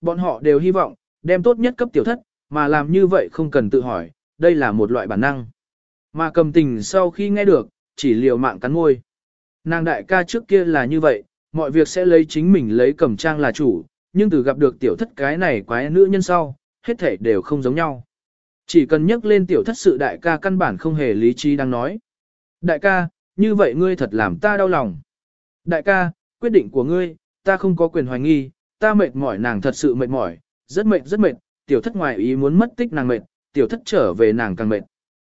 Bọn họ đều hy vọng, đem tốt nhất cấp tiểu thất, mà làm như vậy không cần tự hỏi, đây là một loại bản năng. Mà cầm tình sau khi nghe được, chỉ liều mạng cắn môi. Nàng đại ca trước kia là như vậy, mọi việc sẽ lấy chính mình lấy cầm trang là chủ, nhưng từ gặp được tiểu thất cái này quái nữ nhân sau, hết thể đều không giống nhau. Chỉ cần nhắc lên tiểu thất sự đại ca căn bản không hề lý trí đang nói. Đại ca, như vậy ngươi thật làm ta đau lòng. Đại ca, quyết định của ngươi, ta không có quyền hoài nghi, ta mệt mỏi nàng thật sự mệt mỏi, rất mệt rất mệt, tiểu thất ngoài ý muốn mất tích nàng mệt, tiểu thất trở về nàng càng mệt.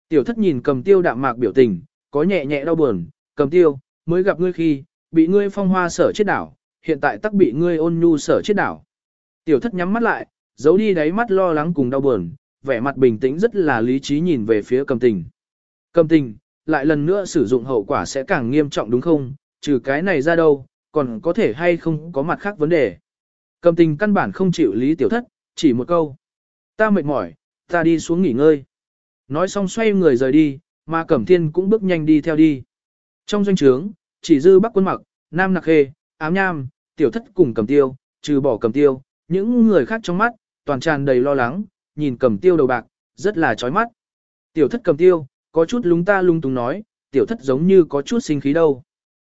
Tiểu thất nhìn cầm tiêu đạm mạc biểu tình, có nhẹ nhẹ đau buồn, cầm tiêu, mới gặp ngươi khi, bị ngươi phong hoa sở chết đảo, hiện tại tắc bị ngươi ôn nhu sở chết đảo. Tiểu thất nhắm mắt lại, giấu đi đáy mắt lo lắng cùng đau buồn, vẻ mặt bình tĩnh rất là lý trí nhìn về phía cầm tình. Cầm tình, lại lần nữa sử dụng hậu quả sẽ càng nghiêm trọng đúng không, trừ cái này ra đâu, còn có thể hay không có mặt khác vấn đề. Cầm tình căn bản không chịu lý tiểu thất, chỉ một câu. Ta mệt mỏi, ta đi xuống nghỉ ngơi. Nói xong xoay người rời đi, mà Cẩm Thiên cũng bước nhanh đi theo đi. Trong doanh trướng, chỉ dư bắc quân mặc, nam nặc khê, ám nham, tiểu thất cùng cầm tiêu, trừ bỏ cầm tiêu, những người khác trong mắt, toàn tràn đầy lo lắng, nhìn cầm tiêu đầu bạc, rất là chói mắt. Tiểu thất cầm tiêu, có chút lúng ta lung túng nói, tiểu thất giống như có chút sinh khí đâu.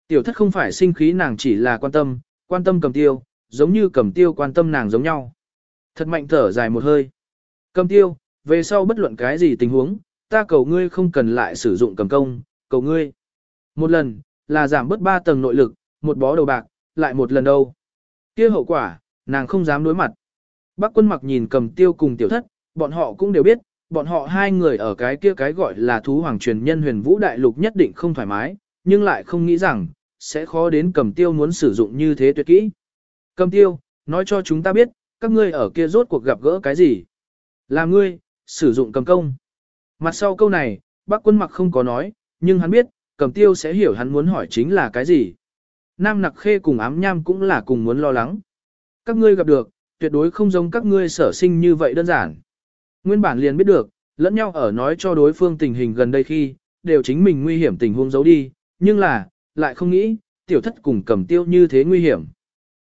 Tiểu thất không phải sinh khí nàng chỉ là quan tâm, quan tâm cầm tiêu, giống như cầm tiêu quan tâm nàng giống nhau. Thật mạnh thở dài một hơi. Cầm tiêu, về sau bất luận cái gì tình huống, ta cầu ngươi không cần lại sử dụng cầm công, cầu ngươi. Một lần, là giảm bớt ba tầng nội lực, một bó đầu bạc, lại một lần đâu. kia hậu quả, nàng không dám đối mặt. Bác quân mặc nhìn cầm tiêu cùng tiểu thất, bọn họ cũng đều biết, bọn họ hai người ở cái kia cái gọi là thú hoàng truyền nhân huyền vũ đại lục nhất định không thoải mái, nhưng lại không nghĩ rằng, sẽ khó đến cầm tiêu muốn sử dụng như thế tuyệt kỹ. Cầm tiêu, nói cho chúng ta biết, các ngươi ở kia rốt cuộc gặp gỡ cái gì. Là ngươi, sử dụng cầm công. Mặt sau câu này, bác quân mặc không có nói, nhưng hắn biết, cầm tiêu sẽ hiểu hắn muốn hỏi chính là cái gì. Nam nặc khê cùng ám nham cũng là cùng muốn lo lắng. Các ngươi gặp được, tuyệt đối không giống các ngươi sở sinh như vậy đơn giản. Nguyên bản liền biết được, lẫn nhau ở nói cho đối phương tình hình gần đây khi, đều chính mình nguy hiểm tình huống giấu đi, nhưng là, lại không nghĩ, tiểu thất cùng cầm tiêu như thế nguy hiểm.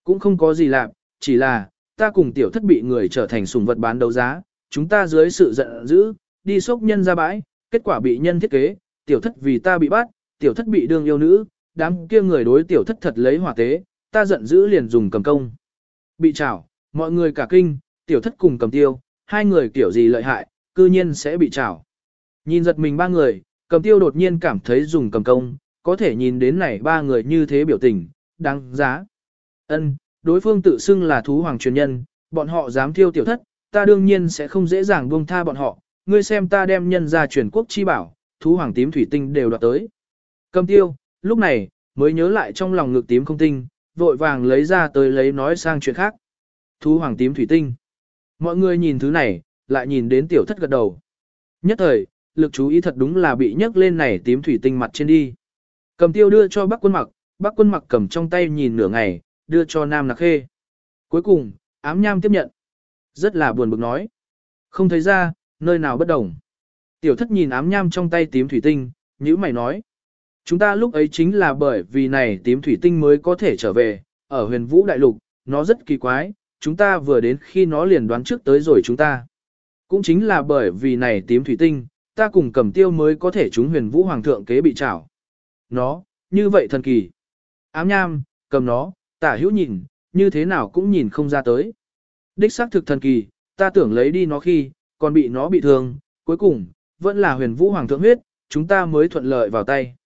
Cũng không có gì lạ, chỉ là, ta cùng tiểu thất bị người trở thành sùng vật bán đấu giá, chúng ta dưới sự giận dữ, đi sốc nhân ra bãi, kết quả bị nhân thiết kế, tiểu thất vì ta bị bắt, tiểu thất bị đương yêu nữ, đám kia người đối tiểu thất thật lấy hỏa tế, ta giận dữ liền dùng cầm công. Bị trảo, mọi người cả kinh, tiểu thất cùng cầm tiêu, hai người kiểu gì lợi hại, cư nhiên sẽ bị trảo. Nhìn giật mình ba người, cầm tiêu đột nhiên cảm thấy dùng cầm công, có thể nhìn đến này ba người như thế biểu tình, đáng giá. Ân, đối phương tự xưng là thú hoàng truyền nhân, bọn họ dám thiêu tiểu thất, ta đương nhiên sẽ không dễ dàng buông tha bọn họ, ngươi xem ta đem nhân ra truyền quốc chi bảo, thú hoàng tím thủy tinh đều đoạt tới. Cầm tiêu, lúc này, mới nhớ lại trong lòng ngực tím không tinh, vội vàng lấy ra tới lấy nói sang chuyện khác. Thú hoàng tím thủy tinh. Mọi người nhìn thứ này, lại nhìn đến tiểu thất gật đầu. Nhất thời, lực chú ý thật đúng là bị nhấc lên này tím thủy tinh mặt trên đi. Cầm tiêu đưa cho bác quân mặc, bác quân mặc cầm trong tay nhìn nửa ngày, đưa cho nam nặc khê. Cuối cùng, ám nham tiếp nhận. Rất là buồn bực nói. Không thấy ra, nơi nào bất đồng. Tiểu thất nhìn ám nham trong tay tím thủy tinh, như mày nói. Chúng ta lúc ấy chính là bởi vì này tím thủy tinh mới có thể trở về, ở huyền vũ đại lục, nó rất kỳ quái, chúng ta vừa đến khi nó liền đoán trước tới rồi chúng ta. Cũng chính là bởi vì này tím thủy tinh, ta cùng cầm tiêu mới có thể chúng huyền vũ hoàng thượng kế bị trảo. Nó, như vậy thần kỳ. Ám nham, cầm nó, tả hữu nhìn, như thế nào cũng nhìn không ra tới. Đích xác thực thần kỳ, ta tưởng lấy đi nó khi, còn bị nó bị thương, cuối cùng, vẫn là huyền vũ hoàng thượng huyết, chúng ta mới thuận lợi vào tay.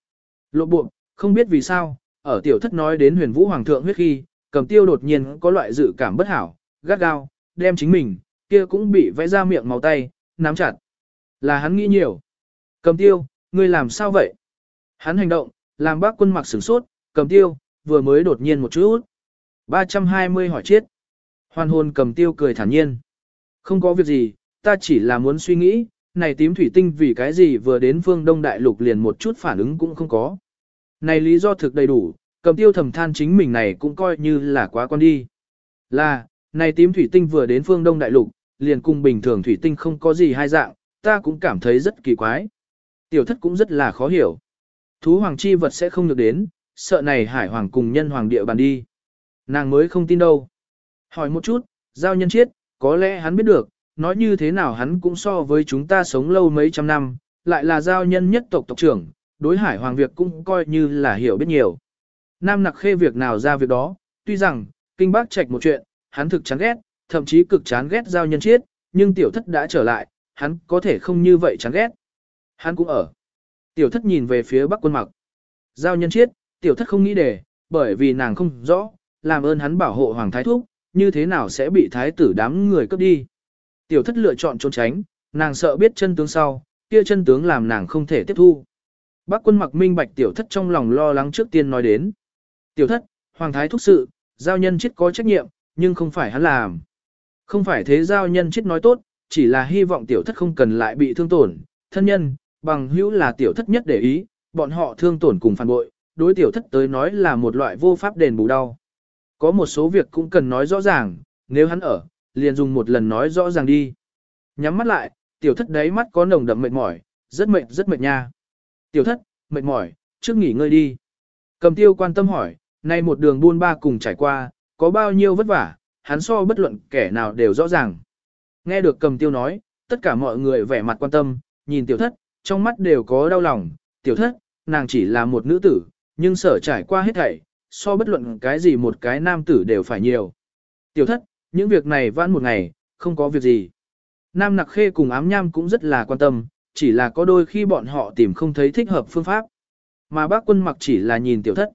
Lộ buộc, không biết vì sao, ở tiểu thất nói đến huyền vũ hoàng thượng huyết khi, cầm tiêu đột nhiên có loại dự cảm bất hảo, gắt gao, đem chính mình, kia cũng bị vẽ ra miệng máu tay, nắm chặt. Là hắn nghĩ nhiều. Cầm tiêu, ngươi làm sao vậy? Hắn hành động, làm bác quân mặc sửng sốt, cầm tiêu, vừa mới đột nhiên một chút. 320 hỏi chết. Hoàn hồn cầm tiêu cười thản nhiên. Không có việc gì, ta chỉ là muốn suy nghĩ, này tím thủy tinh vì cái gì vừa đến phương Đông Đại Lục liền một chút phản ứng cũng không có. Này lý do thực đầy đủ, cầm tiêu thầm than chính mình này cũng coi như là quá con đi. Là, này tím thủy tinh vừa đến phương Đông Đại Lục, liền cùng bình thường thủy tinh không có gì hai dạng, ta cũng cảm thấy rất kỳ quái. Tiểu thất cũng rất là khó hiểu. Thú hoàng chi vật sẽ không được đến, sợ này hải hoàng cùng nhân hoàng địa bàn đi. Nàng mới không tin đâu. Hỏi một chút, giao nhân chiết, có lẽ hắn biết được, nói như thế nào hắn cũng so với chúng ta sống lâu mấy trăm năm, lại là giao nhân nhất tộc tộc trưởng, đối hải hoàng việc cũng coi như là hiểu biết nhiều. Nam nặc khê việc nào ra việc đó, tuy rằng, kinh bác trạch một chuyện, hắn thực chán ghét, thậm chí cực chán ghét giao nhân chiết, nhưng tiểu thất đã trở lại, hắn có thể không như vậy chán ghét. Hắn cũng ở. Tiểu thất nhìn về phía bắc quân mặc. Giao nhân chiết, tiểu thất không nghĩ để, bởi vì nàng không rõ, làm ơn hắn bảo hộ hoàng thái thúc, như thế nào sẽ bị thái tử đám người cướp đi. Tiểu thất lựa chọn trốn tránh, nàng sợ biết chân tướng sau, kia chân tướng làm nàng không thể tiếp thu. Bác quân mặc minh bạch tiểu thất trong lòng lo lắng trước tiên nói đến. Tiểu thất, hoàng thái thúc sự, giao nhân chết có trách nhiệm, nhưng không phải hắn làm. Không phải thế giao nhân chết nói tốt, chỉ là hy vọng tiểu thất không cần lại bị thương tổn, thân nhân, bằng hữu là tiểu thất nhất để ý, bọn họ thương tổn cùng phản bội, đối tiểu thất tới nói là một loại vô pháp đền bù đau. Có một số việc cũng cần nói rõ ràng, nếu hắn ở, liền dùng một lần nói rõ ràng đi. Nhắm mắt lại, tiểu thất đáy mắt có nồng đậm mệt mỏi, rất mệt rất mệt nha. Tiểu thất, mệt mỏi, trước nghỉ ngơi đi. Cầm tiêu quan tâm hỏi, nay một đường buôn ba cùng trải qua, có bao nhiêu vất vả, hắn so bất luận kẻ nào đều rõ ràng. Nghe được cầm tiêu nói, tất cả mọi người vẻ mặt quan tâm, nhìn tiểu thất, trong mắt đều có đau lòng, tiểu thất, nàng chỉ là một nữ tử, nhưng sở trải qua hết thảy, so bất luận cái gì một cái nam tử đều phải nhiều. Tiểu thất, những việc này vãn một ngày, không có việc gì. Nam nặc khê cùng ám nham cũng rất là quan tâm, chỉ là có đôi khi bọn họ tìm không thấy thích hợp phương pháp. Mà bác quân mặc chỉ là nhìn tiểu thất.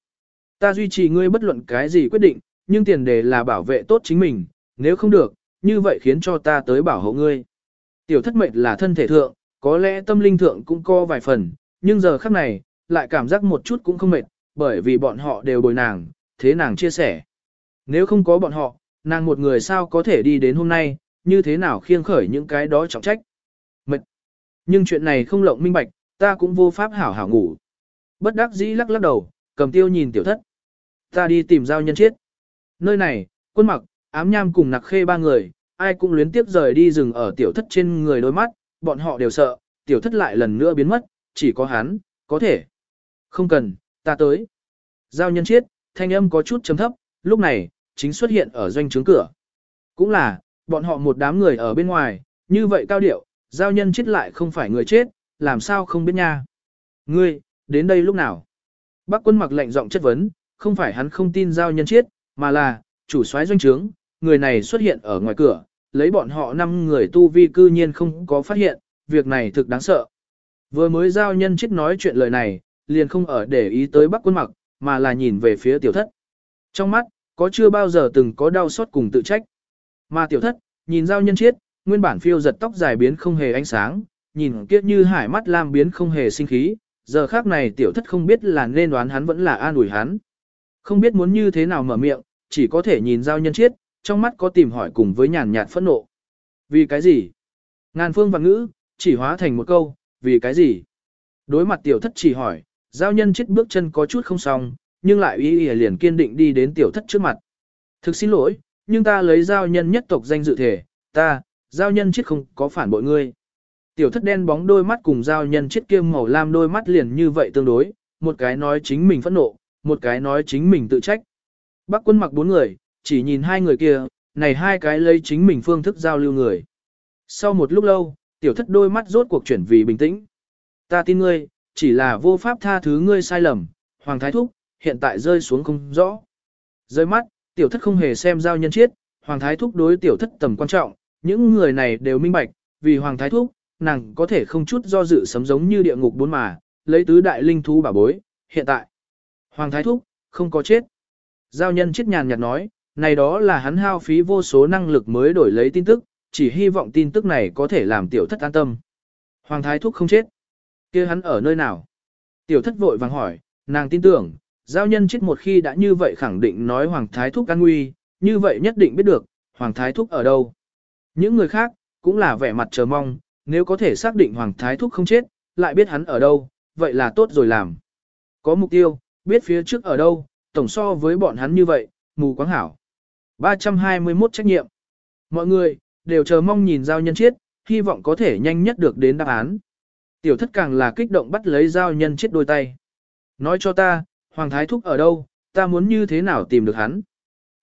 Ta duy trì ngươi bất luận cái gì quyết định, nhưng tiền đề là bảo vệ tốt chính mình, nếu không được, như vậy khiến cho ta tới bảo hộ ngươi. Tiểu thất mệnh là thân thể thượng, có lẽ tâm linh thượng cũng có vài phần, nhưng giờ khắc này, lại cảm giác một chút cũng không mệt, bởi vì bọn họ đều bồi nàng, thế nàng chia sẻ. Nếu không có bọn họ, nàng một người sao có thể đi đến hôm nay, như thế nào khiêng khởi những cái đó trọng trách. Mệt. Nhưng chuyện này không lộng minh bạch, ta cũng vô pháp hảo hảo ngủ. Bất đắc dĩ lắc lắc đầu, cầm tiêu nhìn tiểu thất. Ta đi tìm giao nhân chết. Nơi này, quân mặc, ám nham cùng nặc khê ba người, ai cũng luyến tiếp rời đi rừng ở tiểu thất trên người đôi mắt, bọn họ đều sợ, tiểu thất lại lần nữa biến mất, chỉ có hắn, có thể. Không cần, ta tới. Giao nhân chết, thanh âm có chút chấm thấp, lúc này, chính xuất hiện ở doanh trướng cửa. Cũng là, bọn họ một đám người ở bên ngoài, như vậy cao điệu, giao nhân chết lại không phải người chết, làm sao không biết nha. Ngươi, đến đây lúc nào? Bác quân mặc lệnh giọng chất vấn, không phải hắn không tin giao nhân chết, mà là, chủ soái doanh trướng, người này xuất hiện ở ngoài cửa, lấy bọn họ năm người tu vi cư nhiên không có phát hiện, việc này thực đáng sợ. Vừa mới giao nhân chết nói chuyện lời này, liền không ở để ý tới bắc quân mặc, mà là nhìn về phía tiểu thất. Trong mắt, có chưa bao giờ từng có đau xót cùng tự trách. Mà tiểu thất, nhìn giao nhân chết, nguyên bản phiêu giật tóc dài biến không hề ánh sáng, nhìn kiết như hải mắt lam biến không hề sinh khí, giờ khác này tiểu thất không biết là nên đoán hắn vẫn là an ủi hắn. Không biết muốn như thế nào mở miệng, chỉ có thể nhìn giao nhân chết, trong mắt có tìm hỏi cùng với nhàn nhạt phẫn nộ. Vì cái gì? Ngàn phương và ngữ, chỉ hóa thành một câu, vì cái gì? Đối mặt tiểu thất chỉ hỏi, giao nhân chết bước chân có chút không xong, nhưng lại ý ý liền kiên định đi đến tiểu thất trước mặt. Thực xin lỗi, nhưng ta lấy giao nhân nhất tộc danh dự thể, ta, giao nhân chết không có phản bội ngươi. Tiểu thất đen bóng đôi mắt cùng giao nhân chết kia màu lam đôi mắt liền như vậy tương đối, một cái nói chính mình phẫn nộ, một cái nói chính mình tự trách. Bác quân mặc bốn người, chỉ nhìn hai người kia, này hai cái lấy chính mình phương thức giao lưu người. Sau một lúc lâu, tiểu thất đôi mắt rốt cuộc chuyển vì bình tĩnh. Ta tin ngươi, chỉ là vô pháp tha thứ ngươi sai lầm, Hoàng Thái Thúc, hiện tại rơi xuống không rõ. Rơi mắt, tiểu thất không hề xem giao nhân chiết, Hoàng Thái Thúc đối tiểu thất tầm quan trọng, những người này đều minh bạch, vì Hoàng Thái Thúc, nàng có thể không chút do dự sấm giống như địa ngục bốn mà, lấy tứ đại linh thú bảo bối, hiện tại. Hoàng Thái Thúc, không có chết. Giao nhân chết nhàn nhạt nói, này đó là hắn hao phí vô số năng lực mới đổi lấy tin tức, chỉ hy vọng tin tức này có thể làm tiểu thất an tâm. Hoàng Thái Thúc không chết kia hắn ở nơi nào? Tiểu thất vội vàng hỏi, nàng tin tưởng, giao nhân chết một khi đã như vậy khẳng định nói Hoàng Thái Thúc an nguy, như vậy nhất định biết được, Hoàng Thái Thúc ở đâu. Những người khác, cũng là vẻ mặt chờ mong, nếu có thể xác định Hoàng Thái Thúc không chết, lại biết hắn ở đâu, vậy là tốt rồi làm. Có mục tiêu, biết phía trước ở đâu, tổng so với bọn hắn như vậy, mù quáng hảo. 321 trách nhiệm. Mọi người, đều chờ mong nhìn giao nhân chết, hy vọng có thể nhanh nhất được đến đáp án. Tiểu thất càng là kích động bắt lấy giao nhân chết đôi tay. Nói cho ta, Hoàng Thái Thúc ở đâu, ta muốn như thế nào tìm được hắn.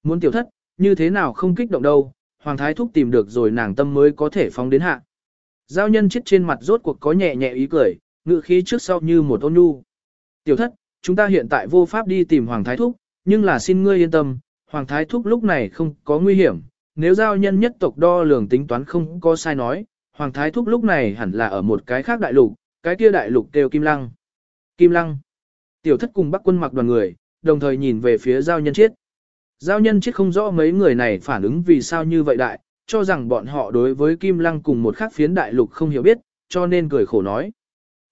Muốn tiểu thất, như thế nào không kích động đâu, Hoàng Thái Thúc tìm được rồi nàng tâm mới có thể phóng đến hạ. Giao nhân chết trên mặt rốt cuộc có nhẹ nhẹ ý cười, ngự khí trước sau như một ôn nhu. Tiểu thất, chúng ta hiện tại vô pháp đi tìm Hoàng Thái Thúc, nhưng là xin ngươi yên tâm, Hoàng Thái Thúc lúc này không có nguy hiểm, nếu giao nhân nhất tộc đo lường tính toán không có sai nói, Hoàng Thái Thúc lúc này hẳn là ở một cái khác đại lục, cái kia đại lục kêu Kim Lăng. Kim Lăng. Tiểu thất cùng bắc quân mặc đoàn người, đồng thời nhìn về phía giao nhân chiết. Giao nhân chiết không rõ mấy người này phản ứng vì sao như vậy đại, cho rằng bọn họ đối với Kim Lăng cùng một khác phiến đại lục không hiểu biết, cho nên cười khổ nói.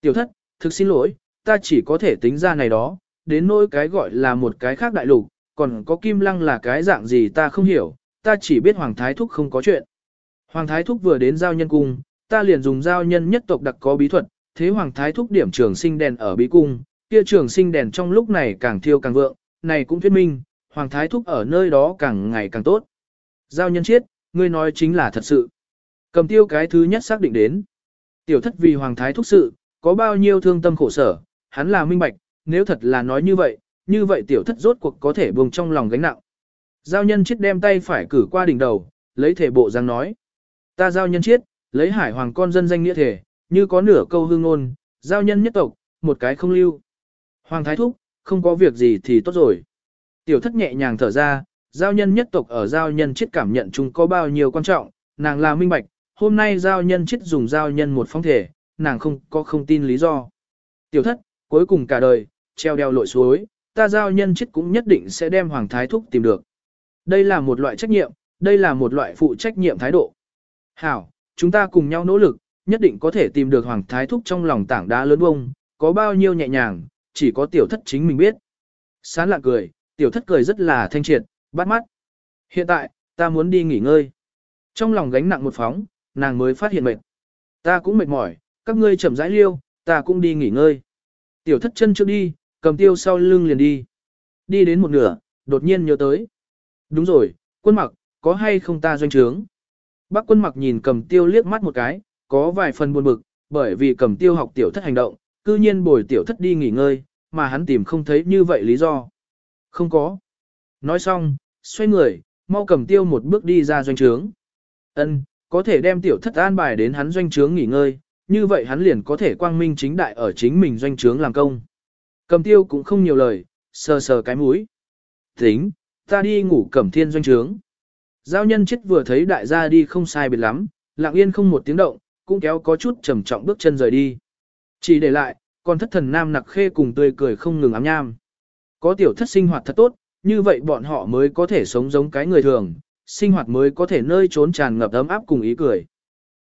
Tiểu thất, thực xin lỗi, ta chỉ có thể tính ra này đó, đến nỗi cái gọi là một cái khác đại lục, còn có Kim Lăng là cái dạng gì ta không hiểu, ta chỉ biết Hoàng Thái Thúc không có chuyện. Hoàng Thái Thúc vừa đến giao nhân cung, ta liền dùng giao nhân nhất tộc đặc có bí thuật, thế Hoàng Thái Thúc điểm trường sinh đèn ở bí cung, kia trường sinh đèn trong lúc này càng thiêu càng vượng, này cũng thuyết minh, Hoàng Thái Thúc ở nơi đó càng ngày càng tốt. Giao nhân chiết, ngươi nói chính là thật sự. Cầm tiêu cái thứ nhất xác định đến. Tiểu thất vì Hoàng Thái Thúc sự, có bao nhiêu thương tâm khổ sở, hắn là minh bạch, nếu thật là nói như vậy, như vậy tiểu thất rốt cuộc có thể buông trong lòng gánh nặng. Giao nhân chiết đem tay phải cử qua đỉnh đầu, lấy thể bộ răng nói. Ta giao nhân chiết, lấy hải hoàng con dân danh nghĩa thể, như có nửa câu hương ngôn, giao nhân nhất tộc, một cái không lưu. Hoàng thái thúc, không có việc gì thì tốt rồi. Tiểu thất nhẹ nhàng thở ra, giao nhân nhất tộc ở giao nhân chiết cảm nhận chúng có bao nhiêu quan trọng, nàng là minh bạch, hôm nay giao nhân chiết dùng giao nhân một phong thể, nàng không có không tin lý do. Tiểu thất, cuối cùng cả đời, treo đeo lội suối, ta giao nhân chiết cũng nhất định sẽ đem Hoàng Thái Thúc tìm được. Đây là một loại trách nhiệm, đây là một loại phụ trách nhiệm thái độ. Hảo, chúng ta cùng nhau nỗ lực, nhất định có thể tìm được Hoàng Thái Thúc trong lòng tảng đá lớn bông, có bao nhiêu nhẹ nhàng, chỉ có tiểu thất chính mình biết. Sán lạ cười, tiểu thất cười rất là thanh triệt, bắt mắt. Hiện tại, ta muốn đi nghỉ ngơi. Trong lòng gánh nặng một phóng, nàng mới phát hiện mệt. Ta cũng mệt mỏi, các ngươi chậm rãi liêu, ta cũng đi nghỉ ngơi. Tiểu thất chân trước đi, cầm tiêu sau lưng liền đi. Đi đến một nửa, đột nhiên nhớ tới. Đúng rồi, quân mặc, có hay không ta doanh trướng? Bác quân mặc nhìn cầm tiêu liếc mắt một cái, có vài phần buồn bực, bởi vì cầm tiêu học tiểu thất hành động, cư nhiên bồi tiểu thất đi nghỉ ngơi, mà hắn tìm không thấy như vậy lý do. Không có. Nói xong, xoay người, mau cầm tiêu một bước đi ra doanh trướng. Ân, có thể đem tiểu thất an bài đến hắn doanh trướng nghỉ ngơi, như vậy hắn liền có thể quang minh chính đại ở chính mình doanh trướng làm công. Cầm tiêu cũng không nhiều lời, sờ sờ cái mũi. Tính, ta đi ngủ cẩm thiên doanh trướng. Giao nhân chết vừa thấy đại gia đi không sai biệt lắm, lặng yên không một tiếng động, cũng kéo có chút trầm trọng bước chân rời đi. Chỉ để lại, còn thất thần nam nặc khê cùng tươi cười không ngừng ám nham. Có tiểu thất sinh hoạt thật tốt, như vậy bọn họ mới có thể sống giống cái người thường, sinh hoạt mới có thể nơi trốn tràn ngập ấm áp cùng ý cười.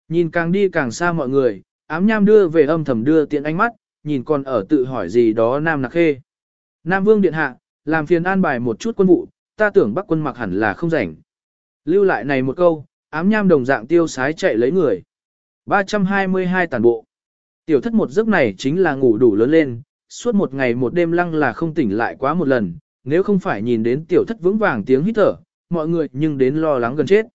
Nhìn càng đi càng xa mọi người, ám nham đưa về âm thầm đưa tiện ánh mắt, nhìn còn ở tự hỏi gì đó Nam Nặc Khê. Nam Vương Điện Hạ, làm phiền an bài một chút quân vụ, ta tưởng bắc quân mặc hẳn là không rảnh. Lưu lại này một câu, ám nham đồng dạng tiêu sái chạy lấy người. 322 tàn bộ. Tiểu thất một giấc này chính là ngủ đủ lớn lên, suốt một ngày một đêm lăng là không tỉnh lại quá một lần, nếu không phải nhìn đến tiểu thất vững vàng tiếng hít thở, mọi người nhưng đến lo lắng gần chết.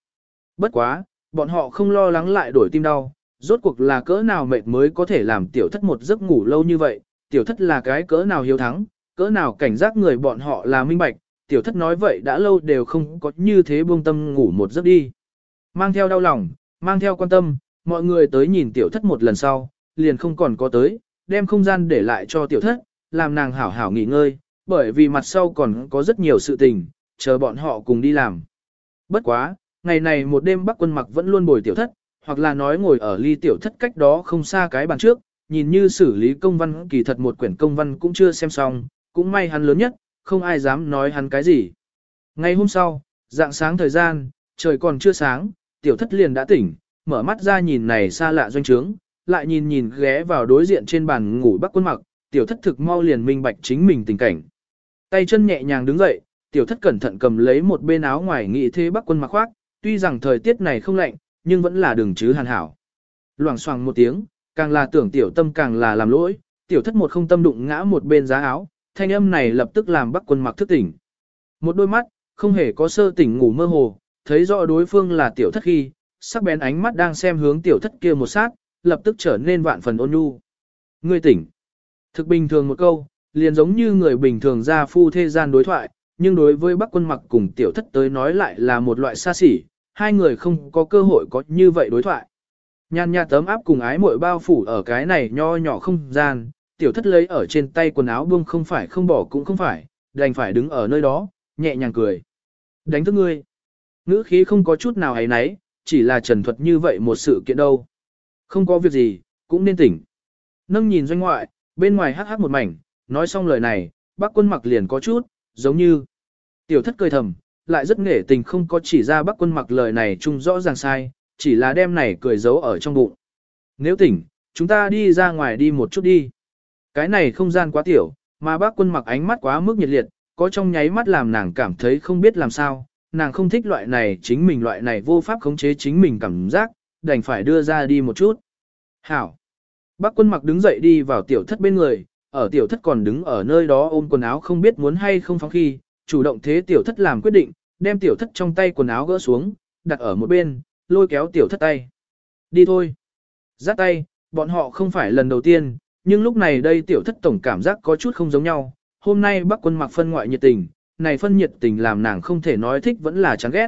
Bất quá, bọn họ không lo lắng lại đổi tim đau, rốt cuộc là cỡ nào mệt mới có thể làm tiểu thất một giấc ngủ lâu như vậy, tiểu thất là cái cỡ nào hiếu thắng, cỡ nào cảnh giác người bọn họ là minh bạch, tiểu thất nói vậy đã lâu đều không có như thế buông tâm ngủ một giấc đi. Mang theo đau lòng, mang theo quan tâm, mọi người tới nhìn tiểu thất một lần sau, liền không còn có tới, đem không gian để lại cho tiểu thất, làm nàng hảo hảo nghỉ ngơi, bởi vì mặt sau còn có rất nhiều sự tình, chờ bọn họ cùng đi làm. Bất quá, ngày này một đêm bắc quân mặc vẫn luôn bồi tiểu thất, hoặc là nói ngồi ở ly tiểu thất cách đó không xa cái bàn trước, nhìn như xử lý công văn kỳ thật một quyển công văn cũng chưa xem xong, cũng may hắn lớn nhất, không ai dám nói hắn cái gì. Ngày hôm sau, dạng sáng thời gian, trời còn chưa sáng, tiểu thất liền đã tỉnh, mở mắt ra nhìn này xa lạ doanh trướng, lại nhìn nhìn ghé vào đối diện trên bàn ngủ bắc quân mặc, tiểu thất thực mau liền minh bạch chính mình tình cảnh. Tay chân nhẹ nhàng đứng dậy, tiểu thất cẩn thận cầm lấy một bên áo ngoài nghị thế bắc quân mặc khoác, tuy rằng thời tiết này không lạnh, nhưng vẫn là đường chứ hàn hảo. Loảng xoảng một tiếng, càng là tưởng tiểu tâm càng là làm lỗi, tiểu thất một không tâm đụng ngã một bên giá áo, thanh âm này lập tức làm bắc quân mặc thức tỉnh. Một đôi mắt, không hề có sơ tỉnh ngủ mơ hồ, thấy rõ đối phương là tiểu thất khi, sắc bén ánh mắt đang xem hướng tiểu thất kia một sát, lập tức trở nên vạn phần ôn nhu. Ngươi tỉnh. Thực bình thường một câu, liền giống như người bình thường ra phu thế gian đối thoại, nhưng đối với bắc quân mặc cùng tiểu thất tới nói lại là một loại xa xỉ, hai người không có cơ hội có như vậy đối thoại. Nhan nhạt tấm áp cùng ái muội bao phủ ở cái này nho nhỏ không gian, tiểu thất lấy ở trên tay quần áo buông không phải không bỏ cũng không phải, đành phải đứng ở nơi đó, nhẹ nhàng cười. Đánh thức ngươi. Ngữ khí không có chút nào ấy nấy, chỉ là trần thuật như vậy một sự kiện đâu. Không có việc gì, cũng nên tỉnh. Nâng nhìn doanh ngoại, bên ngoài hắc hắc một mảnh, nói xong lời này, bác quân mặc liền có chút, giống như. Tiểu thất cười thầm, lại rất nghệ tình không có chỉ ra bác quân mặc lời này chung rõ ràng sai, chỉ là đem này cười giấu ở trong bụng. Nếu tỉnh, chúng ta đi ra ngoài đi một chút đi. Cái này không gian quá tiểu, mà bác quân mặc ánh mắt quá mức nhiệt liệt, có trong nháy mắt làm nàng cảm thấy không biết làm sao, nàng không thích loại này chính mình loại này vô pháp khống chế chính mình cảm giác, đành phải đưa ra đi một chút. Hảo! Bác quân mặc đứng dậy đi vào tiểu thất bên người, ở tiểu thất còn đứng ở nơi đó ôm quần áo không biết muốn hay không phóng khi, chủ động thế tiểu thất làm quyết định, đem tiểu thất trong tay quần áo gỡ xuống, đặt ở một bên, lôi kéo tiểu thất tay. Đi thôi. Giắt tay, bọn họ không phải lần đầu tiên, nhưng lúc này đây tiểu thất tổng cảm giác có chút không giống nhau. Hôm nay bác quân mặc phân ngoại nhiệt tình, này phân nhiệt tình làm nàng không thể nói thích vẫn là chán ghét.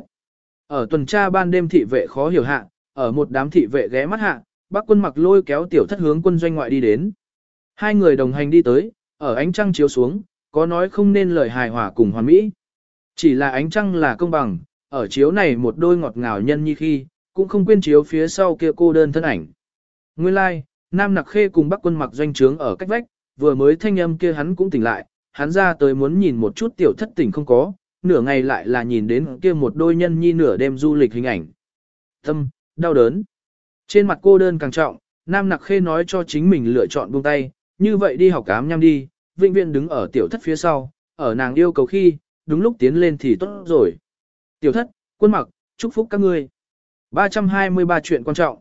Ở tuần tra ban đêm thị vệ khó hiểu hạ, ở một đám thị vệ ghé mắt hạ, bác quân mặc lôi kéo tiểu thất hướng quân doanh ngoại đi đến. Hai người đồng hành đi tới, ở ánh trăng chiếu xuống, có nói không nên lời hài hòa cùng hoàn mỹ. Chỉ là ánh trăng là công bằng, ở chiếu này một đôi ngọt ngào nhân như khi, cũng không quên chiếu phía sau kia cô đơn thân ảnh. Nguyên lai, like, Nam Nặc Khê cùng Bắc Quân mặc doanh trướng ở cách vách, vừa mới thanh âm kia hắn cũng tỉnh lại, hắn ra tới muốn nhìn một chút tiểu thất tỉnh không có, nửa ngày lại là nhìn đến kia một đôi nhân nhi nửa đêm du lịch hình ảnh. Tâm, đau đớn. Trên mặt cô đơn càng trọng, Nam Nặc Khê nói cho chính mình lựa chọn buông tay, như vậy đi học cám nhăm đi, vĩnh viễn đứng ở tiểu thất phía sau, ở nàng yêu cầu khi, đúng lúc tiến lên thì tốt rồi. Tiểu thất, quân mặc, chúc phúc các ngươi. 323 chuyện quan trọng.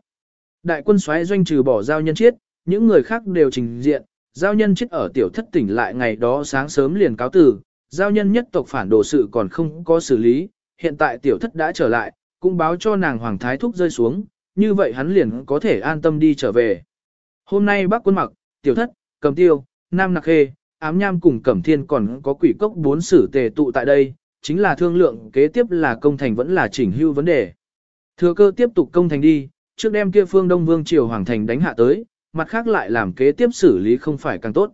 Đại quân xoáy doanh trừ bỏ giao nhân chiết, những người khác đều trình diện, giao nhân chiết ở tiểu thất tỉnh lại ngày đó sáng sớm liền cáo tử, giao nhân nhất tộc phản đồ sự còn không có xử lý, hiện tại tiểu thất đã trở lại, cũng báo cho nàng hoàng thái thúc rơi xuống, như vậy hắn liền có thể an tâm đi trở về. Hôm nay bác quân mặc, tiểu thất, cầm tiêu, nam nặc khê, ám nham cùng cẩm thiên còn có quỷ cốc bốn sử tề tụ tại đây, chính là thương lượng kế tiếp là công thành vẫn là chỉnh hưu vấn đề. Thừa cơ tiếp tục công thành đi, trước đem kia phương Đông Vương Triều Hoàng Thành đánh hạ tới, mặt khác lại làm kế tiếp xử lý không phải càng tốt.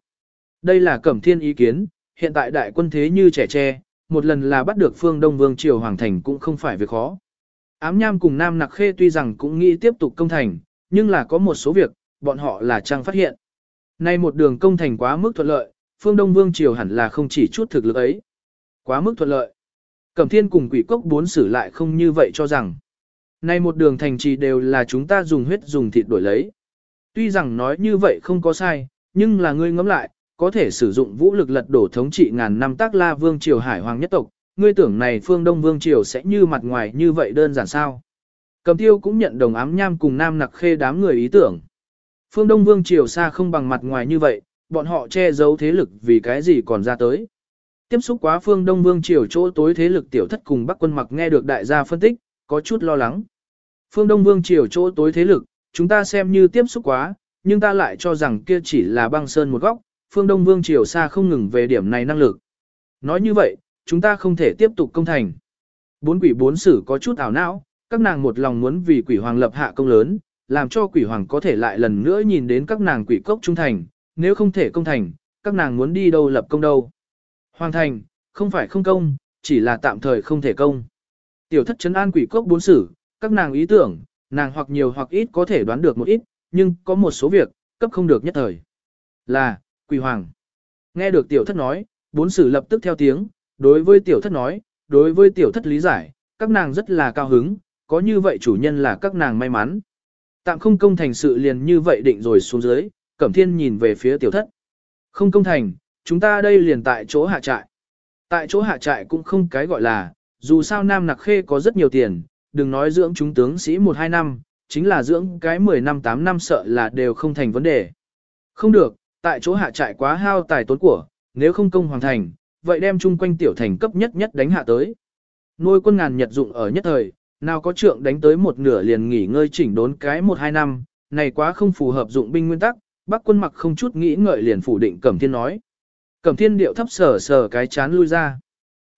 Đây là cẩm thiên ý kiến, hiện tại đại quân thế như trẻ tre, một lần là bắt được phương Đông Vương Triều Hoàng Thành cũng không phải việc khó. Ám Nham cùng Nam Nặc Khê tuy rằng cũng nghĩ tiếp tục công thành, nhưng là có một số việc, bọn họ là trang phát hiện. Nay một đường công thành quá mức thuận lợi, phương Đông Vương Triều hẳn là không chỉ chút thực lực ấy. Quá mức thuận lợi. Cẩm thiên cùng quỷ cốc bốn xử lại không như vậy cho rằng. Nay một đường thành trì đều là chúng ta dùng huyết dùng thịt đổi lấy. Tuy rằng nói như vậy không có sai, nhưng là ngươi ngẫm lại, có thể sử dụng vũ lực lật đổ thống trị ngàn năm tác la vương triều hải hoàng nhất tộc, ngươi tưởng này phương đông vương triều sẽ như mặt ngoài như vậy đơn giản sao. Cầm tiêu cũng nhận đồng ám nham cùng nam nặc khê đám người ý tưởng. Phương đông vương triều xa không bằng mặt ngoài như vậy, bọn họ che giấu thế lực vì cái gì còn ra tới. Tiếp xúc quá phương Đông Vương Triều chỗ tối thế lực tiểu thất cùng Bắc quân mặc nghe được đại gia phân tích, có chút lo lắng. Phương Đông Vương Triều chỗ tối thế lực, chúng ta xem như tiếp xúc quá, nhưng ta lại cho rằng kia chỉ là băng sơn một góc, phương Đông Vương Triều xa không ngừng về điểm này năng lực. Nói như vậy, chúng ta không thể tiếp tục công thành. Bốn quỷ bốn sử có chút ảo não, các nàng một lòng muốn vì quỷ hoàng lập hạ công lớn, làm cho quỷ hoàng có thể lại lần nữa nhìn đến các nàng quỷ cốc trung thành, nếu không thể công thành, các nàng muốn đi đâu lập công đâu. Hoàng thành, không phải không công, chỉ là tạm thời không thể công. Tiểu thất chấn an quỷ cốc bốn sử, các nàng ý tưởng, nàng hoặc nhiều hoặc ít có thể đoán được một ít, nhưng có một số việc, cấp không được nhất thời. Là, quỷ hoàng. Nghe được tiểu thất nói, bốn sử lập tức theo tiếng, đối với tiểu thất nói, đối với tiểu thất lý giải, các nàng rất là cao hứng, có như vậy chủ nhân là các nàng may mắn. Tạm không công thành sự liền như vậy định rồi xuống dưới, Cẩm Thiên nhìn về phía tiểu thất. Không công thành, chúng ta đây liền tại chỗ hạ trại. Tại chỗ hạ trại cũng không cái gọi là, dù sao Nam Nặc Khê có rất nhiều tiền, đừng nói dưỡng chúng tướng sĩ 1-2 năm, chính là dưỡng cái 10 năm 8 năm sợ là đều không thành vấn đề. Không được, tại chỗ hạ trại quá hao tài tốn của, nếu không công hoàn thành, vậy đem chung quanh tiểu thành cấp nhất nhất đánh hạ tới. Nuôi quân ngàn nhật dụng ở nhất thời, nào có trượng đánh tới một nửa liền nghỉ ngơi chỉnh đốn cái 1-2 năm, này quá không phù hợp dụng binh nguyên tắc, bác quân mặc không chút nghĩ ngợi liền phủ định Cẩm Thiên nói. Cẩm Thiên điệu thấp sở sở cái chán lui ra.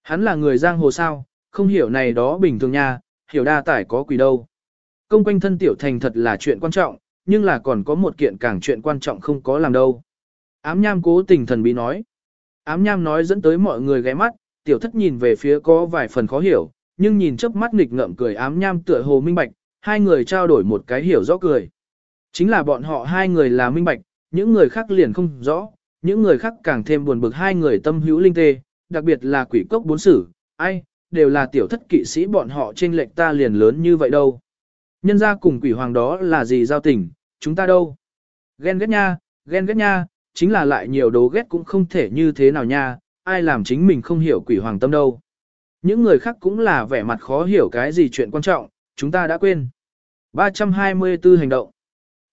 Hắn là người giang hồ sao, không hiểu này đó bình thường nha, hiểu đa tải có quỷ đâu. Công quanh thân tiểu thành thật là chuyện quan trọng, nhưng là còn có một kiện càng chuyện quan trọng không có làm đâu. Ám nham cố tình thần bí nói. Ám nham nói dẫn tới mọi người ghé mắt, tiểu thất nhìn về phía có vài phần khó hiểu, nhưng nhìn chớp mắt nghịch ngợm cười ám nham tựa hồ minh bạch, hai người trao đổi một cái hiểu rõ cười. Chính là bọn họ hai người là minh bạch, những người khác liền không rõ, những người khác càng thêm buồn bực hai người tâm hữu linh tê, đặc biệt là quỷ cốc bốn sử, ai, đều là tiểu thất kỵ sĩ bọn họ trên lệnh ta liền lớn như vậy đâu. Nhân ra cùng quỷ hoàng đó là gì giao tình, chúng ta đâu. Ghen ghét nha, ghen ghét nha, chính là lại nhiều đố ghét cũng không thể như thế nào nha, ai làm chính mình không hiểu quỷ hoàng tâm đâu. Những người khác cũng là vẻ mặt khó hiểu cái gì chuyện quan trọng, chúng ta đã quên. 324 hành động.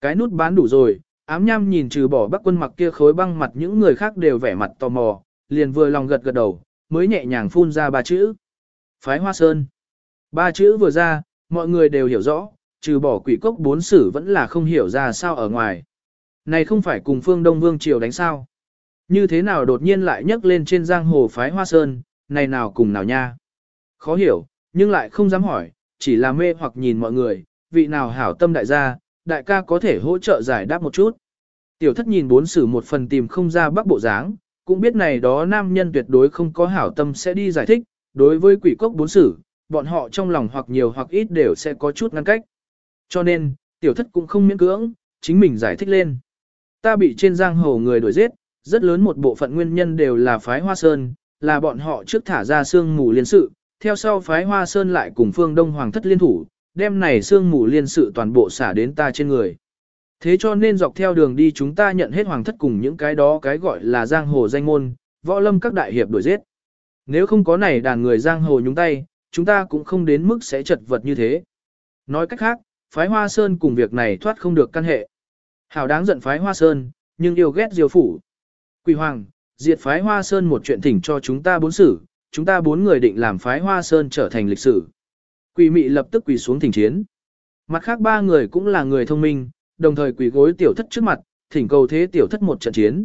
Cái nút bán đủ rồi, ám nham nhìn trừ bỏ bắc quân mặc kia khối băng mặt những người khác đều vẻ mặt tò mò, liền vừa lòng gật gật đầu, mới nhẹ nhàng phun ra ba chữ. Phái Hoa Sơn. Ba chữ vừa ra, mọi người đều hiểu rõ, trừ bỏ quỷ cốc bốn sử vẫn là không hiểu ra sao ở ngoài. Này không phải cùng phương Đông Vương Triều đánh sao. Như thế nào đột nhiên lại nhấc lên trên giang hồ phái Hoa Sơn, này nào cùng nào nha. Khó hiểu, nhưng lại không dám hỏi, chỉ là mê hoặc nhìn mọi người, vị nào hảo tâm đại gia, đại ca có thể hỗ trợ giải đáp một chút. Tiểu thất nhìn bốn sử một phần tìm không ra bắc bộ dáng, cũng biết này đó nam nhân tuyệt đối không có hảo tâm sẽ đi giải thích, đối với quỷ cốc bốn sử, bọn họ trong lòng hoặc nhiều hoặc ít đều sẽ có chút ngăn cách. Cho nên, tiểu thất cũng không miễn cưỡng, chính mình giải thích lên. Ta bị trên giang hồ người đuổi giết, rất lớn một bộ phận nguyên nhân đều là phái Hoa Sơn, là bọn họ trước thả ra xương mù liên sự, theo sau phái Hoa Sơn lại cùng phương Đông Hoàng thất liên thủ, đem này xương mù liên sự toàn bộ xả đến ta trên người. Thế cho nên dọc theo đường đi chúng ta nhận hết hoàng thất cùng những cái đó cái gọi là giang hồ danh môn, võ lâm các đại hiệp đuổi giết. Nếu không có này đàn người giang hồ nhúng tay, chúng ta cũng không đến mức sẽ chật vật như thế. Nói cách khác, phái Hoa Sơn cùng việc này thoát không được căn hệ. Hảo đáng giận phái Hoa Sơn, nhưng yêu ghét diều phủ. quỷ Hoàng, diệt phái Hoa Sơn một chuyện thỉnh cho chúng ta bốn xử, chúng ta bốn người định làm phái Hoa Sơn trở thành lịch sử. quỷ mị lập tức quỳ xuống thỉnh chiến. Mặt khác ba người cũng là người thông minh, đồng thời quỳ gối tiểu thất trước mặt, thỉnh cầu thế tiểu thất một trận chiến.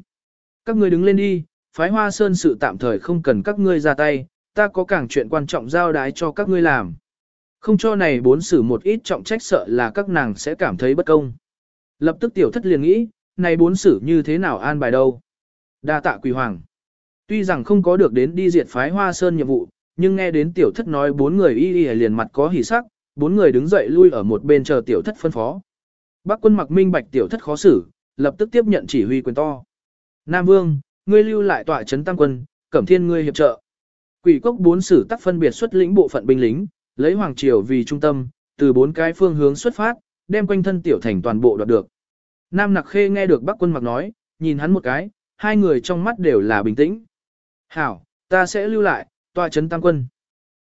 Các ngươi đứng lên đi, phái Hoa Sơn sự tạm thời không cần các ngươi ra tay, ta có càng chuyện quan trọng giao đái cho các ngươi làm. Không cho này bốn xử một ít trọng trách sợ là các nàng sẽ cảm thấy bất công. Lập tức tiểu thất liền nghĩ, này bốn xử như thế nào an bài đâu. Đa tạ quỳ hoàng. Tuy rằng không có được đến đi diệt phái hoa sơn nhiệm vụ, nhưng nghe đến tiểu thất nói bốn người y y liền mặt có hỉ sắc, bốn người đứng dậy lui ở một bên chờ tiểu thất phân phó. Bác quân mặc minh bạch tiểu thất khó xử, lập tức tiếp nhận chỉ huy quyền to. Nam Vương, ngươi lưu lại tọa trấn tăng quân, cẩm thiên ngươi hiệp trợ. Quỷ cốc bốn sử tắc phân biệt xuất lĩnh bộ phận binh lính, lấy Hoàng Triều vì trung tâm, từ bốn cái phương hướng xuất phát, đem quanh thân tiểu thành toàn bộ đoạt được. Nam Nặc Khê nghe được Bắc Quân Mặc nói, nhìn hắn một cái, hai người trong mắt đều là bình tĩnh. Hảo, ta sẽ lưu lại, tọa chấn tăng quân.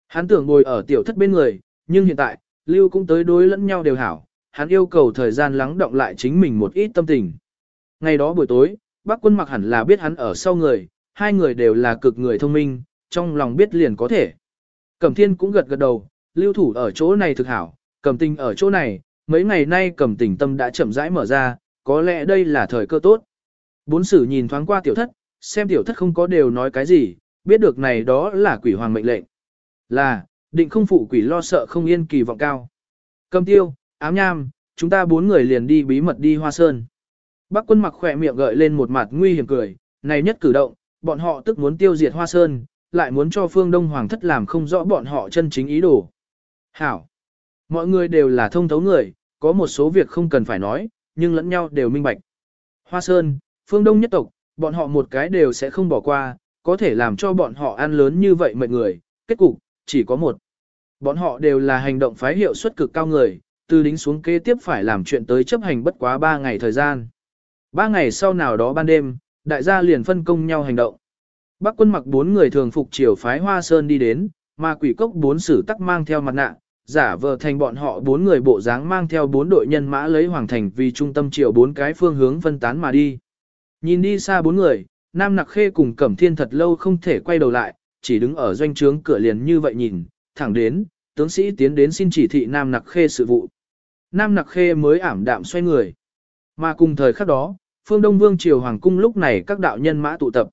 Hắn tưởng ngồi ở tiểu thất bên người, nhưng hiện tại, lưu cũng tới đối lẫn nhau đều hảo. Hắn yêu cầu thời gian lắng động lại chính mình một ít tâm tình. Ngày đó buổi tối, Bắc Quân Mặc hẳn là biết hắn ở sau người, hai người đều là cực người thông minh, trong lòng biết liền có thể. Cẩm Thiên cũng gật gật đầu, lưu thủ ở chỗ này thực hảo, Cẩm tình ở chỗ này, mấy ngày nay Cẩm tình tâm đã chậm rãi mở ra, có lẽ đây là thời cơ tốt. Bốn sử nhìn thoáng qua tiểu thất, xem tiểu thất không có đều nói cái gì, biết được này đó là quỷ hoàng mệnh lệnh. Là, định không phụ quỷ lo sợ không yên kỳ vọng cao. Cầm tiêu, ám nham, chúng ta bốn người liền đi bí mật đi hoa sơn. Bác quân mặc khỏe miệng gợi lên một mặt nguy hiểm cười, này nhất cử động, bọn họ tức muốn tiêu diệt hoa sơn, lại muốn cho phương đông hoàng thất làm không rõ bọn họ chân chính ý đồ. Hảo. Mọi người đều là thông thấu người, có một số việc không cần phải nói, nhưng lẫn nhau đều minh bạch. Hoa Sơn, phương Đông nhất tộc, bọn họ một cái đều sẽ không bỏ qua, có thể làm cho bọn họ ăn lớn như vậy mệt người, kết cục, chỉ có một. Bọn họ đều là hành động phái hiệu suất cực cao người, từ đính xuống kế tiếp phải làm chuyện tới chấp hành bất quá 3 ngày thời gian. Ba ngày sau nào đó ban đêm, đại gia liền phân công nhau hành động. Bắc quân mặc bốn người thường phục triều phái Hoa Sơn đi đến, mà quỷ cốc bốn sử tắc mang theo mặt nạ, giả vờ thành bọn họ bốn người bộ dáng mang theo bốn đội nhân mã lấy hoàng thành vì trung tâm chiều bốn cái phương hướng phân tán mà đi. Nhìn đi xa bốn người, Nam Nặc Khê cùng Cẩm Thiên thật lâu không thể quay đầu lại, chỉ đứng ở doanh trướng cửa liền như vậy nhìn, thẳng đến, tướng sĩ tiến đến xin chỉ thị Nam Nặc Khê sự vụ. Nam Nặc Khê mới ảm đạm xoay người. Mà cùng thời khắc đó, phương Đông Vương Triều Hoàng Cung lúc này các đạo nhân mã tụ tập.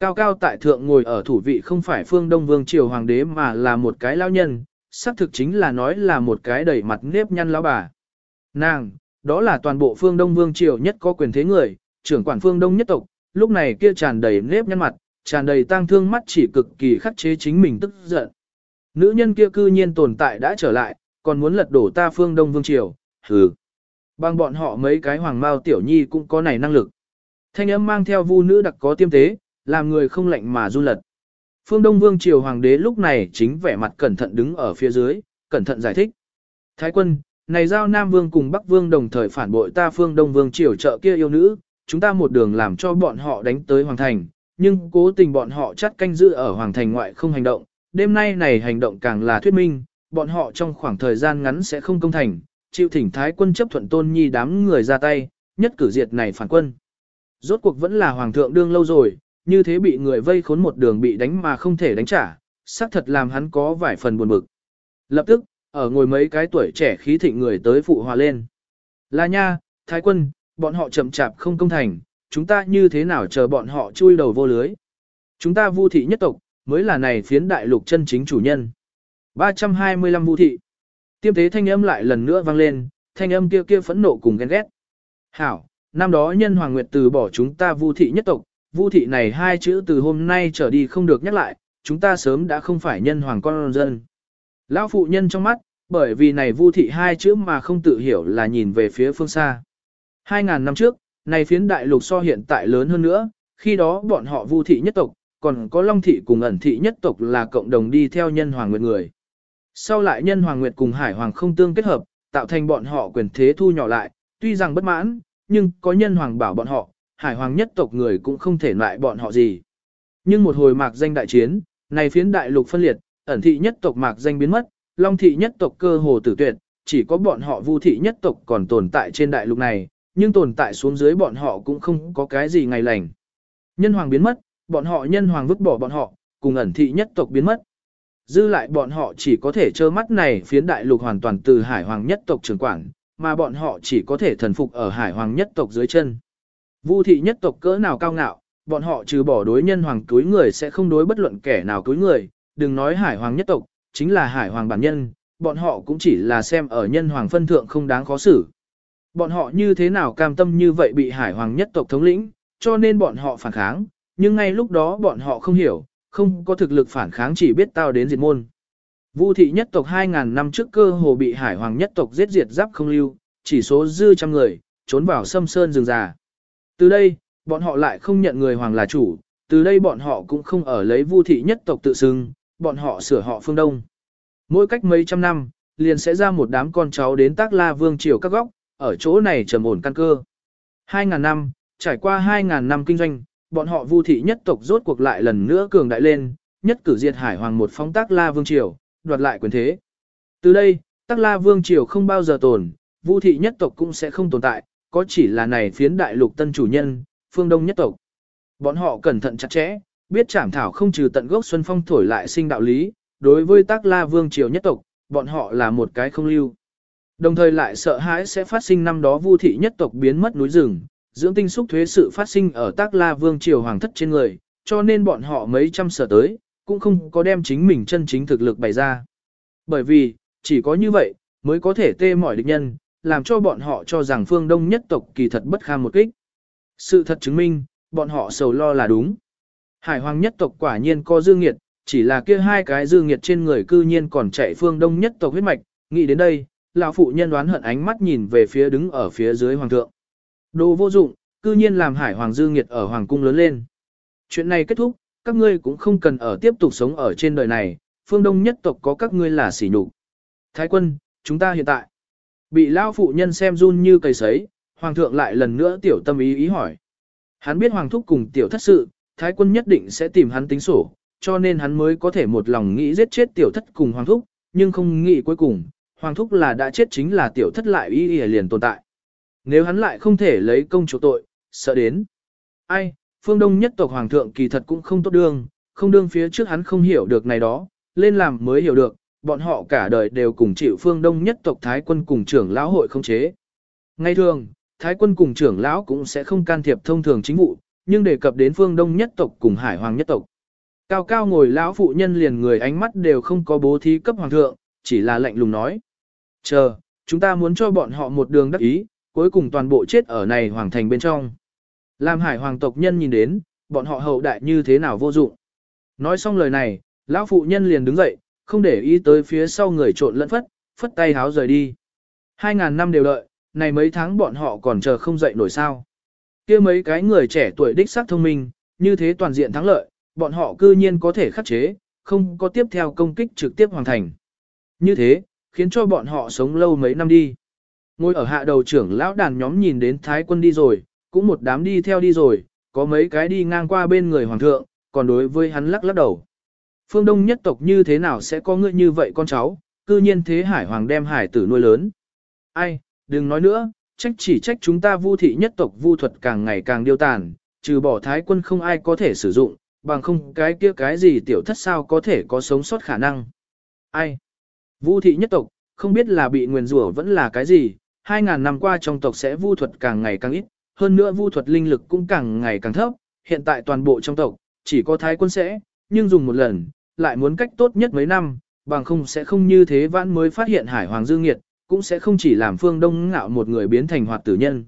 Cao cao tại thượng ngồi ở thủ vị không phải phương Đông Vương Triều Hoàng đế mà là một cái lao nhân, xác thực chính là nói là một cái đầy mặt nếp nhăn lão bà. Nàng, đó là toàn bộ phương Đông Vương Triều nhất có quyền thế người, trưởng quản phương Đông nhất tộc, lúc này kia tràn đầy nếp nhăn mặt, tràn đầy tang thương mắt chỉ cực kỳ khắc chế chính mình tức giận. Nữ nhân kia cư nhiên tồn tại đã trở lại, còn muốn lật đổ ta phương Đông Vương Triều, hừ. Bằng bọn họ mấy cái hoàng mao tiểu nhi cũng có này năng lực. Thanh âm mang theo vu nữ đặc có tiêm tế, làm người không lạnh mà run lật. Phương Đông Vương Triều Hoàng đế lúc này chính vẻ mặt cẩn thận đứng ở phía dưới, cẩn thận giải thích. Thái quân, này giao Nam Vương cùng Bắc Vương đồng thời phản bội ta Phương Đông Vương Triều trợ kia yêu nữ, chúng ta một đường làm cho bọn họ đánh tới Hoàng Thành, nhưng cố tình bọn họ chắt canh giữ ở Hoàng Thành ngoại không hành động. Đêm nay này hành động càng là thuyết minh, bọn họ trong khoảng thời gian ngắn sẽ không công thành, chịu thỉnh Thái quân chấp thuận tôn nhi đám người ra tay, nhất cử diệt này phản quân. Rốt cuộc vẫn là Hoàng thượng đương lâu rồi, như thế bị người vây khốn một đường bị đánh mà không thể đánh trả, xác thật làm hắn có vài phần buồn bực. Lập tức, ở ngồi mấy cái tuổi trẻ khí thịnh người tới phụ hòa lên. Là nha, Thái quân, bọn họ chậm chạp không công thành, chúng ta như thế nào chờ bọn họ chui đầu vô lưới. Chúng ta vu thị nhất tộc, mới là này phiến đại lục chân chính chủ nhân. 325 vu thị. Tiêm thế thanh âm lại lần nữa vang lên, thanh âm kia kia phẫn nộ cùng ghen ghét. Hảo, năm đó nhân hoàng nguyệt từ bỏ chúng ta vu thị nhất tộc, vu thị này hai chữ từ hôm nay trở đi không được nhắc lại, chúng ta sớm đã không phải nhân hoàng con dân. Lão phụ nhân trong mắt, bởi vì này vu thị hai chữ mà không tự hiểu là nhìn về phía phương xa. Hai ngàn năm trước, này phiến đại lục so hiện tại lớn hơn nữa, khi đó bọn họ vu thị nhất tộc, còn có long thị cùng ẩn thị nhất tộc là cộng đồng đi theo nhân hoàng nguyệt người. Sau lại nhân hoàng nguyệt cùng hải hoàng không tương kết hợp, tạo thành bọn họ quyền thế thu nhỏ lại, tuy rằng bất mãn, nhưng có nhân hoàng bảo bọn họ, hải hoàng nhất tộc người cũng không thể loại bọn họ gì. Nhưng một hồi mạc danh đại chiến, này phiến đại lục phân liệt, ẩn thị nhất tộc mạc danh biến mất, long thị nhất tộc cơ hồ tử tuyệt, chỉ có bọn họ vu thị nhất tộc còn tồn tại trên đại lục này, nhưng tồn tại xuống dưới bọn họ cũng không có cái gì ngày lành. Nhân hoàng biến mất, bọn họ nhân hoàng vứt bỏ bọn họ, cùng ẩn thị nhất tộc biến mất. Dư lại bọn họ chỉ có thể trơ mắt này phiến đại lục hoàn toàn từ hải hoàng nhất tộc trưởng quản, mà bọn họ chỉ có thể thần phục ở hải hoàng nhất tộc dưới chân. Vu thị nhất tộc cỡ nào cao ngạo, bọn họ trừ bỏ đối nhân hoàng túi người sẽ không đối bất luận kẻ nào túi người, đừng nói hải hoàng nhất tộc, chính là hải hoàng bản nhân, bọn họ cũng chỉ là xem ở nhân hoàng phân thượng không đáng khó xử. Bọn họ như thế nào cam tâm như vậy bị hải hoàng nhất tộc thống lĩnh, cho nên bọn họ phản kháng, nhưng ngay lúc đó bọn họ không hiểu, không có thực lực phản kháng chỉ biết tao đến diệt môn. Vu thị nhất tộc 2.000 năm trước cơ hồ bị hải hoàng nhất tộc giết diệt giáp không lưu, chỉ số dư trăm người, trốn vào sâm sơn rừng già. Từ đây, bọn họ lại không nhận người hoàng là chủ, từ đây bọn họ cũng không ở lấy vu thị nhất tộc tự xưng, bọn họ sửa họ phương đông. Mỗi cách mấy trăm năm, liền sẽ ra một đám con cháu đến tác la vương triều các góc, ở chỗ này trầm ổn căn cơ. 2.000 năm, trải qua 2.000 năm kinh doanh, bọn họ vu thị nhất tộc rốt cuộc lại lần nữa cường đại lên, nhất cử diệt hải hoàng một phong tác la vương triều, đoạt lại quyền thế. Từ đây, tác la vương triều không bao giờ tồn, vu thị nhất tộc cũng sẽ không tồn tại, có chỉ là này phiến đại lục tân chủ nhân, phương đông nhất tộc. Bọn họ cẩn thận chặt chẽ, biết trảm thảo không trừ tận gốc xuân phong thổi lại sinh đạo lý, đối với tác la vương triều nhất tộc, bọn họ là một cái không lưu. Đồng thời lại sợ hãi sẽ phát sinh năm đó vu thị nhất tộc biến mất núi rừng, dưỡng tinh xúc thuế sự phát sinh ở tác la vương triều hoàng thất trên người, cho nên bọn họ mấy trăm sở tới, cũng không có đem chính mình chân chính thực lực bày ra. Bởi vì, chỉ có như vậy, mới có thể tê mỏi địch nhân, làm cho bọn họ cho rằng phương đông nhất tộc kỳ thật bất kham một kích. Sự thật chứng minh, bọn họ sầu lo là đúng. Hải hoàng nhất tộc quả nhiên có dương nghiệt, chỉ là kia hai cái dương nghiệt trên người cư nhiên còn chạy phương đông nhất tộc huyết mạch, nghĩ đến đây, lão phụ nhân đoán hận ánh mắt nhìn về phía đứng ở phía dưới hoàng thượng. Đồ vô dụng, cư nhiên làm hải hoàng dương nghiệt ở hoàng cung lớn lên. Chuyện này kết thúc, các ngươi cũng không cần ở tiếp tục sống ở trên đời này, phương đông nhất tộc có các ngươi là sỉ nhục. Thái quân, chúng ta hiện tại Bị lao phụ nhân xem run như cây sấy, hoàng thượng lại lần nữa tiểu tâm ý ý hỏi. Hắn biết hoàng thúc cùng tiểu thất sự, thái quân nhất định sẽ tìm hắn tính sổ, cho nên hắn mới có thể một lòng nghĩ giết chết tiểu thất cùng hoàng thúc, nhưng không nghĩ cuối cùng, hoàng thúc là đã chết chính là tiểu thất lại ý ý liền tồn tại. Nếu hắn lại không thể lấy công chủ tội, sợ đến. Ai, phương đông nhất tộc hoàng thượng kỳ thật cũng không tốt đương, không đương phía trước hắn không hiểu được này đó, lên làm mới hiểu được, bọn họ cả đời đều cùng chịu phương đông nhất tộc Thái quân cùng trưởng lão hội không chế. Ngay thường, Thái quân cùng trưởng lão cũng sẽ không can thiệp thông thường chính vụ, nhưng đề cập đến phương đông nhất tộc cùng hải hoàng nhất tộc. Cao cao ngồi lão phụ nhân liền người ánh mắt đều không có bố thí cấp hoàng thượng, chỉ là lạnh lùng nói. Chờ, chúng ta muốn cho bọn họ một đường đắc ý, cuối cùng toàn bộ chết ở này hoàng thành bên trong. Làm hải hoàng tộc nhân nhìn đến, bọn họ hậu đại như thế nào vô dụng. Nói xong lời này, lão phụ nhân liền đứng dậy, không để ý tới phía sau người trộn lẫn phất, phất tay háo rời đi. Hai ngàn năm đều đợi, này mấy tháng bọn họ còn chờ không dậy nổi sao. kia mấy cái người trẻ tuổi đích xác thông minh, như thế toàn diện thắng lợi, bọn họ cư nhiên có thể khắc chế, không có tiếp theo công kích trực tiếp hoàn thành. Như thế, khiến cho bọn họ sống lâu mấy năm đi. Ngồi ở hạ đầu trưởng lão đàn nhóm nhìn đến thái quân đi rồi, cũng một đám đi theo đi rồi, có mấy cái đi ngang qua bên người hoàng thượng, còn đối với hắn lắc lắc đầu. Phương Đông nhất tộc như thế nào sẽ có người như vậy con cháu, cư nhiên thế hải hoàng đem hải tử nuôi lớn. Ai, đừng nói nữa, trách chỉ trách chúng ta vu thị nhất tộc vu thuật càng ngày càng điêu tàn, trừ bỏ thái quân không ai có thể sử dụng, bằng không cái kia cái gì tiểu thất sao có thể có sống sót khả năng. Ai? Vu thị nhất tộc, không biết là bị nguyền rủa vẫn là cái gì, 2.000 năm qua trong tộc sẽ vu thuật càng ngày càng ít, hơn nữa vu thuật linh lực cũng càng ngày càng thấp, hiện tại toàn bộ trong tộc, chỉ có thái quân sẽ, nhưng dùng một lần, lại muốn cách tốt nhất mấy năm, bằng không sẽ không như thế vãn mới phát hiện hải hoàng dương nghiệt, cũng sẽ không chỉ làm phương đông ngạo một người biến thành hoạt tử nhân.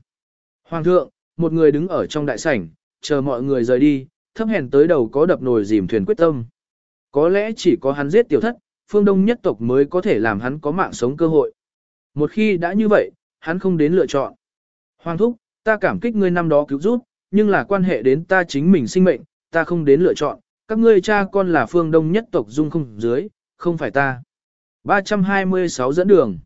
Hoàng thượng, một người đứng ở trong đại sảnh, chờ mọi người rời đi, thấp hèn tới đầu có đập nồi dìm thuyền quyết tâm. Có lẽ chỉ có hắn giết tiểu thất, phương đông nhất tộc mới có thể làm hắn có mạng sống cơ hội. Một khi đã như vậy, hắn không đến lựa chọn. Hoàng thúc, ta cảm kích ngươi năm đó cứu giúp, nhưng là quan hệ đến ta chính mình sinh mệnh, ta không đến lựa chọn, các ngươi cha con là phương đông nhất tộc dung không dưới, không phải ta. 326 dẫn đường.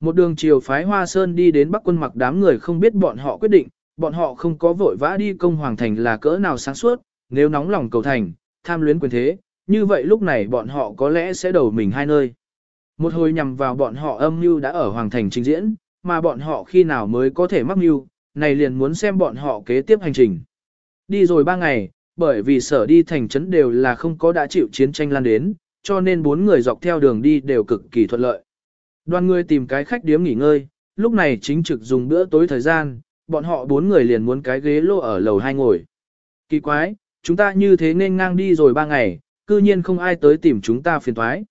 Một đường chiều phái Hoa Sơn đi đến Bắc quân mặc đám người không biết bọn họ quyết định, bọn họ không có vội vã đi công hoàng thành là cỡ nào sáng suốt, nếu nóng lòng cầu thành, tham luyến quyền thế, như vậy lúc này bọn họ có lẽ sẽ đầu mình hai nơi. Một hồi nhằm vào bọn họ âm mưu đã ở hoàng thành trình diễn, mà bọn họ khi nào mới có thể mắc mưu, này liền muốn xem bọn họ kế tiếp hành trình. Đi rồi ba ngày, bởi vì sở đi thành trấn đều là không có đã chịu chiến tranh lan đến, cho nên bốn người dọc theo đường đi đều cực kỳ thuận lợi. Đoàn người tìm cái khách điếm nghỉ ngơi, lúc này chính trực dùng bữa tối thời gian, bọn họ bốn người liền muốn cái ghế lô ở lầu hai ngồi. Kỳ quái, chúng ta như thế nên ngang đi rồi ba ngày, cư nhiên không ai tới tìm chúng ta phiền thoái.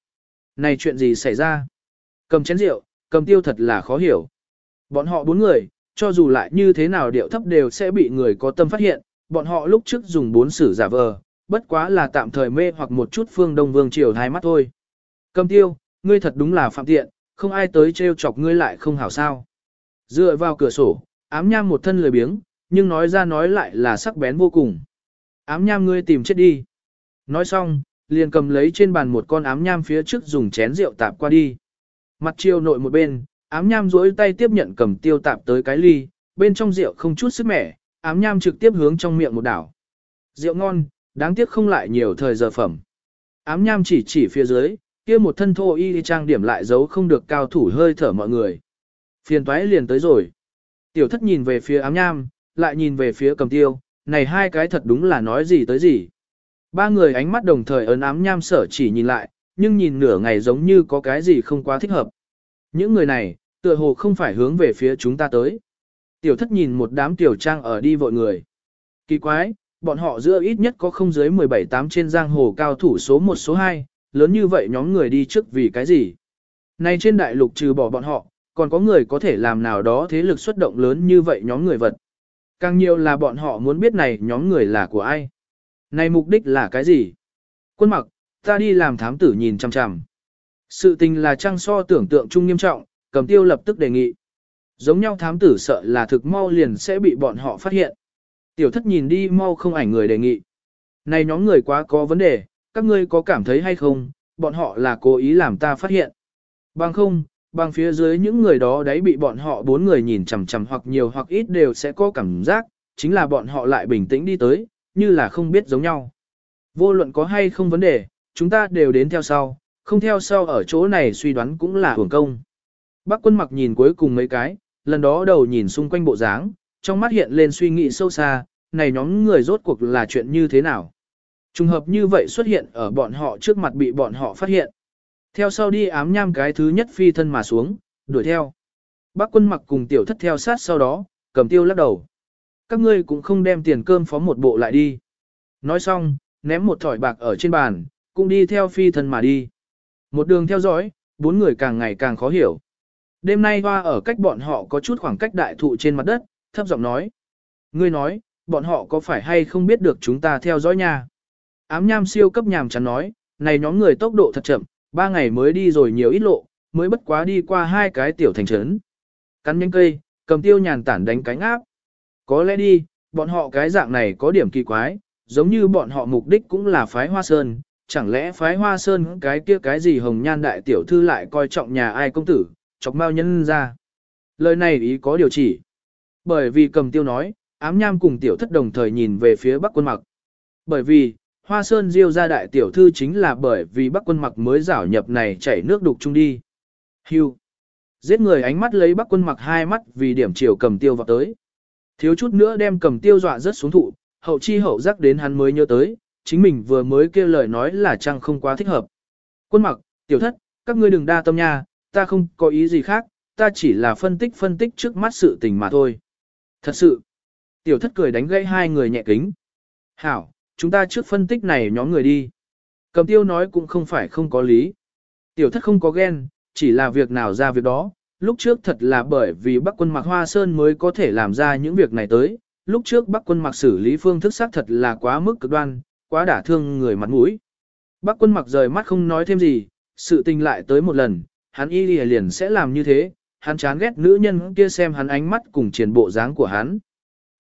Này chuyện gì xảy ra? Cầm chén rượu, cầm tiêu thật là khó hiểu. Bọn họ bốn người, cho dù lại như thế nào điệu thấp đều sẽ bị người có tâm phát hiện, bọn họ lúc trước dùng bốn sử giả vờ, bất quá là tạm thời mê hoặc một chút phương đông vương triều hai mắt thôi. Cầm tiêu, ngươi thật đúng là phạm tiện, không ai tới trêu chọc ngươi lại không hảo sao. Dựa vào cửa sổ, ám nham một thân lười biếng, nhưng nói ra nói lại là sắc bén vô cùng. Ám nham ngươi tìm chết đi. Nói xong, liền cầm lấy trên bàn một con ám nham phía trước dùng chén rượu tạp qua đi. Mặt chiều nội một bên, ám nham duỗi tay tiếp nhận cầm tiêu tạp tới cái ly, bên trong rượu không chút sức mẻ, ám nham trực tiếp hướng trong miệng một đảo. Rượu ngon, đáng tiếc không lại nhiều thời giờ phẩm. Ám nham chỉ chỉ phía dưới, kia một thân thô y trang điểm lại giấu không được cao thủ hơi thở mọi người. Phiền toái liền tới rồi. Tiểu thất nhìn về phía ám nham, lại nhìn về phía cầm tiêu, này hai cái thật đúng là nói gì tới gì. Ba người ánh mắt đồng thời ấn ám nham sở chỉ nhìn lại, nhưng nhìn nửa ngày giống như có cái gì không quá thích hợp. Những người này, tựa hồ không phải hướng về phía chúng ta tới. Tiểu thất nhìn một đám tiểu trang ở đi vội người. Kỳ quái, bọn họ giữa ít nhất có không dưới 17-8 trên giang hồ cao thủ số 1 số 2, lớn như vậy nhóm người đi trước vì cái gì? Nay trên đại lục trừ bỏ bọn họ, còn có người có thể làm nào đó thế lực xuất động lớn như vậy nhóm người vật. Càng nhiều là bọn họ muốn biết này nhóm người là của ai. Này mục đích là cái gì? Quân mặc, ta đi làm thám tử nhìn chằm chằm. Sự tình là trăng so tưởng tượng chung nghiêm trọng, cầm tiêu lập tức đề nghị. Giống nhau thám tử sợ là thực mau liền sẽ bị bọn họ phát hiện. Tiểu thất nhìn đi mau không ảnh người đề nghị. Này nhóm người quá có vấn đề, các ngươi có cảm thấy hay không, bọn họ là cố ý làm ta phát hiện. Bằng không, bằng phía dưới những người đó đấy bị bọn họ bốn người nhìn chằm chằm hoặc nhiều hoặc ít đều sẽ có cảm giác, chính là bọn họ lại bình tĩnh đi tới, như là không biết giống nhau. Vô luận có hay không vấn đề, chúng ta đều đến theo sau, không theo sau ở chỗ này suy đoán cũng là hưởng công. Bác quân mặc nhìn cuối cùng mấy cái, lần đó đầu nhìn xung quanh bộ dáng, trong mắt hiện lên suy nghĩ sâu xa, này nhóm người rốt cuộc là chuyện như thế nào. Trùng hợp như vậy xuất hiện ở bọn họ trước mặt bị bọn họ phát hiện. Theo sau đi ám nham cái thứ nhất phi thân mà xuống, đuổi theo. Bác quân mặc cùng tiểu thất theo sát sau đó, cầm tiêu lắc đầu. Các ngươi cũng không đem tiền cơm phó một bộ lại đi. Nói xong, ném một thỏi bạc ở trên bàn, cũng đi theo phi thân mà đi. Một đường theo dõi, bốn người càng ngày càng khó hiểu. Đêm nay hoa ở cách bọn họ có chút khoảng cách đại thụ trên mặt đất, thấp giọng nói. Ngươi nói, bọn họ có phải hay không biết được chúng ta theo dõi nha? Ám nham siêu cấp nhàm chán nói, này nhóm người tốc độ thật chậm, ba ngày mới đi rồi nhiều ít lộ, mới bất quá đi qua hai cái tiểu thành trấn. Cắn nhánh cây, cầm tiêu nhàn tản đánh cánh áp. Có lẽ đi, bọn họ cái dạng này có điểm kỳ quái, giống như bọn họ mục đích cũng là phái hoa sơn, chẳng lẽ phái hoa sơn cái kia cái gì hồng nhan đại tiểu thư lại coi trọng nhà ai công tử, chọc mau nhân ra. Lời này ý có điều chỉ. Bởi vì cầm tiêu nói, ám nham cùng tiểu thất đồng thời nhìn về phía bắc quân mặc. Bởi vì, hoa sơn diêu ra đại tiểu thư chính là bởi vì bắc quân mặc mới rảo nhập này chảy nước đục chung đi. Hưu. Giết người ánh mắt lấy bắc quân mặc hai mắt vì điểm chiều cầm tiêu vào tới. Thiếu chút nữa đem cầm tiêu dọa rất xuống thụ, hậu chi hậu giác đến hắn mới nhớ tới, chính mình vừa mới kêu lời nói là chăng không quá thích hợp. Quân mặc, tiểu thất, các ngươi đừng đa tâm nha, ta không có ý gì khác, ta chỉ là phân tích phân tích trước mắt sự tình mà thôi. Thật sự, tiểu thất cười đánh gãy hai người nhẹ kính. Hảo, chúng ta trước phân tích này nhóm người đi. Cầm tiêu nói cũng không phải không có lý. Tiểu thất không có ghen, chỉ là việc nào ra việc đó, lúc trước thật là bởi vì Bắc quân mặc Hoa Sơn mới có thể làm ra những việc này tới, lúc trước Bắc quân mặc xử lý phương thức xác thật là quá mức cực đoan, quá đả thương người mặt mũi. Bắc quân mặc rời mắt không nói thêm gì, sự tình lại tới một lần, hắn y lìa liền sẽ làm như thế, hắn chán ghét nữ nhân kia xem hắn ánh mắt cùng triển bộ dáng của hắn.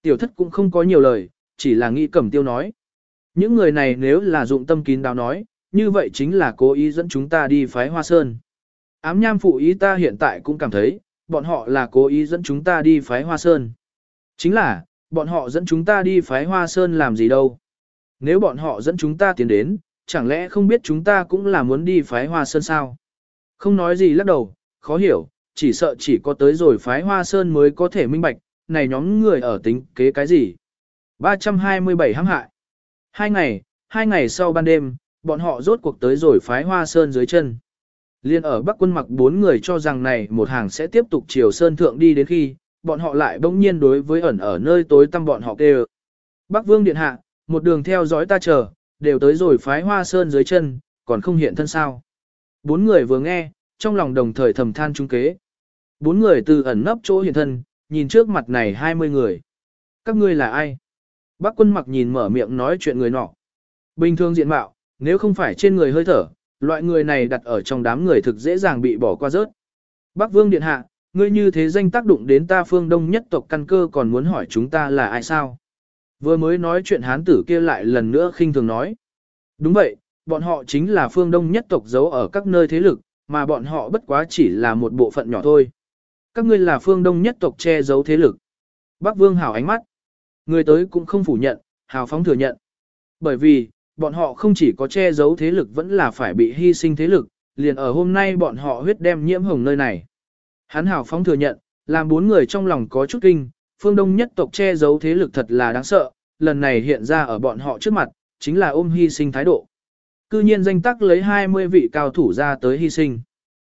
Tiểu thất cũng không có nhiều lời, chỉ là nghĩ cẩm tiêu nói. Những người này nếu là dụng tâm kín đáo nói, như vậy chính là cố ý dẫn chúng ta đi phái hoa sơn. Ám nham phụ ý ta hiện tại cũng cảm thấy, bọn họ là cố ý dẫn chúng ta đi phái hoa sơn. Chính là, bọn họ dẫn chúng ta đi phái hoa sơn làm gì đâu. Nếu bọn họ dẫn chúng ta tiến đến, chẳng lẽ không biết chúng ta cũng là muốn đi phái hoa sơn sao? Không nói gì lắc đầu, khó hiểu, chỉ sợ chỉ có tới rồi phái hoa sơn mới có thể minh bạch, này nhóm người ở tính kế cái gì? 327 hãm hại. Hai ngày, hai ngày sau ban đêm, bọn họ rốt cuộc tới rồi phái hoa sơn dưới chân. Liên ở Bắc quân mặc bốn người cho rằng này một hàng sẽ tiếp tục chiều sơn thượng đi đến khi, bọn họ lại bỗng nhiên đối với ẩn ở nơi tối tăm bọn họ kêu. Bắc vương điện hạ, một đường theo dõi ta chờ, đều tới rồi phái hoa sơn dưới chân, còn không hiện thân sao. Bốn người vừa nghe, trong lòng đồng thời thầm than trung kế. Bốn người từ ẩn nấp chỗ hiện thân, nhìn trước mặt này hai mươi người. Các ngươi là ai? Bác quân mặc nhìn mở miệng nói chuyện người nọ. Bình thường diện mạo, nếu không phải trên người hơi thở, loại người này đặt ở trong đám người thực dễ dàng bị bỏ qua rớt. Bác vương điện hạ, ngươi như thế danh tác động đến ta phương đông nhất tộc căn cơ còn muốn hỏi chúng ta là ai sao? Vừa mới nói chuyện hán tử kia lại lần nữa khinh thường nói. Đúng vậy, bọn họ chính là phương đông nhất tộc giấu ở các nơi thế lực, mà bọn họ bất quá chỉ là một bộ phận nhỏ thôi. Các ngươi là phương đông nhất tộc che giấu thế lực. Bác Vương hảo ánh mắt. Người tới cũng không phủ nhận, hào phóng thừa nhận. Bởi vì, bọn họ không chỉ có che giấu thế lực vẫn là phải bị hy sinh thế lực, liền ở hôm nay bọn họ huyết đem nhiễm hồng nơi này. Hắn hào phóng thừa nhận, làm bốn người trong lòng có chút kinh, phương đông nhất tộc che giấu thế lực thật là đáng sợ, lần này hiện ra ở bọn họ trước mặt, chính là ôm hy sinh thái độ. Cư nhiên danh tắc lấy 20 vị cao thủ ra tới hy sinh.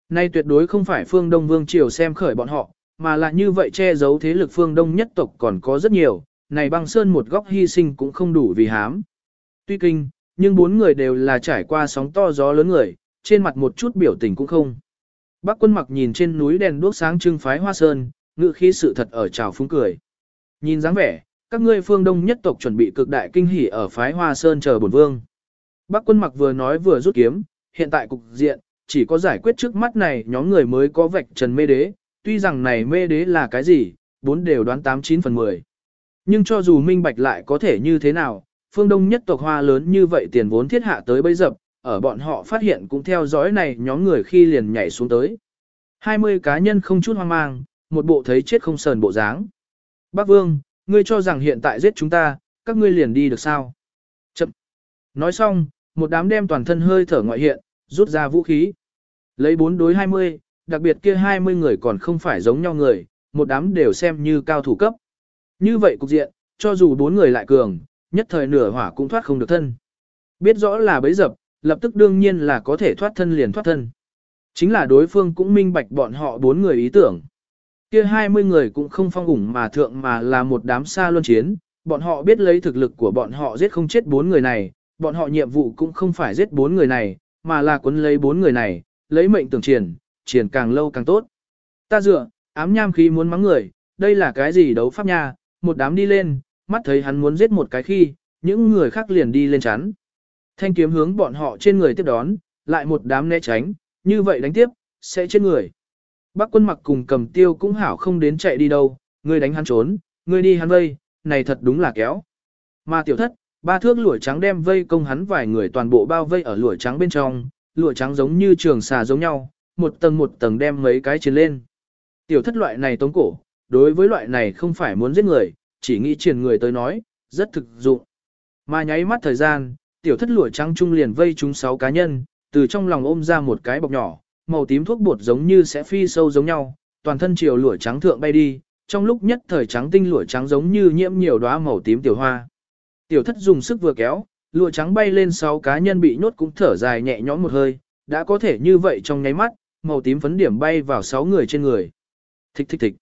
Nay tuyệt đối không phải phương Đông Vương Triều xem khởi bọn họ, mà là như vậy che giấu thế lực phương Đông nhất tộc còn có rất nhiều, này băng sơn một góc hy sinh cũng không đủ vì hám. Tuy kinh, nhưng bốn người đều là trải qua sóng to gió lớn người, trên mặt một chút biểu tình cũng không. Bác quân mặc nhìn trên núi đèn đuốc sáng trưng phái hoa sơn, ngự khí sự thật ở trào phúng cười. Nhìn dáng vẻ, các ngươi phương đông nhất tộc chuẩn bị cực đại kinh hỉ ở phái hoa sơn chờ bổn vương. Bác quân mặc vừa nói vừa rút kiếm, hiện tại cục diện, chỉ có giải quyết trước mắt này nhóm người mới có vạch trần mê đế, tuy rằng này mê đế là cái gì, bốn đều đoán 89 phần 10. Nhưng cho dù minh bạch lại có thể như thế nào, phương đông nhất tộc hoa lớn như vậy tiền vốn thiết hạ tới bấy dập, ở bọn họ phát hiện cũng theo dõi này nhóm người khi liền nhảy xuống tới. 20 cá nhân không chút hoang mang, một bộ thấy chết không sờn bộ dáng. Bác Vương, ngươi cho rằng hiện tại giết chúng ta, các ngươi liền đi được sao? Chậm. Nói xong, một đám đem toàn thân hơi thở ngoại hiện, rút ra vũ khí. Lấy 4 đối 20, đặc biệt kia 20 người còn không phải giống nhau người, một đám đều xem như cao thủ cấp. Như vậy cục diện, cho dù bốn người lại cường, nhất thời nửa hỏa cũng thoát không được thân. Biết rõ là bấy dập, lập tức đương nhiên là có thể thoát thân liền thoát thân. Chính là đối phương cũng minh bạch bọn họ bốn người ý tưởng. Kia 20 người cũng không phong ủng mà thượng mà là một đám xa luân chiến, bọn họ biết lấy thực lực của bọn họ giết không chết bốn người này, bọn họ nhiệm vụ cũng không phải giết bốn người này, mà là quấn lấy bốn người này, lấy mệnh tưởng triển, triển càng lâu càng tốt. Ta dựa, ám nham khí muốn mắng người, đây là cái gì đấu pháp nha, một đám đi lên, mắt thấy hắn muốn giết một cái khi, những người khác liền đi lên chắn. Thanh kiếm hướng bọn họ trên người tiếp đón, lại một đám né tránh, như vậy đánh tiếp, sẽ chết người. Bác quân mặc cùng cầm tiêu cũng hảo không đến chạy đi đâu, ngươi đánh hắn trốn, ngươi đi hắn vây, này thật đúng là kéo. Mà tiểu thất, ba thước lũa trắng đem vây công hắn vài người toàn bộ bao vây ở lũa trắng bên trong, lụa trắng giống như trường xà giống nhau, một tầng một tầng đem mấy cái chiến lên. Tiểu thất loại này tống cổ, đối với loại này không phải muốn giết người, chỉ nghĩ truyền người tới nói, rất thực dụng. Mà nháy mắt thời gian, tiểu thất lụa trắng trung liền vây chúng sáu cá nhân, từ trong lòng ôm ra một cái bọc nhỏ, màu tím thuốc bột giống như sẽ phi sâu giống nhau, toàn thân chiều lụa trắng thượng bay đi, trong lúc nhất thời trắng tinh lụa trắng giống như nhiễm nhiều đóa màu tím tiểu hoa. Tiểu thất dùng sức vừa kéo, lụa trắng bay lên sáu cá nhân bị nhốt cũng thở dài nhẹ nhõm một hơi, đã có thể như vậy trong nháy mắt, màu tím phấn điểm bay vào sáu người trên người. Thích thích thích.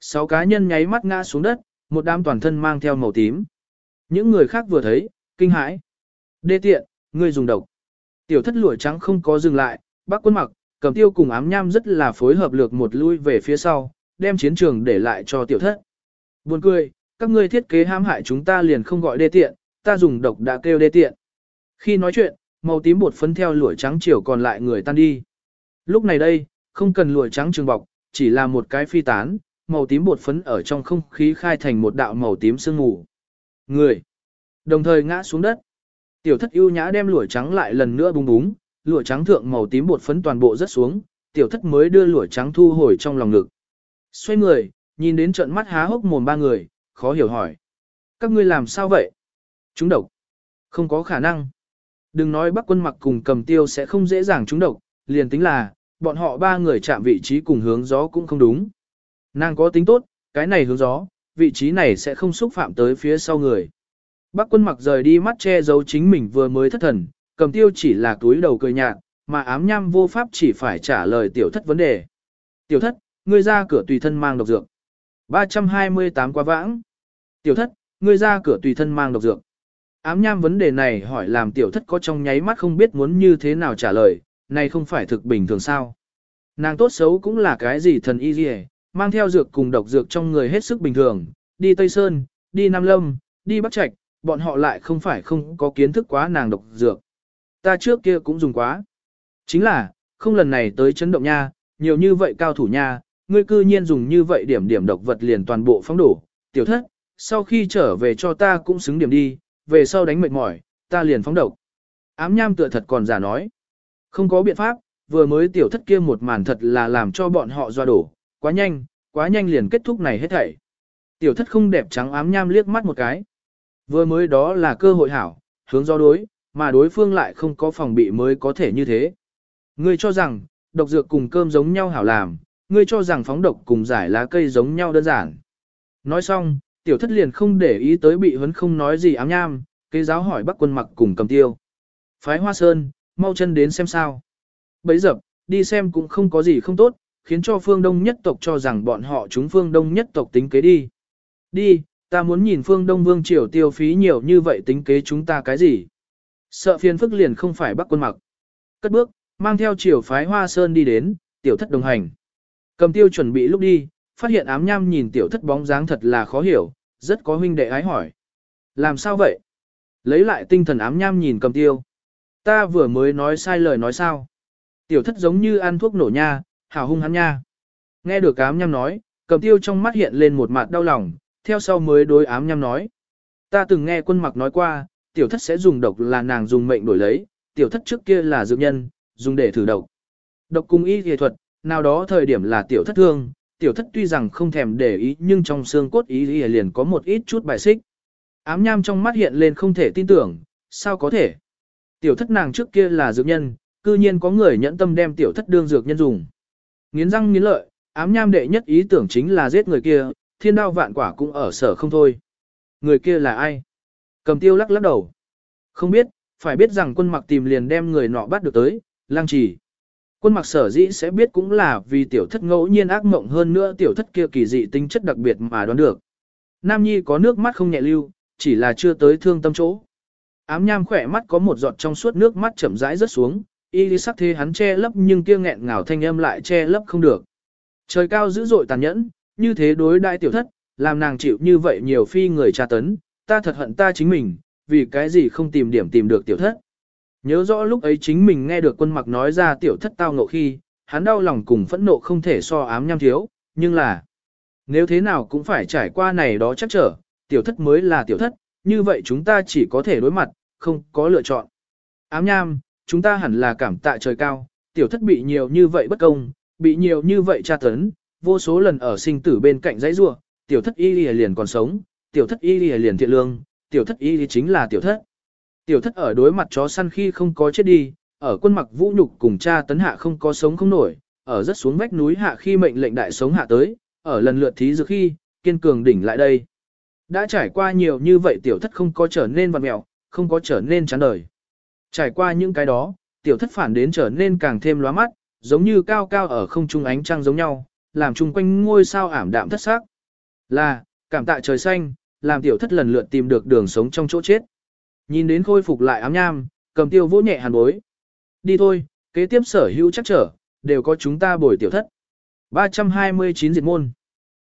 Sáu cá nhân nháy mắt ngã xuống đất, một đám toàn thân mang theo màu tím. Những người khác vừa thấy, kinh hãi. Đê tiện, ngươi dùng độc. Tiểu thất lụa trắng không có dừng lại, bác quân mặc, cầm tiêu cùng ám nham rất là phối hợp lược một lui về phía sau, đem chiến trường để lại cho tiểu thất. Buồn cười, các ngươi thiết kế hãm hại chúng ta liền không gọi đê tiện, ta dùng độc đã kêu đê tiện. Khi nói chuyện, màu tím bột phấn theo lụa trắng chiều còn lại người tan đi. Lúc này đây, không cần lụa trắng trường bọc, chỉ là một cái phi tán, màu tím bột phấn ở trong không khí khai thành một đạo màu tím sương mù. Người, đồng thời ngã xuống đất. Tiểu thất ưu nhã đem lụa trắng lại lần nữa bung búng, lụa trắng thượng màu tím bột phấn toàn bộ rất xuống, tiểu thất mới đưa lụa trắng thu hồi trong lòng ngực. Xoay người, nhìn đến trận mắt há hốc mồm ba người, khó hiểu hỏi. Các ngươi làm sao vậy? Chúng độc. Không có khả năng. Đừng nói bắc quân mặc cùng cầm tiêu sẽ không dễ dàng trúng độc, liền tính là, bọn họ ba người chạm vị trí cùng hướng gió cũng không đúng. Nàng có tính tốt, cái này hướng gió, vị trí này sẽ không xúc phạm tới phía sau người. Bác quân mặc rời đi mắt che giấu chính mình vừa mới thất thần, cầm tiêu chỉ là túi đầu cười nhạt, mà ám nham vô pháp chỉ phải trả lời tiểu thất vấn đề. Tiểu thất, ngươi ra cửa tùy thân mang độc dược. 328 quá vãng. Tiểu thất, ngươi ra cửa tùy thân mang độc dược. Ám nham vấn đề này hỏi làm tiểu thất có trong nháy mắt không biết muốn như thế nào trả lời, này không phải thực bình thường sao. Nàng tốt xấu cũng là cái gì thần y gì mang theo dược cùng độc dược trong người hết sức bình thường, đi Tây Sơn, đi Nam Lâm, đi Bắc Trạch, bọn họ lại không phải không có kiến thức quá nàng độc dược. Ta trước kia cũng dùng quá. Chính là, không lần này tới chấn động nha, nhiều như vậy cao thủ nha, ngươi cư nhiên dùng như vậy điểm điểm độc vật liền toàn bộ phóng đổ, tiểu thất, sau khi trở về cho ta cũng xứng điểm đi, về sau đánh mệt mỏi, ta liền phóng độc. Ám nham tựa thật còn giả nói. Không có biện pháp, vừa mới tiểu thất kia một màn thật là làm cho bọn họ doa đổ, quá nhanh, quá nhanh liền kết thúc này hết thảy. Tiểu thất không đẹp trắng ám nham liếc mắt một cái. Vừa mới đó là cơ hội hảo, hướng do đối, mà đối phương lại không có phòng bị mới có thể như thế. Ngươi cho rằng, độc dược cùng cơm giống nhau hảo làm, ngươi cho rằng phóng độc cùng giải lá cây giống nhau đơn giản. Nói xong, tiểu thất liền không để ý tới bị huấn không nói gì ám nham, kế giáo hỏi bắc quân mặc cùng cầm tiêu. Phái hoa sơn, mau chân đến xem sao. Bấy dập, đi xem cũng không có gì không tốt, khiến cho phương đông nhất tộc cho rằng bọn họ chúng phương đông nhất tộc tính kế đi. Đi, ta muốn nhìn phương đông vương triều tiêu phí nhiều như vậy tính kế chúng ta cái gì. Sợ phiền phức liền không phải bắc quân mặc. Cất bước, mang theo triều phái hoa sơn đi đến, tiểu thất đồng hành. Cầm tiêu chuẩn bị lúc đi, phát hiện ám nham nhìn tiểu thất bóng dáng thật là khó hiểu, rất có huynh đệ ái hỏi. Làm sao vậy? Lấy lại tinh thần ám nham nhìn cầm tiêu. Ta vừa mới nói sai lời nói sao? Tiểu thất giống như ăn thuốc nổ nha, hào hung hắn nha. Nghe được ám nham nói, cầm tiêu trong mắt hiện lên một mặt đau lòng, theo sau mới đối ám nham nói. Ta từng nghe quân mặc nói qua, tiểu thất sẽ dùng độc là nàng dùng mệnh đổi lấy, tiểu thất trước kia là dược nhân, dùng để thử độc. Độc cung y y thuật, nào đó thời điểm là tiểu thất thương, tiểu thất tuy rằng không thèm để ý nhưng trong xương cốt ý y liền có một ít chút bài xích. Ám nham trong mắt hiện lên không thể tin tưởng, sao có thể? Tiểu thất nàng trước kia là dược nhân, cư nhiên có người nhẫn tâm đem tiểu thất đương dược nhân dùng. Nghiến răng nghiến lợi, ám nham đệ nhất ý tưởng chính là giết người kia, thiên đao vạn quả cũng ở sở không thôi. Người kia là ai? Cầm tiêu lắc lắc đầu. Không biết, phải biết rằng quân mặc tìm liền đem người nọ bắt được tới, lang trì. Quân mặc sở dĩ sẽ biết cũng là vì tiểu thất ngẫu nhiên ác mộng hơn nữa tiểu thất kia kỳ dị tính chất đặc biệt mà đoán được. Nam Nhi có nước mắt không nhẹ lưu, chỉ là chưa tới thương tâm chỗ. Ám nham khỏe mắt có một giọt trong suốt nước mắt chậm rãi rớt xuống, y lý sắc thế hắn che lấp nhưng kia nghẹn ngào thanh âm lại che lấp không được. Trời cao dữ dội tàn nhẫn, như thế đối đại tiểu thất, làm nàng chịu như vậy nhiều phi người tra tấn, ta thật hận ta chính mình, vì cái gì không tìm điểm tìm được tiểu thất. Nhớ rõ lúc ấy chính mình nghe được quân mặc nói ra tiểu thất tao ngộ khi, hắn đau lòng cùng phẫn nộ không thể so ám nham thiếu, nhưng là, nếu thế nào cũng phải trải qua này đó chắc trở, tiểu thất mới là tiểu thất, như vậy chúng ta chỉ có thể đối mặt, không có lựa chọn. Ám nham, chúng ta hẳn là cảm tạ trời cao, tiểu thất bị nhiều như vậy bất công, bị nhiều như vậy tra tấn, vô số lần ở sinh tử bên cạnh dãy rua, tiểu thất y liền còn sống, tiểu thất y liền thiện lương, tiểu thất y chính là tiểu thất. Tiểu thất ở đối mặt chó săn khi không có chết đi, ở quân mặc vũ nhục cùng cha tấn hạ không có sống không nổi, ở rất xuống vách núi hạ khi mệnh lệnh đại sống hạ tới, ở lần lượt thí dược khi, kiên cường đỉnh lại đây. Đã trải qua nhiều như vậy tiểu thất không có trở nên vật mẹo, không có trở nên chán đời. Trải qua những cái đó, tiểu thất phản đến trở nên càng thêm lóa mắt, giống như cao cao ở không trung ánh trăng giống nhau, làm chung quanh ngôi sao ảm đạm thất sắc. Là, cảm tạ trời xanh, làm tiểu thất lần lượt tìm được đường sống trong chỗ chết. Nhìn đến khôi phục lại ám nham, cầm tiêu vỗ nhẹ hàn bối. Đi thôi, kế tiếp sở hữu chắc trở, đều có chúng ta bồi tiểu thất. 329 diệt môn.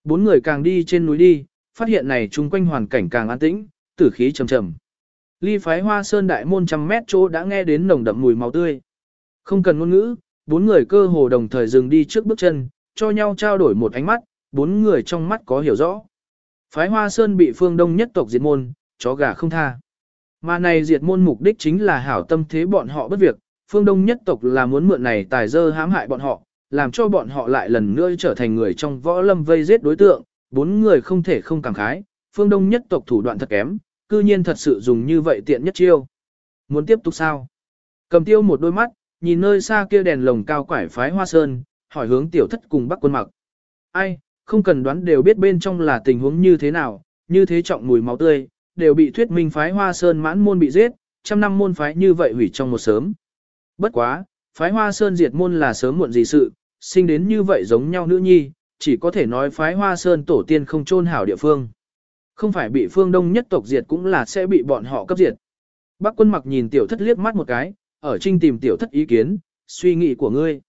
Bốn người càng đi trên núi đi, phát hiện này chung quanh hoàn cảnh càng an tĩnh, tử khí trầm trầm. Ly phái hoa sơn đại môn trăm mét chỗ đã nghe đến nồng đậm mùi máu tươi. Không cần ngôn ngữ, bốn người cơ hồ đồng thời dừng đi trước bước chân, cho nhau trao đổi một ánh mắt, bốn người trong mắt có hiểu rõ. Phái hoa sơn bị phương đông nhất tộc diệt môn, chó gà không tha. Mà này diệt môn mục đích chính là hảo tâm thế bọn họ bất việc, phương đông nhất tộc là muốn mượn này tài dơ hãm hại bọn họ, làm cho bọn họ lại lần nữa trở thành người trong võ lâm vây giết đối tượng, bốn người không thể không cảm khái, phương đông nhất tộc thủ đoạn thật kém, cư nhiên thật sự dùng như vậy tiện nhất chiêu. Muốn tiếp tục sao? Cầm tiêu một đôi mắt, nhìn nơi xa kia đèn lồng cao quải phái hoa sơn, hỏi hướng tiểu thất cùng bắc quân mặc. Ai, không cần đoán đều biết bên trong là tình huống như thế nào, như thế trọng mùi máu tươi, đều bị thuyết minh phái hoa sơn mãn môn bị giết, trăm năm môn phái như vậy hủy trong một sớm. Bất quá, phái hoa sơn diệt môn là sớm muộn gì sự, sinh đến như vậy giống nhau nữ nhi, chỉ có thể nói phái hoa sơn tổ tiên không chôn hảo địa phương. Không phải bị phương đông nhất tộc diệt cũng là sẽ bị bọn họ cấp diệt. Bác quân mặc nhìn tiểu thất liếc mắt một cái, ở trinh tìm tiểu thất ý kiến, suy nghĩ của ngươi.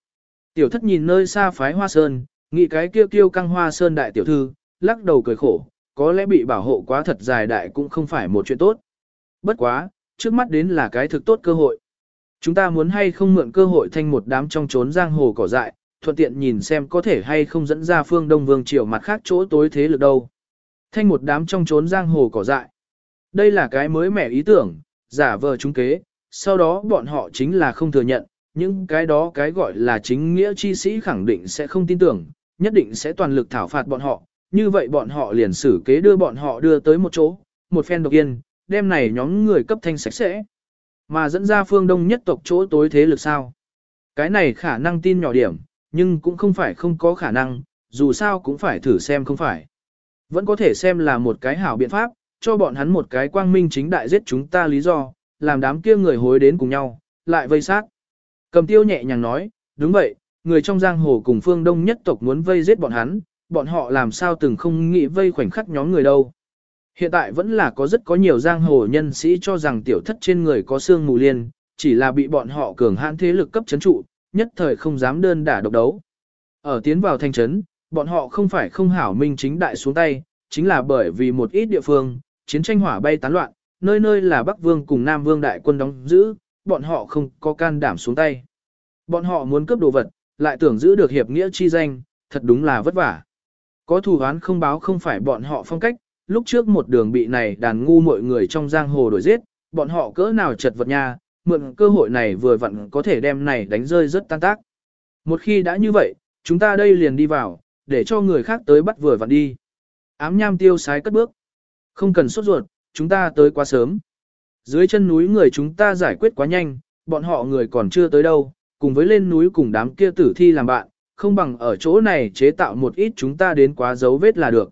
Tiểu thất nhìn nơi xa phái hoa sơn, nghĩ cái kia kêu căng hoa sơn đại tiểu thư, lắc đầu cười khổ, có lẽ bị bảo hộ quá thật dài đại cũng không phải một chuyện tốt. Bất quá, trước mắt đến là cái thực tốt cơ hội. Chúng ta muốn hay không mượn cơ hội thanh một đám trong trốn giang hồ cỏ dại, thuận tiện nhìn xem có thể hay không dẫn ra phương Đông Vương triều mặt khác chỗ tối thế lực đâu. Thanh một đám trong trốn giang hồ cỏ dại. Đây là cái mới mẻ ý tưởng, giả vờ chúng kế, sau đó bọn họ chính là không thừa nhận, những cái đó cái gọi là chính nghĩa chi sĩ khẳng định sẽ không tin tưởng, nhất định sẽ toàn lực thảo phạt bọn họ, như vậy bọn họ liền xử kế đưa bọn họ đưa tới một chỗ, một phen độc yên, đem này nhóm người cấp thanh sạch sẽ. Mà dẫn ra phương đông nhất tộc chỗ tối thế lực sao. Cái này khả năng tin nhỏ điểm, nhưng cũng không phải không có khả năng, dù sao cũng phải thử xem không phải. Vẫn có thể xem là một cái hảo biện pháp, cho bọn hắn một cái quang minh chính đại giết chúng ta lý do, làm đám kia người hối đến cùng nhau, lại vây sát. Cầm tiêu nhẹ nhàng nói, đúng vậy, người trong giang hồ cùng phương đông nhất tộc muốn vây giết bọn hắn, bọn họ làm sao từng không nghĩ vây khoảnh khắc nhóm người đâu. Hiện tại vẫn là có rất có nhiều giang hồ nhân sĩ cho rằng tiểu thất trên người có xương mù liên, chỉ là bị bọn họ cường hãn thế lực cấp chấn trụ, nhất thời không dám đơn đả độc đấu. Ở tiến vào thành trấn, bọn họ không phải không hảo minh chính đại xuống tay, chính là bởi vì một ít địa phương, chiến tranh hỏa bay tán loạn, nơi nơi là Bắc Vương cùng Nam Vương đại quân đóng giữ, bọn họ không có can đảm xuống tay. Bọn họ muốn cướp đồ vật, lại tưởng giữ được hiệp nghĩa chi danh, thật đúng là vất vả. Có thù oán không báo không phải bọn họ phong cách, lúc trước một đường bị này đàn ngu mọi người trong giang hồ đổi giết, bọn họ cỡ nào chật vật nha, mượn cơ hội này vừa vặn có thể đem này đánh rơi rất tan tác. Một khi đã như vậy, chúng ta đây liền đi vào, để cho người khác tới bắt vừa vặn đi. Ám nham tiêu sái cất bước. Không cần sốt ruột, chúng ta tới quá sớm. Dưới chân núi người chúng ta giải quyết quá nhanh, bọn họ người còn chưa tới đâu, cùng với lên núi cùng đám kia tử thi làm bạn, không bằng ở chỗ này chế tạo một ít chúng ta đến quá dấu vết là được.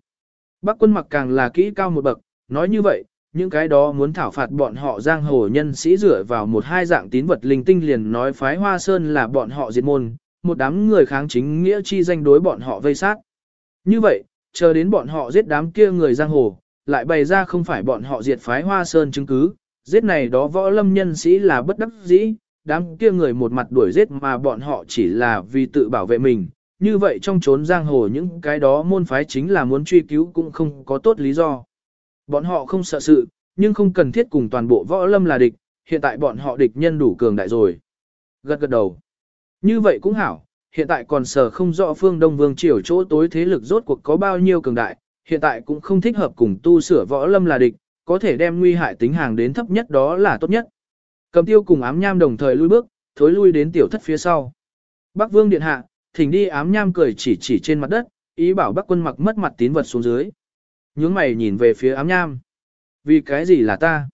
Bác quân mặc càng là kỹ cao một bậc, nói như vậy, những cái đó muốn thảo phạt bọn họ giang hồ nhân sĩ dựa vào một hai dạng tín vật linh tinh liền nói phái hoa sơn là bọn họ diệt môn, một đám người kháng chính nghĩa chi danh đối bọn họ vây sát. Như vậy, chờ đến bọn họ giết đám kia người giang hồ, lại bày ra không phải bọn họ diệt phái hoa sơn chứng cứ, giết này đó võ lâm nhân sĩ là bất đắc dĩ, đám kia người một mặt đuổi giết mà bọn họ chỉ là vì tự bảo vệ mình. Như vậy trong trốn giang hồ những cái đó môn phái chính là muốn truy cứu cũng không có tốt lý do. Bọn họ không sợ sự, nhưng không cần thiết cùng toàn bộ võ lâm là địch, hiện tại bọn họ địch nhân đủ cường đại rồi. Gật gật đầu. Như vậy cũng hảo, hiện tại còn sở không rõ phương Đông Vương Triều chỗ tối thế lực rốt cuộc có bao nhiêu cường đại, hiện tại cũng không thích hợp cùng tu sửa võ lâm là địch, có thể đem nguy hại tính hàng đến thấp nhất đó là tốt nhất. Cầm tiêu cùng ám nham đồng thời lui bước, thối lui đến tiểu thất phía sau. Bắc Vương Điện Hạ, thỉnh đi ám nham cười chỉ chỉ trên mặt đất, ý bảo Bắc quân mặc mất mặt tín vật xuống dưới. Nhướng mày nhìn về phía ám nham. Vì cái gì là ta?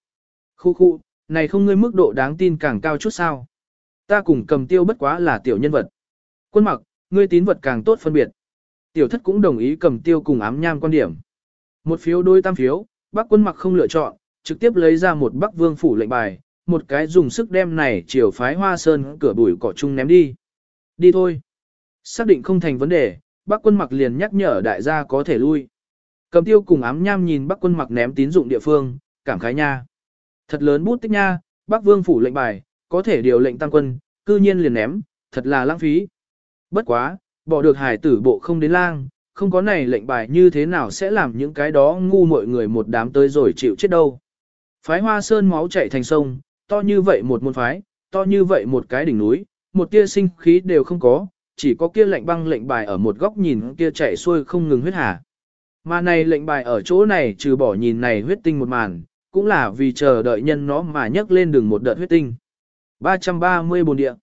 Khu khu, này không ngươi mức độ đáng tin càng cao chút sao? Ta cùng cầm tiêu bất quá là tiểu nhân vật. Quân mặc, ngươi tín vật càng tốt phân biệt. Tiểu thất cũng đồng ý cầm tiêu cùng ám nham quan điểm. Một phiếu đôi tam phiếu, bác quân mặc không lựa chọn, trực tiếp lấy ra một bắc vương phủ lệnh bài, một cái dùng sức đem này chiều phái hoa sơn cửa bụi cỏ chung ném đi. Đi thôi. Xác định không thành vấn đề, bác quân mặc liền nhắc nhở đại gia có thể lui. Cầm tiêu cùng ám nham nhìn bác quân mặc ném tín dụng địa phương, cảm khái nha. Thật lớn bút tích nha, bác vương phủ lệnh bài, có thể điều lệnh tăng quân, cư nhiên liền ném, thật là lãng phí. Bất quá, bỏ được hải tử bộ không đến lang, không có này lệnh bài như thế nào sẽ làm những cái đó ngu mọi người một đám tới rồi chịu chết đâu. Phái hoa sơn máu chảy thành sông, to như vậy một môn phái, to như vậy một cái đỉnh núi, một tia sinh khí đều không có, chỉ có kia lệnh băng lệnh bài ở một góc nhìn kia chạy xuôi không ngừng huyết hà. Mà này lệnh bài ở chỗ này trừ bỏ nhìn này huyết tinh một màn, cũng là vì chờ đợi nhân nó mà nhấc lên đường một đợt huyết tinh. 330 bồn địa.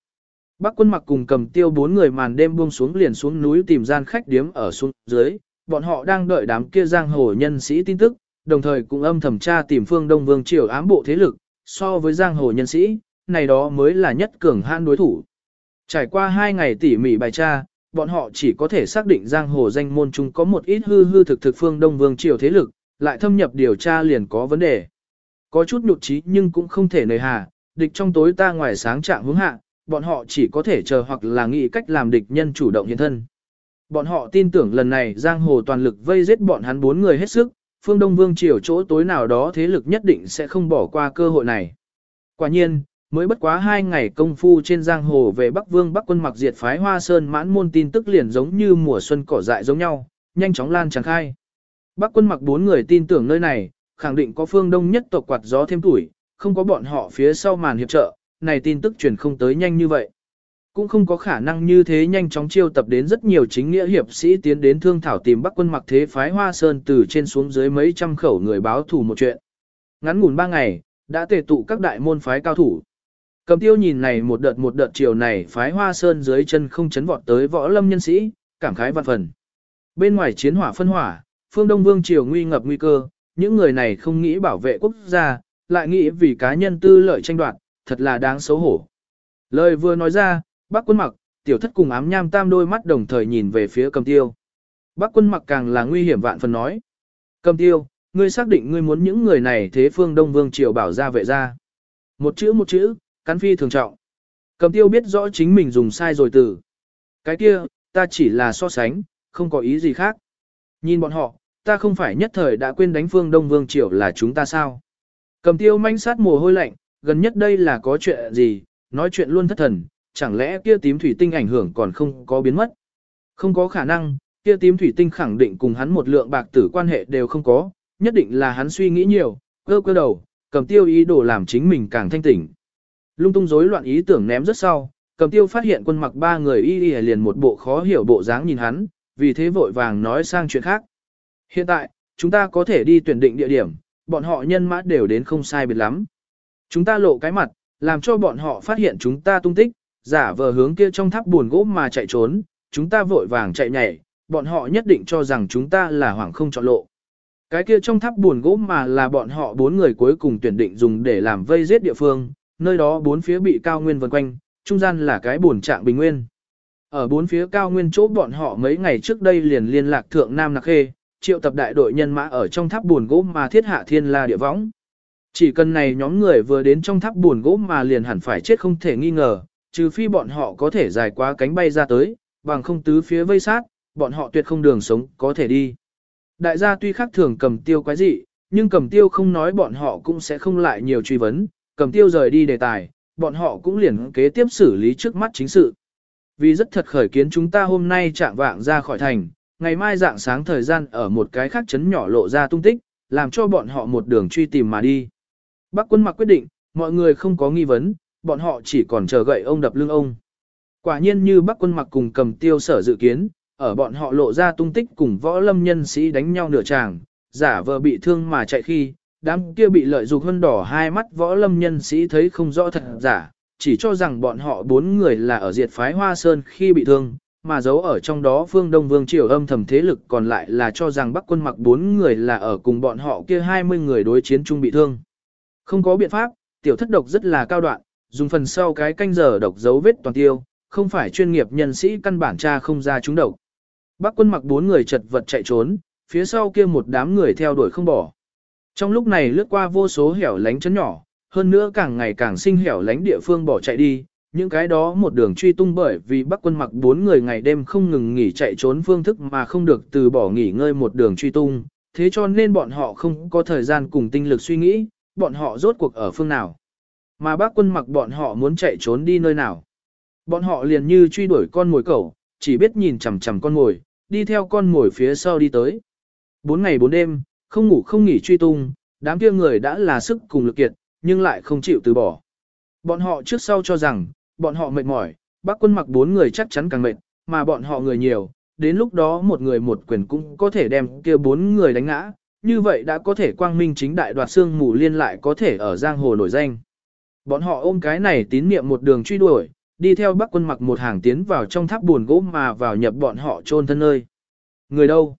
Bắc quân mặc cùng cầm tiêu bốn người màn đêm buông xuống liền xuống núi tìm gian khách điếm ở xuống dưới, bọn họ đang đợi đám kia giang hồ nhân sĩ tin tức, đồng thời cũng âm thầm tra tìm phương Đông Vương Triều ám bộ thế lực, so với giang hồ nhân sĩ, này đó mới là nhất cường hãn đối thủ. Trải qua hai ngày tỉ mỉ bài tra, bọn họ chỉ có thể xác định giang hồ danh môn chúng có một ít hư hư thực thực phương Đông Vương Triều thế lực, lại thâm nhập điều tra liền có vấn đề. Có chút nhụt chí nhưng cũng không thể nề hà, địch trong tối ta ngoài sáng trạng hướng hạ, bọn họ chỉ có thể chờ hoặc là nghĩ cách làm địch nhân chủ động hiện thân. Bọn họ tin tưởng lần này giang hồ toàn lực vây giết bọn hắn bốn người hết sức, phương Đông Vương triều chỗ tối nào đó thế lực nhất định sẽ không bỏ qua cơ hội này. Quả nhiên, mới bất quá hai ngày công phu trên giang hồ về Bắc Vương Bắc quân mặc diệt phái Hoa Sơn mãn môn tin tức liền giống như mùa xuân cỏ dại giống nhau, nhanh chóng lan tràn khai. Bắc quân mặc bốn người tin tưởng nơi này, khẳng định có phương Đông nhất tộc quạt gió thêm tuổi, không có bọn họ phía sau màn hiệp trợ, này tin tức truyền không tới nhanh như vậy. Cũng không có khả năng như thế nhanh chóng chiêu tập đến rất nhiều chính nghĩa hiệp sĩ tiến đến thương thảo tìm Bắc quân mặc thế phái Hoa Sơn từ trên xuống dưới mấy trăm khẩu người báo thủ một chuyện. Ngắn ngủn ba ngày, đã tề tụ các đại môn phái cao thủ. Cầm tiêu nhìn này một đợt một đợt chiều này phái Hoa Sơn dưới chân không chấn vọt tới võ lâm nhân sĩ, cảm khái văn phần. Bên ngoài chiến hỏa phân hỏa, phương Đông Vương triều nguy ngập nguy cơ, những người này không nghĩ bảo vệ quốc gia, lại nghĩ vì cá nhân tư lợi tranh đoạt, thật là đáng xấu hổ. Lời vừa nói ra, bác quân mặc, tiểu thất cùng ám nham tam đôi mắt đồng thời nhìn về phía cầm tiêu. Bác quân mặc càng là nguy hiểm vạn phần nói. Cầm tiêu, ngươi xác định ngươi muốn những người này thế phương Đông Vương Triều bảo ra vệ ra. Một chữ một chữ, cắn phi thường trọng. Cầm tiêu biết rõ chính mình dùng sai rồi từ. Cái kia, ta chỉ là so sánh, không có ý gì khác. Nhìn bọn họ, ta không phải nhất thời đã quên đánh phương Đông Vương Triều là chúng ta sao. Cầm tiêu manh sát mồ hôi lạnh, gần nhất đây là có chuyện gì, nói chuyện luôn thất thần, chẳng lẽ kia tím thủy tinh ảnh hưởng còn không có biến mất. Không có khả năng, kia tím thủy tinh khẳng định cùng hắn một lượng bạc tử quan hệ đều không có, nhất định là hắn suy nghĩ nhiều, cơ cơ đầu, cầm tiêu ý đồ làm chính mình càng thanh tỉnh. Lung tung rối loạn ý tưởng ném rất sau, cầm tiêu phát hiện quân mặc ba người y y liền một bộ khó hiểu bộ dáng nhìn hắn, vì thế vội vàng nói sang chuyện khác. Hiện tại, chúng ta có thể đi tuyển định địa điểm, bọn họ nhân mã đều đến không sai biệt lắm. Chúng ta lộ cái mặt, làm cho bọn họ phát hiện chúng ta tung tích, giả vờ hướng kia trong tháp buồn gỗ mà chạy trốn, chúng ta vội vàng chạy nhảy, bọn họ nhất định cho rằng chúng ta là hoảng không chọn lộ. Cái kia trong tháp buồn gỗ mà là bọn họ bốn người cuối cùng tuyển định dùng để làm vây giết địa phương, nơi đó bốn phía bị cao nguyên vần quanh, trung gian là cái buồn trạng bình nguyên. Ở bốn phía cao nguyên chỗ bọn họ mấy ngày trước đây liền liên lạc thượng Nam Nặc Khê, triệu tập đại đội nhân mã ở trong tháp buồn gỗ mà thiết hạ thiên la địa võng. Chỉ cần này nhóm người vừa đến trong tháp buồn gỗ mà liền hẳn phải chết không thể nghi ngờ, trừ phi bọn họ có thể dài quá cánh bay ra tới, bằng không tứ phía vây sát, bọn họ tuyệt không đường sống có thể đi. Đại gia tuy khác thường cầm tiêu quái dị, nhưng cầm tiêu không nói bọn họ cũng sẽ không lại nhiều truy vấn, cầm tiêu rời đi đề tài, bọn họ cũng liền kế tiếp xử lý trước mắt chính sự. Vì rất thật khởi kiến chúng ta hôm nay chạm vạng ra khỏi thành, ngày mai dạng sáng thời gian ở một cái khác chấn nhỏ lộ ra tung tích, làm cho bọn họ một đường truy tìm mà đi. Bác quân mặc quyết định, mọi người không có nghi vấn, bọn họ chỉ còn chờ gậy ông đập lưng ông. Quả nhiên như bác quân mặc cùng cầm tiêu sở dự kiến, ở bọn họ lộ ra tung tích cùng võ lâm nhân sĩ đánh nhau nửa tràng, giả vờ bị thương mà chạy khi, đám kia bị lợi dụng hơn đỏ hai mắt võ lâm nhân sĩ thấy không rõ thật giả, chỉ cho rằng bọn họ bốn người là ở diệt phái Hoa Sơn khi bị thương, mà giấu ở trong đó phương Đông Vương Triều âm thầm thế lực còn lại là cho rằng Bắc quân mặc bốn người là ở cùng bọn họ kia 20 người đối chiến chung bị thương. Không có biện pháp, tiểu thất độc rất là cao đoạn, dùng phần sau cái canh giờ độc dấu vết toàn tiêu, không phải chuyên nghiệp nhân sĩ căn bản tra không ra chúng độc. Bắc quân mặc bốn người chật vật chạy trốn, phía sau kia một đám người theo đuổi không bỏ. Trong lúc này lướt qua vô số hẻo lánh chấn nhỏ, hơn nữa càng ngày càng sinh hẻo lánh địa phương bỏ chạy đi, những cái đó một đường truy tung bởi vì Bắc quân mặc bốn người ngày đêm không ngừng nghỉ chạy trốn phương thức mà không được từ bỏ nghỉ ngơi một đường truy tung, thế cho nên bọn họ không có thời gian cùng tinh lực suy nghĩ, bọn họ rốt cuộc ở phương nào. Mà bác quân mặc bọn họ muốn chạy trốn đi nơi nào. Bọn họ liền như truy đuổi con mồi cẩu, chỉ biết nhìn chằm chằm con mồi, đi theo con mồi phía sau đi tới. Bốn ngày bốn đêm, không ngủ không nghỉ truy tung, đám kia người đã là sức cùng lực kiệt, nhưng lại không chịu từ bỏ. Bọn họ trước sau cho rằng, bọn họ mệt mỏi, bác quân mặc bốn người chắc chắn càng mệt, mà bọn họ người nhiều, đến lúc đó một người một quyền cũng có thể đem kia bốn người đánh ngã, như vậy đã có thể quang minh chính đại đoạt xương mù liên lại có thể ở giang hồ nổi danh. Bọn họ ôm cái này tín niệm một đường truy đuổi, đi theo bắc quân mặc một hàng tiến vào trong tháp buồn gỗ mà vào nhập bọn họ chôn thân nơi. Người đâu?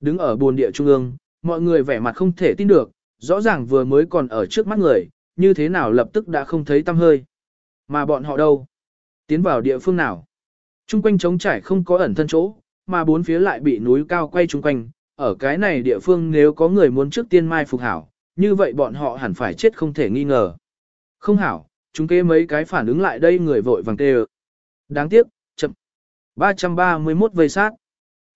Đứng ở buồn địa trung ương, mọi người vẻ mặt không thể tin được, rõ ràng vừa mới còn ở trước mắt người, như thế nào lập tức đã không thấy tâm hơi. Mà bọn họ đâu? Tiến vào địa phương nào? Trung quanh trống trải không có ẩn thân chỗ, mà bốn phía lại bị núi cao quay trung quanh. Ở cái này địa phương nếu có người muốn trước tiên mai phục hảo, như vậy bọn họ hẳn phải chết không thể nghi ngờ. Không hảo, chúng kế mấy cái phản ứng lại đây người vội vàng tê Đáng tiếc, chậm. 331 vây sát.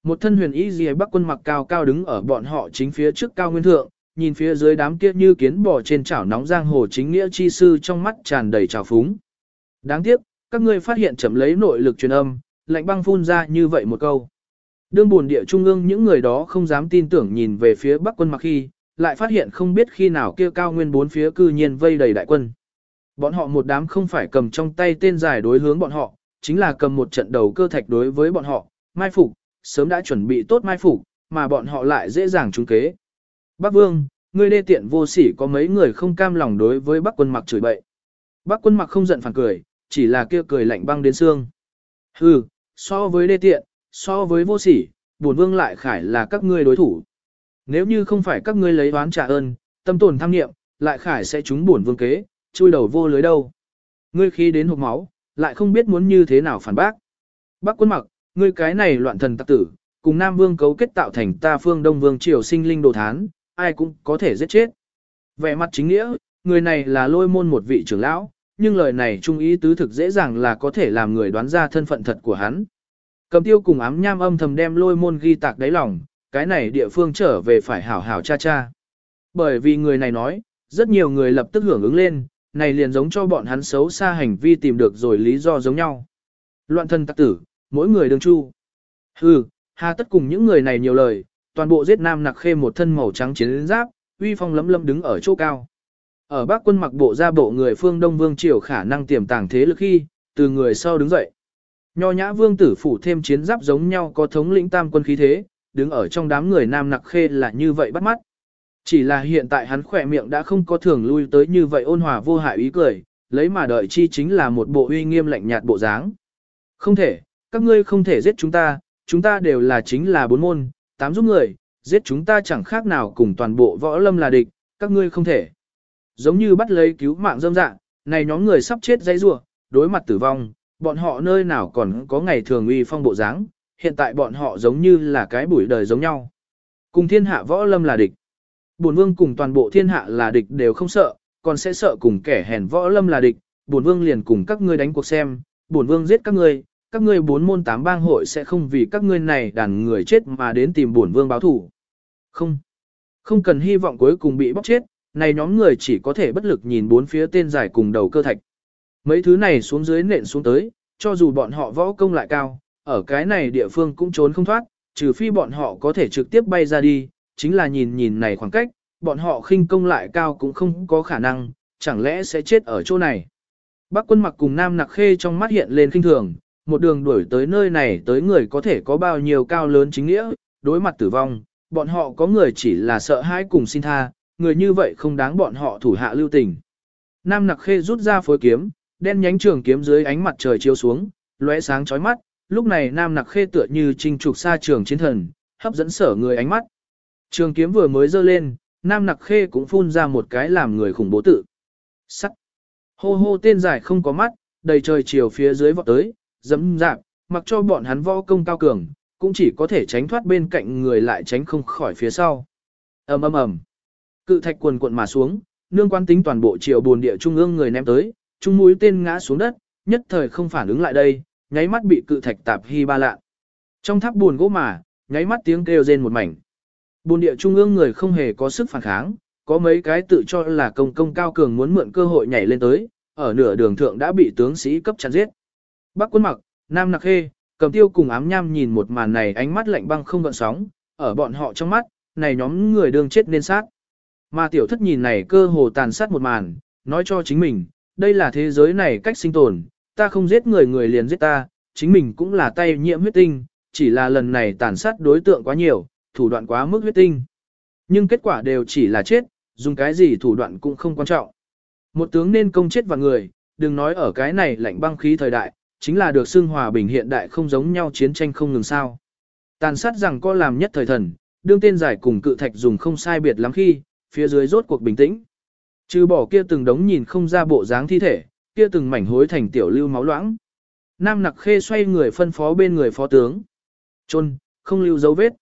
Một thân huyền y gì bắc quân mặc cao cao đứng ở bọn họ chính phía trước cao nguyên thượng, nhìn phía dưới đám kia như kiến bò trên chảo nóng giang hồ chính nghĩa chi sư trong mắt tràn đầy trào phúng. Đáng tiếc, các ngươi phát hiện chậm lấy nội lực truyền âm, lạnh băng phun ra như vậy một câu. Đương buồn địa trung ương những người đó không dám tin tưởng nhìn về phía bắc quân mặc khi, lại phát hiện không biết khi nào kia cao nguyên bốn phía cư nhiên vây đầy đại quân. Bọn họ một đám không phải cầm trong tay tên dài đối hướng bọn họ, chính là cầm một trận đầu cơ thạch đối với bọn họ, mai phục, sớm đã chuẩn bị tốt mai phục, mà bọn họ lại dễ dàng trúng kế. Bác Vương, ngươi đê tiện vô sỉ có mấy người không cam lòng đối với Bắc quân mặc chửi bậy. Bắc quân mặc không giận phản cười, chỉ là kia cười lạnh băng đến xương. Hừ, so với đê tiện, so với vô sỉ, buồn vương lại khải là các ngươi đối thủ. Nếu như không phải các ngươi lấy oán trả ơn, tâm tồn tham nghiệm, lại khải sẽ trúng buồn vương kế, chui đầu vô lưới đâu. Ngươi khi đến hộp máu, lại không biết muốn như thế nào phản bác. Bắc quân mặc, ngươi cái này loạn thần tặc tử, cùng Nam Vương cấu kết tạo thành ta phương Đông Vương triều sinh linh đồ thán, ai cũng có thể giết chết. Vẻ mặt chính nghĩa, người này là lôi môn một vị trưởng lão, nhưng lời này trung ý tứ thực dễ dàng là có thể làm người đoán ra thân phận thật của hắn. Cầm tiêu cùng ám nham âm thầm đem lôi môn ghi tạc đáy lòng, cái này địa phương trở về phải hảo hảo cha cha. Bởi vì người này nói, rất nhiều người lập tức hưởng ứng lên, này liền giống cho bọn hắn xấu xa hành vi tìm được rồi lý do giống nhau. Loạn thân tắc tử, mỗi người đương chu. Hừ, hà tất cùng những người này nhiều lời, toàn bộ giết nam nặc khê một thân màu trắng chiến giáp, uy phong lấm lấm đứng ở chỗ cao. Ở bắc quân mặc bộ ra bộ người phương Đông Vương Triều khả năng tiềm tàng thế lực khi, từ người sau đứng dậy. Nho nhã vương tử phủ thêm chiến giáp giống nhau có thống lĩnh tam quân khí thế, đứng ở trong đám người nam nặc khê là như vậy bắt mắt. Chỉ là hiện tại hắn khỏe miệng đã không có thường lui tới như vậy ôn hòa vô hại ý cười, lấy mà đợi chi chính là một bộ uy nghiêm lạnh nhạt bộ dáng. Không thể, các ngươi không thể giết chúng ta, chúng ta đều là chính là bốn môn, tám giúp người, giết chúng ta chẳng khác nào cùng toàn bộ võ lâm là địch, các ngươi không thể. Giống như bắt lấy cứu mạng dâm dạng, này nhóm người sắp chết dãy rủa, đối mặt tử vong, bọn họ nơi nào còn có ngày thường uy phong bộ dáng, hiện tại bọn họ giống như là cái bụi đời giống nhau. Cùng thiên hạ võ lâm là địch. Bổn vương cùng toàn bộ thiên hạ là địch đều không sợ, còn sẽ sợ cùng kẻ hèn võ lâm là địch, bổn vương liền cùng các ngươi đánh cuộc xem, bổn vương giết các ngươi, các ngươi bốn môn tám bang hội sẽ không vì các ngươi này đàn người chết mà đến tìm bổn vương báo thủ. Không. Không cần hy vọng cuối cùng bị bóc chết, này nhóm người chỉ có thể bất lực nhìn bốn phía tên giải cùng đầu cơ thạch. mấy thứ này xuống dưới nện xuống tới, cho dù bọn họ võ công lại cao, ở cái này địa phương cũng trốn không thoát, trừ phi bọn họ có thể trực tiếp bay ra đi, chính là nhìn nhìn này khoảng cách, bọn họ khinh công lại cao cũng không có khả năng, chẳng lẽ sẽ chết ở chỗ này. Bác quân mặc cùng Nam Nặc Khê trong mắt hiện lên kinh thường, một đường đuổi tới nơi này tới người có thể có bao nhiêu cao lớn chính nghĩa, đối mặt tử vong, bọn họ có người chỉ là sợ hãi cùng xin tha, người như vậy không đáng bọn họ thủ hạ lưu tình. Nam Nặc Khê rút ra phối kiếm, đen nhánh trường kiếm dưới ánh mặt trời chiếu xuống, lóe sáng chói mắt, lúc này Nam Nặc Khê tựa như trinh trục xa trường chiến thần, hấp dẫn sở người ánh mắt. Trường kiếm vừa mới giơ lên, Nam Nặc Khê cũng phun ra một cái làm người khủng bố tự. Sắt. Hô hô tên giải không có mắt, đầy trời chiều phía dưới vọt tới, dẫm dạp, mặc cho bọn hắn võ công cao cường, cũng chỉ có thể tránh thoát bên cạnh người lại tránh không khỏi phía sau. ầm ầm ầm, cự thạch quần cuộn mà xuống, nương quan tính toàn bộ chiều buồn địa trung ương người ném tới, trung mũi tên ngã xuống đất, nhất thời không phản ứng lại đây, nháy mắt bị cự thạch tạp hy ba lạ. Trong tháp buồn gỗ mà, nháy mắt tiếng kêu rên một mảnh. Bồn địa trung ương người không hề có sức phản kháng, có mấy cái tự cho là công công cao cường muốn mượn cơ hội nhảy lên tới, ở nửa đường thượng đã bị tướng sĩ cấp chặn giết. Bắc quân mặc, Nam Nặc Khê, cầm tiêu cùng ám nham nhìn một màn này ánh mắt lạnh băng không gợn sóng, ở bọn họ trong mắt, này nhóm người đương chết nên sát. Mà tiểu thất nhìn này cơ hồ tàn sát một màn, nói cho chính mình, đây là thế giới này cách sinh tồn, ta không giết người người liền giết ta, chính mình cũng là tay nhiễm huyết tinh, chỉ là lần này tàn sát đối tượng quá nhiều, thủ đoạn quá mức huyết tinh. Nhưng kết quả đều chỉ là chết, dùng cái gì thủ đoạn cũng không quan trọng. Một tướng nên công chết vào người, đừng nói ở cái này lạnh băng khí thời đại, chính là được xưng hòa bình hiện đại không giống nhau chiến tranh không ngừng sao. Tàn sát rằng có làm nhất thời thần, đương tên giải cùng cự thạch dùng không sai biệt lắm khi, phía dưới rốt cuộc bình tĩnh. Trừ bỏ kia từng đống nhìn không ra bộ dáng thi thể, kia từng mảnh hối thành tiểu lưu máu loãng. Nam nặc khê xoay người phân phó bên người phó tướng. Trôn, không lưu dấu vết.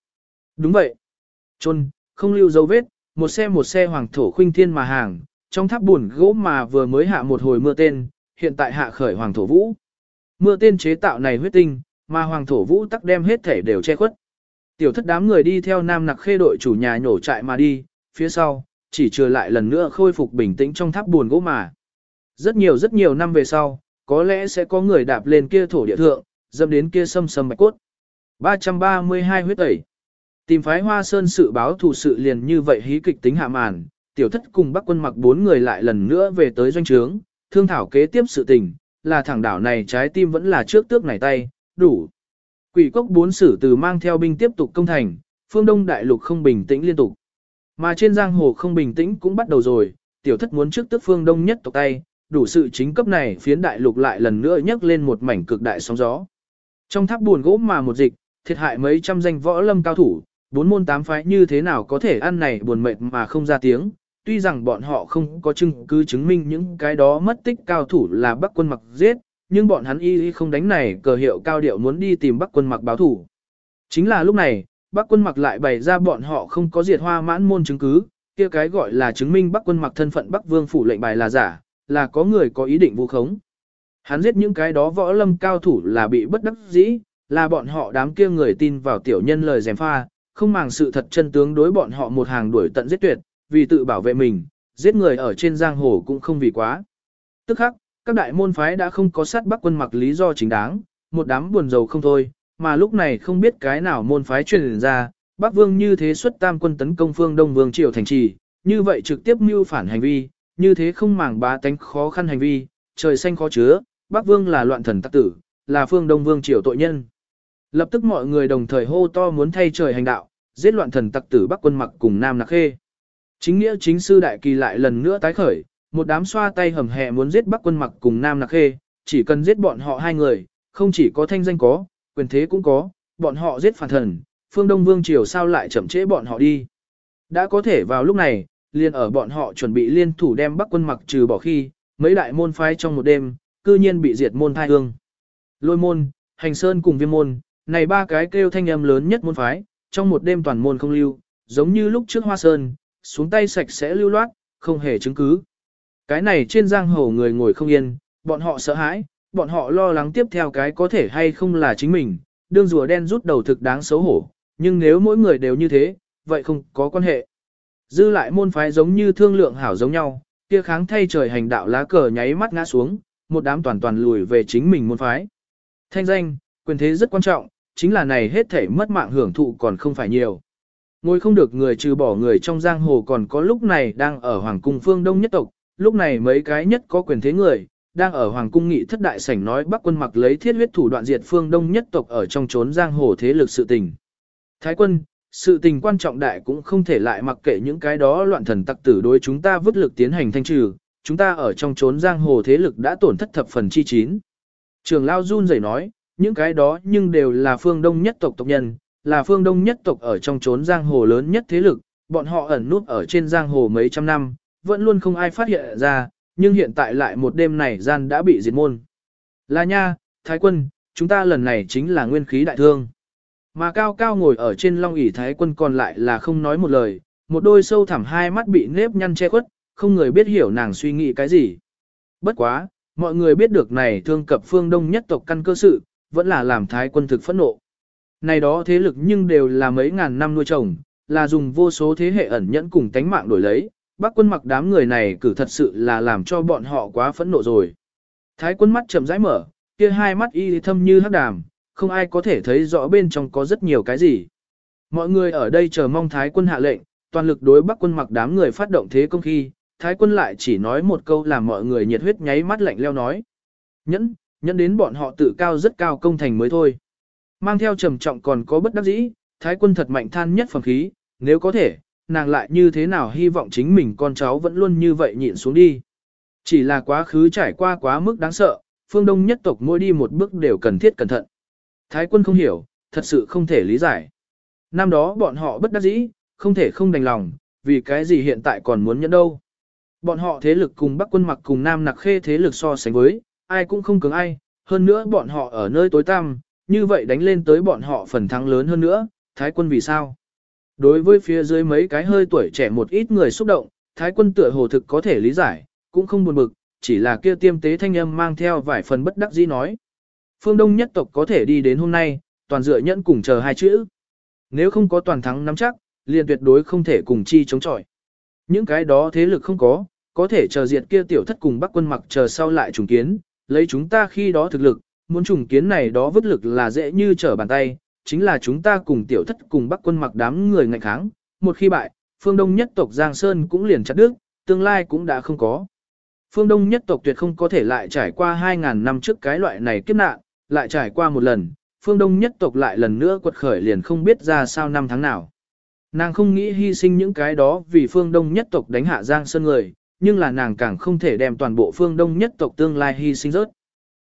Đúng vậy. Trôn, không lưu dấu vết, một xe một xe hoàng thổ khuynh thiên mà hàng, trong tháp buồn gỗ mà vừa mới hạ một hồi mưa tên, hiện tại hạ khởi hoàng thổ vũ. Mưa tên chế tạo này huyết tinh, mà hoàng thổ vũ tắc đem hết thể đều che khuất. Tiểu thất đám người đi theo nam nặc khê đội chủ nhà nhổ trại mà đi, phía sau, chỉ trừ lại lần nữa khôi phục bình tĩnh trong tháp buồn gỗ mà. Rất nhiều rất nhiều năm về sau, có lẽ sẽ có người đạp lên kia thổ địa thượng, dâm đến kia sâm sâm bạch cốt. 332 huyết tẩy. Tìm phái hoa sơn sự báo thủ sự liền như vậy hí kịch tính hạ màn, tiểu thất cùng bắc quân mặc bốn người lại lần nữa về tới doanh trướng, thương thảo kế tiếp sự tình, là thẳng đảo này trái tim vẫn là trước tước này tay, đủ. Quỷ cốc bốn sử từ mang theo binh tiếp tục công thành, phương đông đại lục không bình tĩnh liên tục. Mà trên giang hồ không bình tĩnh cũng bắt đầu rồi, tiểu thất muốn trước tước phương đông nhất tộc tay, đủ sự chính cấp này phiến đại lục lại lần nữa nhấc lên một mảnh cực đại sóng gió. Trong tháp buồn gỗ mà một dịch, thiệt hại mấy trăm danh võ lâm cao thủ, bốn môn tám phái như thế nào có thể ăn này buồn mệt mà không ra tiếng, tuy rằng bọn họ không có chứng cứ chứng minh những cái đó mất tích cao thủ là bắc quân mặc giết, nhưng bọn hắn y y không đánh này cờ hiệu cao điệu muốn đi tìm bắc quân mặc báo thủ. Chính là lúc này, bắc quân mặc lại bày ra bọn họ không có diệt hoa mãn môn chứng cứ, kia cái gọi là chứng minh bắc quân mặc thân phận bắc vương phủ lệnh bài là giả, là có người có ý định vu khống. Hắn giết những cái đó võ lâm cao thủ là bị bất đắc dĩ, là bọn họ đám kia người tin vào tiểu nhân lời dèm pha, không màng sự thật chân tướng đối bọn họ một hàng đuổi tận giết tuyệt, vì tự bảo vệ mình, giết người ở trên giang hồ cũng không vì quá. Tức khắc, các đại môn phái đã không có sát bắc quân mặc lý do chính đáng, một đám buồn rầu không thôi, mà lúc này không biết cái nào môn phái truyền ra, Bắc Vương như thế xuất tam quân tấn công phương Đông Vương triều thành trì, như vậy trực tiếp mưu phản hành vi, như thế không màng bá tánh khó khăn hành vi, trời xanh khó chứa, Bắc Vương là loạn thần tắc tử, là phương Đông Vương triều tội nhân. Lập tức mọi người đồng thời hô to muốn thay trời hành đạo, giết loạn thần tặc tử Bắc quân mặc cùng Nam Nặc Khê. Chính nghĩa chính sư đại kỳ lại lần nữa tái khởi, một đám xoa tay hầm hè muốn giết Bắc quân mặc cùng Nam Nặc Khê, chỉ cần giết bọn họ hai người, không chỉ có thanh danh có, quyền thế cũng có, bọn họ giết phản thần, phương Đông Vương Triều sao lại chậm trễ bọn họ đi. Đã có thể vào lúc này, liền ở bọn họ chuẩn bị liên thủ đem Bắc quân mặc trừ bỏ khi, mấy đại môn phái trong một đêm, cư nhiên bị diệt môn thai hương. Lôi môn, hành sơn cùng viêm môn, này ba cái kêu thanh âm lớn nhất môn phái, trong một đêm toàn môn không lưu, giống như lúc trước hoa sơn, xuống tay sạch sẽ lưu loát, không hề chứng cứ. Cái này trên giang hồ người ngồi không yên, bọn họ sợ hãi, bọn họ lo lắng tiếp theo cái có thể hay không là chính mình, đương rùa đen rút đầu thực đáng xấu hổ, nhưng nếu mỗi người đều như thế, vậy không có quan hệ. Dư lại môn phái giống như thương lượng hảo giống nhau, kia kháng thay trời hành đạo lá cờ nháy mắt ngã xuống, một đám toàn toàn lùi về chính mình môn phái. Thanh danh, quyền thế rất quan trọng, chính là này hết thể mất mạng hưởng thụ còn không phải nhiều. Ngồi không được người trừ bỏ người trong giang hồ còn có lúc này đang ở Hoàng cung phương Đông nhất tộc, lúc này mấy cái nhất có quyền thế người, đang ở Hoàng cung nghị thất đại sảnh nói Bắc quân mặc lấy thiết huyết thủ đoạn diệt phương Đông nhất tộc ở trong trốn giang hồ thế lực sự tình. Thái quân, sự tình quan trọng đại cũng không thể lại mặc kệ những cái đó loạn thần tặc tử đối chúng ta vứt lực tiến hành thanh trừ, chúng ta ở trong trốn giang hồ thế lực đã tổn thất thập phần chi chín. Trường Lao run rẩy nói, những cái đó nhưng đều là phương đông nhất tộc tộc nhân, là phương đông nhất tộc ở trong chốn giang hồ lớn nhất thế lực, bọn họ ẩn nút ở trên giang hồ mấy trăm năm, vẫn luôn không ai phát hiện ra, nhưng hiện tại lại một đêm này gian đã bị diệt môn. Là nha, Thái quân, chúng ta lần này chính là nguyên khí đại thương. Mà cao cao ngồi ở trên long ỷ Thái quân còn lại là không nói một lời, một đôi sâu thẳm hai mắt bị nếp nhăn che khuất, không người biết hiểu nàng suy nghĩ cái gì. Bất quá, mọi người biết được này thương cập phương đông nhất tộc căn cơ sự, vẫn là làm Thái quân thực phẫn nộ. Này đó thế lực nhưng đều là mấy ngàn năm nuôi trồng, là dùng vô số thế hệ ẩn nhẫn cùng tánh mạng đổi lấy, bác quân mặc đám người này cử thật sự là làm cho bọn họ quá phẫn nộ rồi. Thái quân mắt chậm rãi mở, kia hai mắt y thâm như hắc đàm, không ai có thể thấy rõ bên trong có rất nhiều cái gì. Mọi người ở đây chờ mong Thái quân hạ lệnh, toàn lực đối bắc quân mặc đám người phát động thế công khi, Thái quân lại chỉ nói một câu làm mọi người nhiệt huyết nháy mắt lạnh leo nói. Nhẫn, nhận đến bọn họ tự cao rất cao công thành mới thôi. Mang theo trầm trọng còn có bất đắc dĩ, Thái quân thật mạnh than nhất phẩm khí, nếu có thể, nàng lại như thế nào hy vọng chính mình con cháu vẫn luôn như vậy nhịn xuống đi. Chỉ là quá khứ trải qua quá mức đáng sợ, phương đông nhất tộc mỗi đi một bước đều cần thiết cẩn thận. Thái quân không hiểu, thật sự không thể lý giải. Năm đó bọn họ bất đắc dĩ, không thể không đành lòng, vì cái gì hiện tại còn muốn nhẫn đâu. Bọn họ thế lực cùng Bắc quân mặc cùng Nam nặc khê thế lực so sánh với, ai cũng không cứng ai, hơn nữa bọn họ ở nơi tối tăm, như vậy đánh lên tới bọn họ phần thắng lớn hơn nữa, Thái quân vì sao? Đối với phía dưới mấy cái hơi tuổi trẻ một ít người xúc động, Thái quân tựa hồ thực có thể lý giải, cũng không buồn bực, chỉ là kia tiêm tế thanh âm mang theo vài phần bất đắc dĩ nói. Phương Đông nhất tộc có thể đi đến hôm nay, toàn dựa nhẫn cùng chờ hai chữ. Nếu không có toàn thắng nắm chắc, liền tuyệt đối không thể cùng chi chống chọi. Những cái đó thế lực không có, có thể chờ diệt kia tiểu thất cùng bắc quân mặc chờ sau lại trùng kiến, lấy chúng ta khi đó thực lực, muốn trùng kiến này đó vứt lực là dễ như trở bàn tay, chính là chúng ta cùng tiểu thất cùng bắc quân mặc đám người ngạnh kháng, một khi bại, phương đông nhất tộc Giang Sơn cũng liền chặt đứt, tương lai cũng đã không có. Phương đông nhất tộc tuyệt không có thể lại trải qua 2.000 năm trước cái loại này kiếp nạn, lại trải qua một lần, phương đông nhất tộc lại lần nữa quật khởi liền không biết ra sao năm tháng nào. Nàng không nghĩ hy sinh những cái đó vì phương đông nhất tộc đánh hạ Giang Sơn người, nhưng là nàng càng không thể đem toàn bộ phương đông nhất tộc tương lai hy sinh rớt.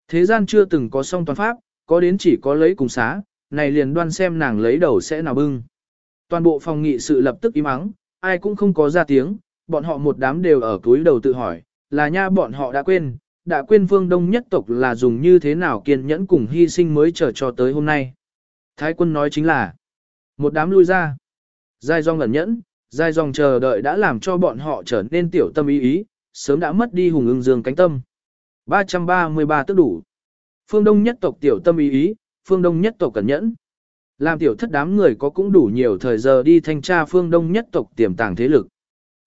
Thế gian chưa từng có song toàn pháp, có đến chỉ có lấy cùng xá, này liền đoan xem nàng lấy đầu sẽ nào bưng. Toàn bộ phòng nghị sự lập tức im ắng, ai cũng không có ra tiếng, bọn họ một đám đều ở túi đầu tự hỏi, là nha bọn họ đã quên, đã quên phương đông nhất tộc là dùng như thế nào kiên nhẫn cùng hy sinh mới chờ cho tới hôm nay. Thái quân nói chính là, một đám lui ra, dài do ngẩn nhẫn, dài dòng chờ đợi đã làm cho bọn họ trở nên tiểu tâm ý ý, sớm đã mất đi hùng ưng dương cánh tâm. 333 tức đủ. Phương Đông nhất tộc tiểu tâm ý ý, phương Đông nhất tộc cẩn nhẫn. Làm tiểu thất đám người có cũng đủ nhiều thời giờ đi thanh tra phương Đông nhất tộc tiềm tàng thế lực.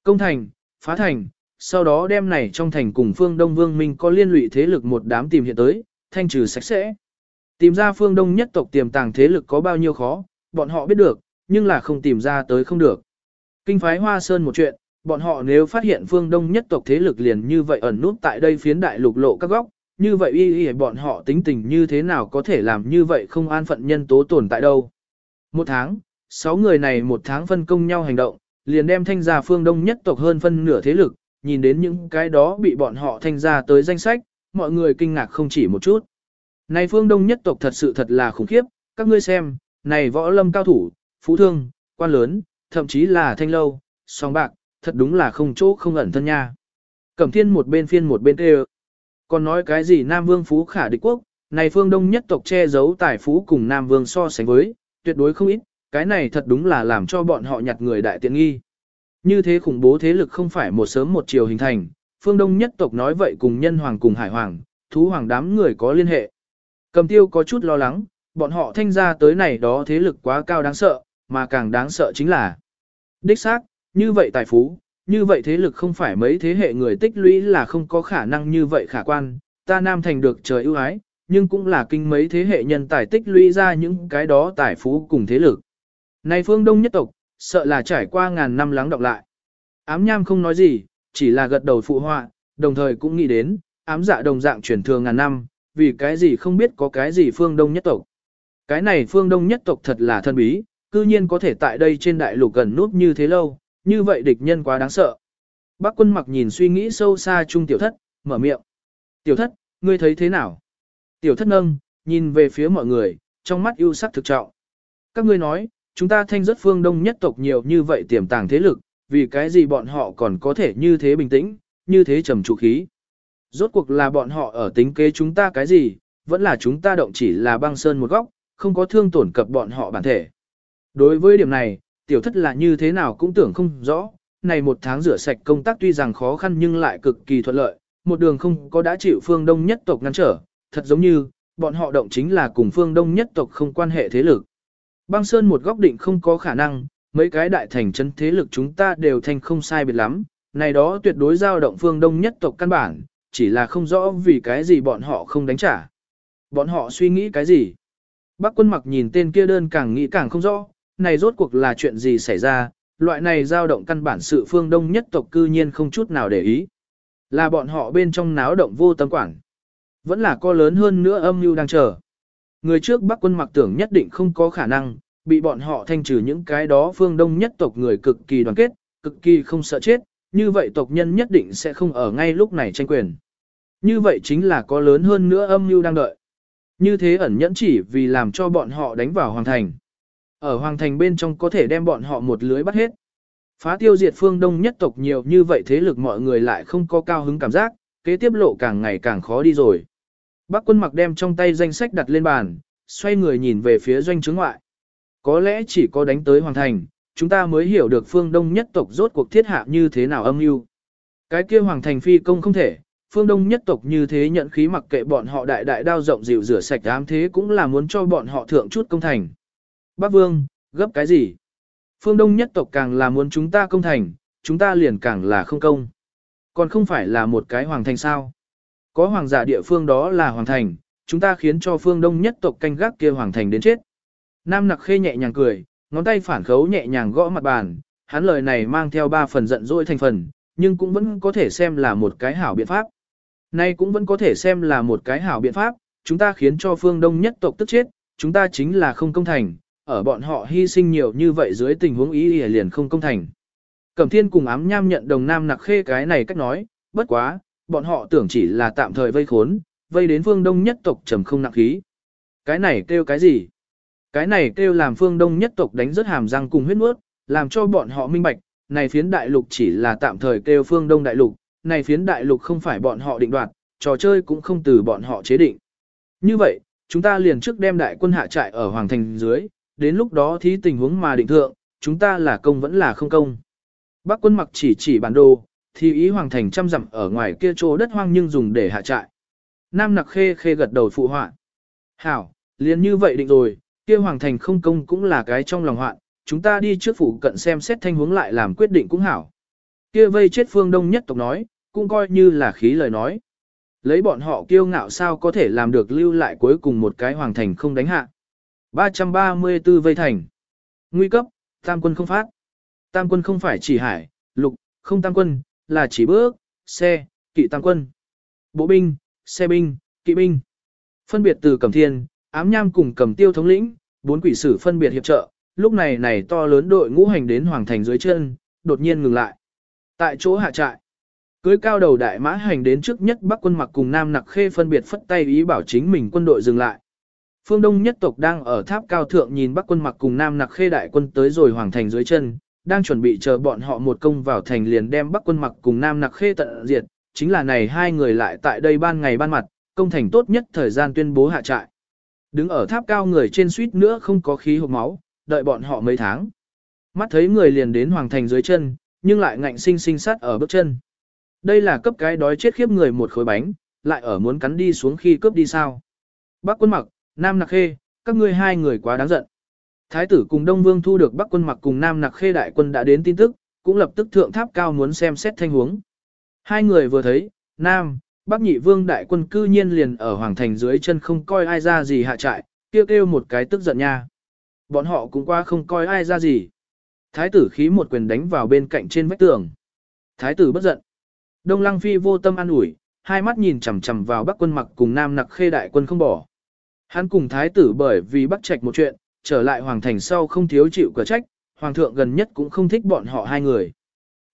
Công thành, phá thành, sau đó đem này trong thành cùng phương Đông Vương Minh có liên lụy thế lực một đám tìm hiện tới, thanh trừ sạch sẽ. Tìm ra phương Đông nhất tộc tiềm tàng thế lực có bao nhiêu khó, bọn họ biết được, nhưng là không tìm ra tới không được. Kinh phái Hoa Sơn một chuyện, bọn họ nếu phát hiện phương Đông nhất tộc thế lực liền như vậy ẩn nút tại đây phiến đại lục lộ các góc, như vậy y y bọn họ tính tình như thế nào có thể làm như vậy không an phận nhân tố tồn tại đâu. Một tháng, sáu người này một tháng phân công nhau hành động, liền đem thanh gia phương đông nhất tộc hơn phân nửa thế lực, nhìn đến những cái đó bị bọn họ thanh gia tới danh sách, mọi người kinh ngạc không chỉ một chút. Này phương đông nhất tộc thật sự thật là khủng khiếp, các ngươi xem, này võ lâm cao thủ, phú thương, quan lớn, thậm chí là thanh lâu, song bạc, thật đúng là không chỗ không ẩn thân nha. Cẩm thiên một bên phiên một bên kêu. Còn nói cái gì Nam Vương Phú khả địch quốc, này phương đông nhất tộc che giấu tài phú cùng Nam Vương so sánh với, tuyệt đối không ít, cái này thật đúng là làm cho bọn họ nhặt người đại tiện nghi. Như thế khủng bố thế lực không phải một sớm một chiều hình thành, phương đông nhất tộc nói vậy cùng nhân hoàng cùng hải hoàng, thú hoàng đám người có liên hệ. Cầm tiêu có chút lo lắng, bọn họ thanh ra tới này đó thế lực quá cao đáng sợ, mà càng đáng sợ chính là đích xác, như vậy tài phú, như vậy thế lực không phải mấy thế hệ người tích lũy là không có khả năng như vậy khả quan, ta Nam Thành được trời ưu ái, nhưng cũng là kinh mấy thế hệ nhân tài tích lũy ra những cái đó tài phú cùng thế lực. Này phương Đông nhất tộc, sợ là trải qua ngàn năm lắng đọng lại. Ám nham không nói gì, chỉ là gật đầu phụ họa, đồng thời cũng nghĩ đến, ám dạ đồng dạng chuyển thường ngàn năm, vì cái gì không biết có cái gì phương Đông nhất tộc. Cái này phương Đông nhất tộc thật là thân bí, cư nhiên có thể tại đây trên đại lục gần nút như thế lâu, như vậy địch nhân quá đáng sợ. Bác quân mặc nhìn suy nghĩ sâu xa trung tiểu thất, mở miệng. Tiểu thất, ngươi thấy thế nào? Tiểu thất nâng, nhìn về phía mọi người, trong mắt ưu sắc thực trọng. Các ngươi nói, chúng ta thanh rất phương đông nhất tộc nhiều như vậy tiềm tàng thế lực, vì cái gì bọn họ còn có thể như thế bình tĩnh, như thế trầm trụ khí. Rốt cuộc là bọn họ ở tính kế chúng ta cái gì, vẫn là chúng ta động chỉ là băng sơn một góc, không có thương tổn cập bọn họ bản thể. Đối với điểm này, tiểu thất là như thế nào cũng tưởng không rõ, này một tháng rửa sạch công tác tuy rằng khó khăn nhưng lại cực kỳ thuận lợi, một đường không có đã chịu phương đông nhất tộc ngăn trở, thật giống như, bọn họ động chính là cùng phương đông nhất tộc không quan hệ thế lực. Băng Sơn một góc định không có khả năng, mấy cái đại thành chân thế lực chúng ta đều thành không sai biệt lắm, này đó tuyệt đối giao động phương đông nhất tộc căn bản, chỉ là không rõ vì cái gì bọn họ không đánh trả. Bọn họ suy nghĩ cái gì? Bác quân mặc nhìn tên kia đơn càng nghĩ càng không rõ, này rốt cuộc là chuyện gì xảy ra, loại này dao động căn bản sự phương đông nhất tộc cư nhiên không chút nào để ý. Là bọn họ bên trong náo động vô tâm quản. Vẫn là co lớn hơn nữa âm mưu đang chờ. Người trước Bắc quân mặc tưởng nhất định không có khả năng, bị bọn họ thanh trừ những cái đó phương đông nhất tộc người cực kỳ đoàn kết, cực kỳ không sợ chết, như vậy tộc nhân nhất định sẽ không ở ngay lúc này tranh quyền. Như vậy chính là có lớn hơn nữa âm mưu đang đợi. Như thế ẩn nhẫn chỉ vì làm cho bọn họ đánh vào hoàng thành. Ở hoàng thành bên trong có thể đem bọn họ một lưới bắt hết. Phá tiêu diệt phương đông nhất tộc nhiều như vậy thế lực mọi người lại không có cao hứng cảm giác, kế tiếp lộ càng ngày càng khó đi rồi. Bác quân mặc đem trong tay danh sách đặt lên bàn, xoay người nhìn về phía doanh chứng ngoại. Có lẽ chỉ có đánh tới hoàng thành, chúng ta mới hiểu được phương đông nhất tộc rốt cuộc thiết hạ như thế nào âm mưu. Cái kia hoàng thành phi công không thể, phương đông nhất tộc như thế nhận khí mặc kệ bọn họ đại đại đao rộng dịu rửa sạch ám thế cũng là muốn cho bọn họ thượng chút công thành. Bác vương, gấp cái gì? Phương đông nhất tộc càng là muốn chúng ta công thành, chúng ta liền càng là không công. Còn không phải là một cái hoàng thành sao? Có hoàng giả địa phương đó là hoàng thành, chúng ta khiến cho phương đông nhất tộc canh gác kia hoàng thành đến chết. Nam nặc khê nhẹ nhàng cười, ngón tay phản khấu nhẹ nhàng gõ mặt bàn, hắn lời này mang theo ba phần giận dỗi thành phần, nhưng cũng vẫn có thể xem là một cái hảo biện pháp. Nay cũng vẫn có thể xem là một cái hảo biện pháp, chúng ta khiến cho phương đông nhất tộc tức chết, chúng ta chính là không công thành, ở bọn họ hy sinh nhiều như vậy dưới tình huống ý liền không công thành. Cẩm thiên cùng ám nham nhận đồng nam nặc khê cái này cách nói, bất quá, bọn họ tưởng chỉ là tạm thời vây khốn, vây đến phương đông nhất tộc trầm không nặng khí. Cái này kêu cái gì? Cái này kêu làm phương đông nhất tộc đánh rất hàm răng cùng huyết mướt, làm cho bọn họ minh bạch, này phiến đại lục chỉ là tạm thời kêu phương đông đại lục, này phiến đại lục không phải bọn họ định đoạt, trò chơi cũng không từ bọn họ chế định. Như vậy, chúng ta liền trước đem đại quân hạ trại ở Hoàng Thành dưới, đến lúc đó thí tình huống mà định thượng, chúng ta là công vẫn là không công. Bác quân mặc chỉ chỉ bản đồ, thì ý Hoàng Thành trăm dặm ở ngoài kia chỗ đất hoang nhưng dùng để hạ trại. Nam nặc khê khê gật đầu phụ họa. Hảo, liền như vậy định rồi, kia Hoàng Thành không công cũng là cái trong lòng hoạn, chúng ta đi trước phủ cận xem xét thanh hướng lại làm quyết định cũng hảo. Kia vây chết phương đông nhất tộc nói, cũng coi như là khí lời nói. Lấy bọn họ kiêu ngạo sao có thể làm được lưu lại cuối cùng một cái Hoàng Thành không đánh hạ. 334 vây thành. Nguy cấp, tam quân không phát. Tam quân không phải chỉ hải, lục, không tam quân, là chỉ bước, xe, kỵ tam quân. Bộ binh, xe binh, kỵ binh. Phân biệt từ Cẩm Thiên, ám nham cùng Cẩm Tiêu thống lĩnh, bốn quỷ sử phân biệt hiệp trợ, lúc này này to lớn đội ngũ hành đến hoàng thành dưới chân, đột nhiên ngừng lại. Tại chỗ hạ trại, cưới cao đầu đại mã hành đến trước nhất Bắc quân mặc cùng Nam Nặc Khê phân biệt phất tay ý bảo chính mình quân đội dừng lại. Phương Đông nhất tộc đang ở tháp cao thượng nhìn Bắc quân mặc cùng Nam Nặc Khê đại quân tới rồi hoàng thành dưới chân, đang chuẩn bị chờ bọn họ một công vào thành liền đem Bắc quân mặc cùng Nam Nặc Khê tận diệt, chính là này hai người lại tại đây ban ngày ban mặt, công thành tốt nhất thời gian tuyên bố hạ trại. Đứng ở tháp cao người trên suýt nữa không có khí hộp máu, đợi bọn họ mấy tháng. Mắt thấy người liền đến hoàng thành dưới chân, nhưng lại ngạnh sinh sinh sát ở bước chân. Đây là cấp cái đói chết khiếp người một khối bánh, lại ở muốn cắn đi xuống khi cướp đi sao. Bác quân mặc, Nam Nặc Khê, các ngươi hai người quá đáng giận. Thái tử cùng Đông Vương thu được Bắc quân mặc cùng Nam Nặc Khê đại quân đã đến tin tức, cũng lập tức thượng tháp cao muốn xem xét thanh huống. Hai người vừa thấy, Nam, Bắc nhị vương đại quân cư nhiên liền ở hoàng thành dưới chân không coi ai ra gì hạ trại, kêu kêu một cái tức giận nha. Bọn họ cũng qua không coi ai ra gì. Thái tử khí một quyền đánh vào bên cạnh trên vách tường. Thái tử bất giận. Đông Lăng Phi vô tâm an ủi, hai mắt nhìn chằm chằm vào Bắc quân mặc cùng Nam Nặc Khê đại quân không bỏ. Hắn cùng thái tử bởi vì bắt trạch một chuyện, trở lại hoàng thành sau không thiếu chịu cửa trách, hoàng thượng gần nhất cũng không thích bọn họ hai người.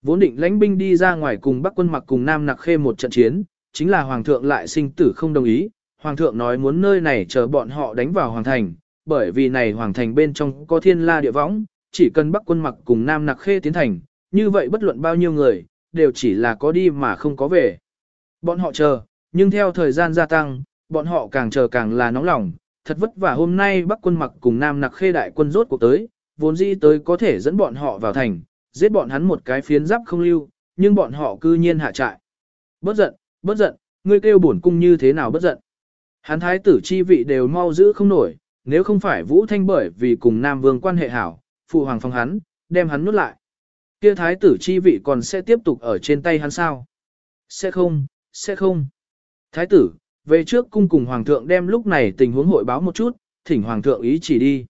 Vốn định lãnh binh đi ra ngoài cùng Bắc quân mặc cùng Nam Nặc Khê một trận chiến, chính là hoàng thượng lại sinh tử không đồng ý, hoàng thượng nói muốn nơi này chờ bọn họ đánh vào hoàng thành, bởi vì này hoàng thành bên trong có thiên la địa võng, chỉ cần Bắc quân mặc cùng Nam Nặc Khê tiến thành, như vậy bất luận bao nhiêu người, đều chỉ là có đi mà không có về. Bọn họ chờ, nhưng theo thời gian gia tăng, bọn họ càng chờ càng là nóng lòng, thật vất vả hôm nay Bắc quân mặc cùng Nam Nặc Khê đại quân rốt cuộc tới, vốn dĩ tới có thể dẫn bọn họ vào thành, giết bọn hắn một cái phiến giáp không lưu, nhưng bọn họ cư nhiên hạ trại. Bất giận, bất giận, ngươi kêu bổn cung như thế nào bất giận. Hắn thái tử chi vị đều mau giữ không nổi, nếu không phải Vũ Thanh bởi vì cùng Nam Vương quan hệ hảo, phụ hoàng phong hắn, đem hắn nuốt lại. Kia thái tử chi vị còn sẽ tiếp tục ở trên tay hắn sao? Sẽ không, sẽ không. Thái tử, về trước cung cùng hoàng thượng đem lúc này tình huống hội báo một chút, thỉnh hoàng thượng ý chỉ đi.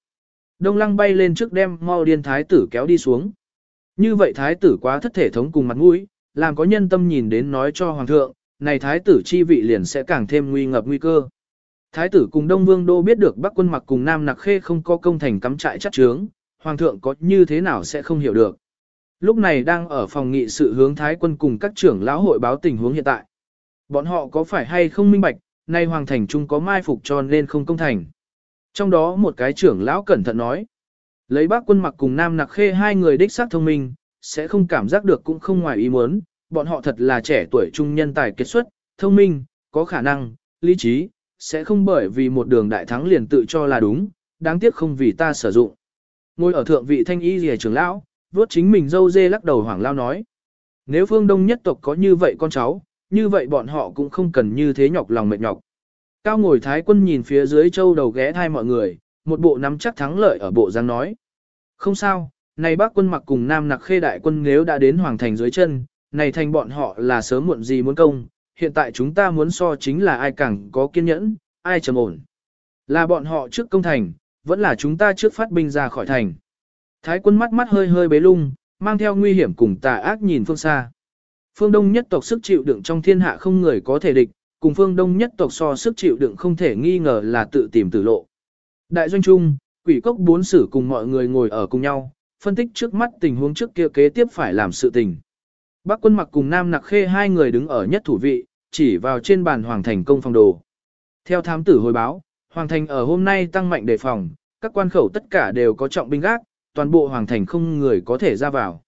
Đông lăng bay lên trước đem mau điên thái tử kéo đi xuống. Như vậy thái tử quá thất thể thống cùng mặt mũi, làm có nhân tâm nhìn đến nói cho hoàng thượng, này thái tử chi vị liền sẽ càng thêm nguy ngập nguy cơ. Thái tử cùng Đông Vương Đô biết được Bắc quân mặc cùng Nam Nặc Khê không có công thành cắm trại chắc trướng, Hoàng thượng có như thế nào sẽ không hiểu được. Lúc này đang ở phòng nghị sự hướng Thái quân cùng các trưởng lão hội báo tình huống hiện tại. Bọn họ có phải hay không minh bạch, nay Hoàng thành trung có mai phục cho nên không công thành. Trong đó một cái trưởng lão cẩn thận nói, lấy bác quân mặc cùng Nam Nặc Khê hai người đích xác thông minh, sẽ không cảm giác được cũng không ngoài ý muốn, bọn họ thật là trẻ tuổi trung nhân tài kết xuất, thông minh, có khả năng, lý trí, sẽ không bởi vì một đường đại thắng liền tự cho là đúng, đáng tiếc không vì ta sử dụng. Ngồi ở thượng vị thanh y rìa trưởng lão, vuốt chính mình dâu dê lắc đầu hoảng lao nói. Nếu phương đông nhất tộc có như vậy con cháu, như vậy bọn họ cũng không cần như thế nhọc lòng mệt nhọc. Cao ngồi thái quân nhìn phía dưới châu đầu ghé thai mọi người, một bộ nắm chắc thắng lợi ở bộ giang nói. Không sao, này bác quân mặc cùng nam nặc khê đại quân nếu đã đến hoàng thành dưới chân, này thành bọn họ là sớm muộn gì muốn công, hiện tại chúng ta muốn so chính là ai càng có kiên nhẫn, ai trầm ổn. Là bọn họ trước công thành, vẫn là chúng ta trước phát binh ra khỏi thành. Thái quân mắt mắt hơi hơi bế lung, mang theo nguy hiểm cùng tà ác nhìn phương xa. Phương Đông nhất tộc sức chịu đựng trong thiên hạ không người có thể địch, cùng phương Đông nhất tộc so sức chịu đựng không thể nghi ngờ là tự tìm tử lộ. Đại doanh trung, quỷ cốc bốn sử cùng mọi người ngồi ở cùng nhau, phân tích trước mắt tình huống trước kia kế tiếp phải làm sự tình. Bác quân mặc cùng Nam Nặc Khê hai người đứng ở nhất thủ vị, chỉ vào trên bàn hoàng thành công phòng đồ. Theo thám tử hồi báo, hoàng thành ở hôm nay tăng mạnh đề phòng, các quan khẩu tất cả đều có trọng binh gác, toàn bộ hoàng thành không người có thể ra vào.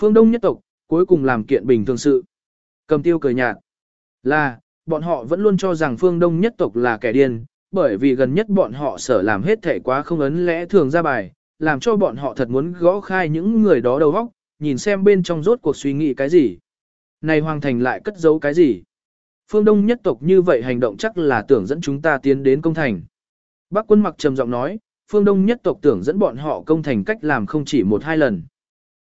Phương Đông nhất tộc, cuối cùng làm kiện bình thường sự. Cầm tiêu cười nhạt. Là, bọn họ vẫn luôn cho rằng phương Đông nhất tộc là kẻ điên, bởi vì gần nhất bọn họ sở làm hết thể quá không ấn lẽ thường ra bài, làm cho bọn họ thật muốn gõ khai những người đó đầu óc, nhìn xem bên trong rốt cuộc suy nghĩ cái gì. Này hoàng thành lại cất giấu cái gì? Phương Đông nhất tộc như vậy hành động chắc là tưởng dẫn chúng ta tiến đến công thành. Bác quân mặc trầm giọng nói, phương Đông nhất tộc tưởng dẫn bọn họ công thành cách làm không chỉ một hai lần.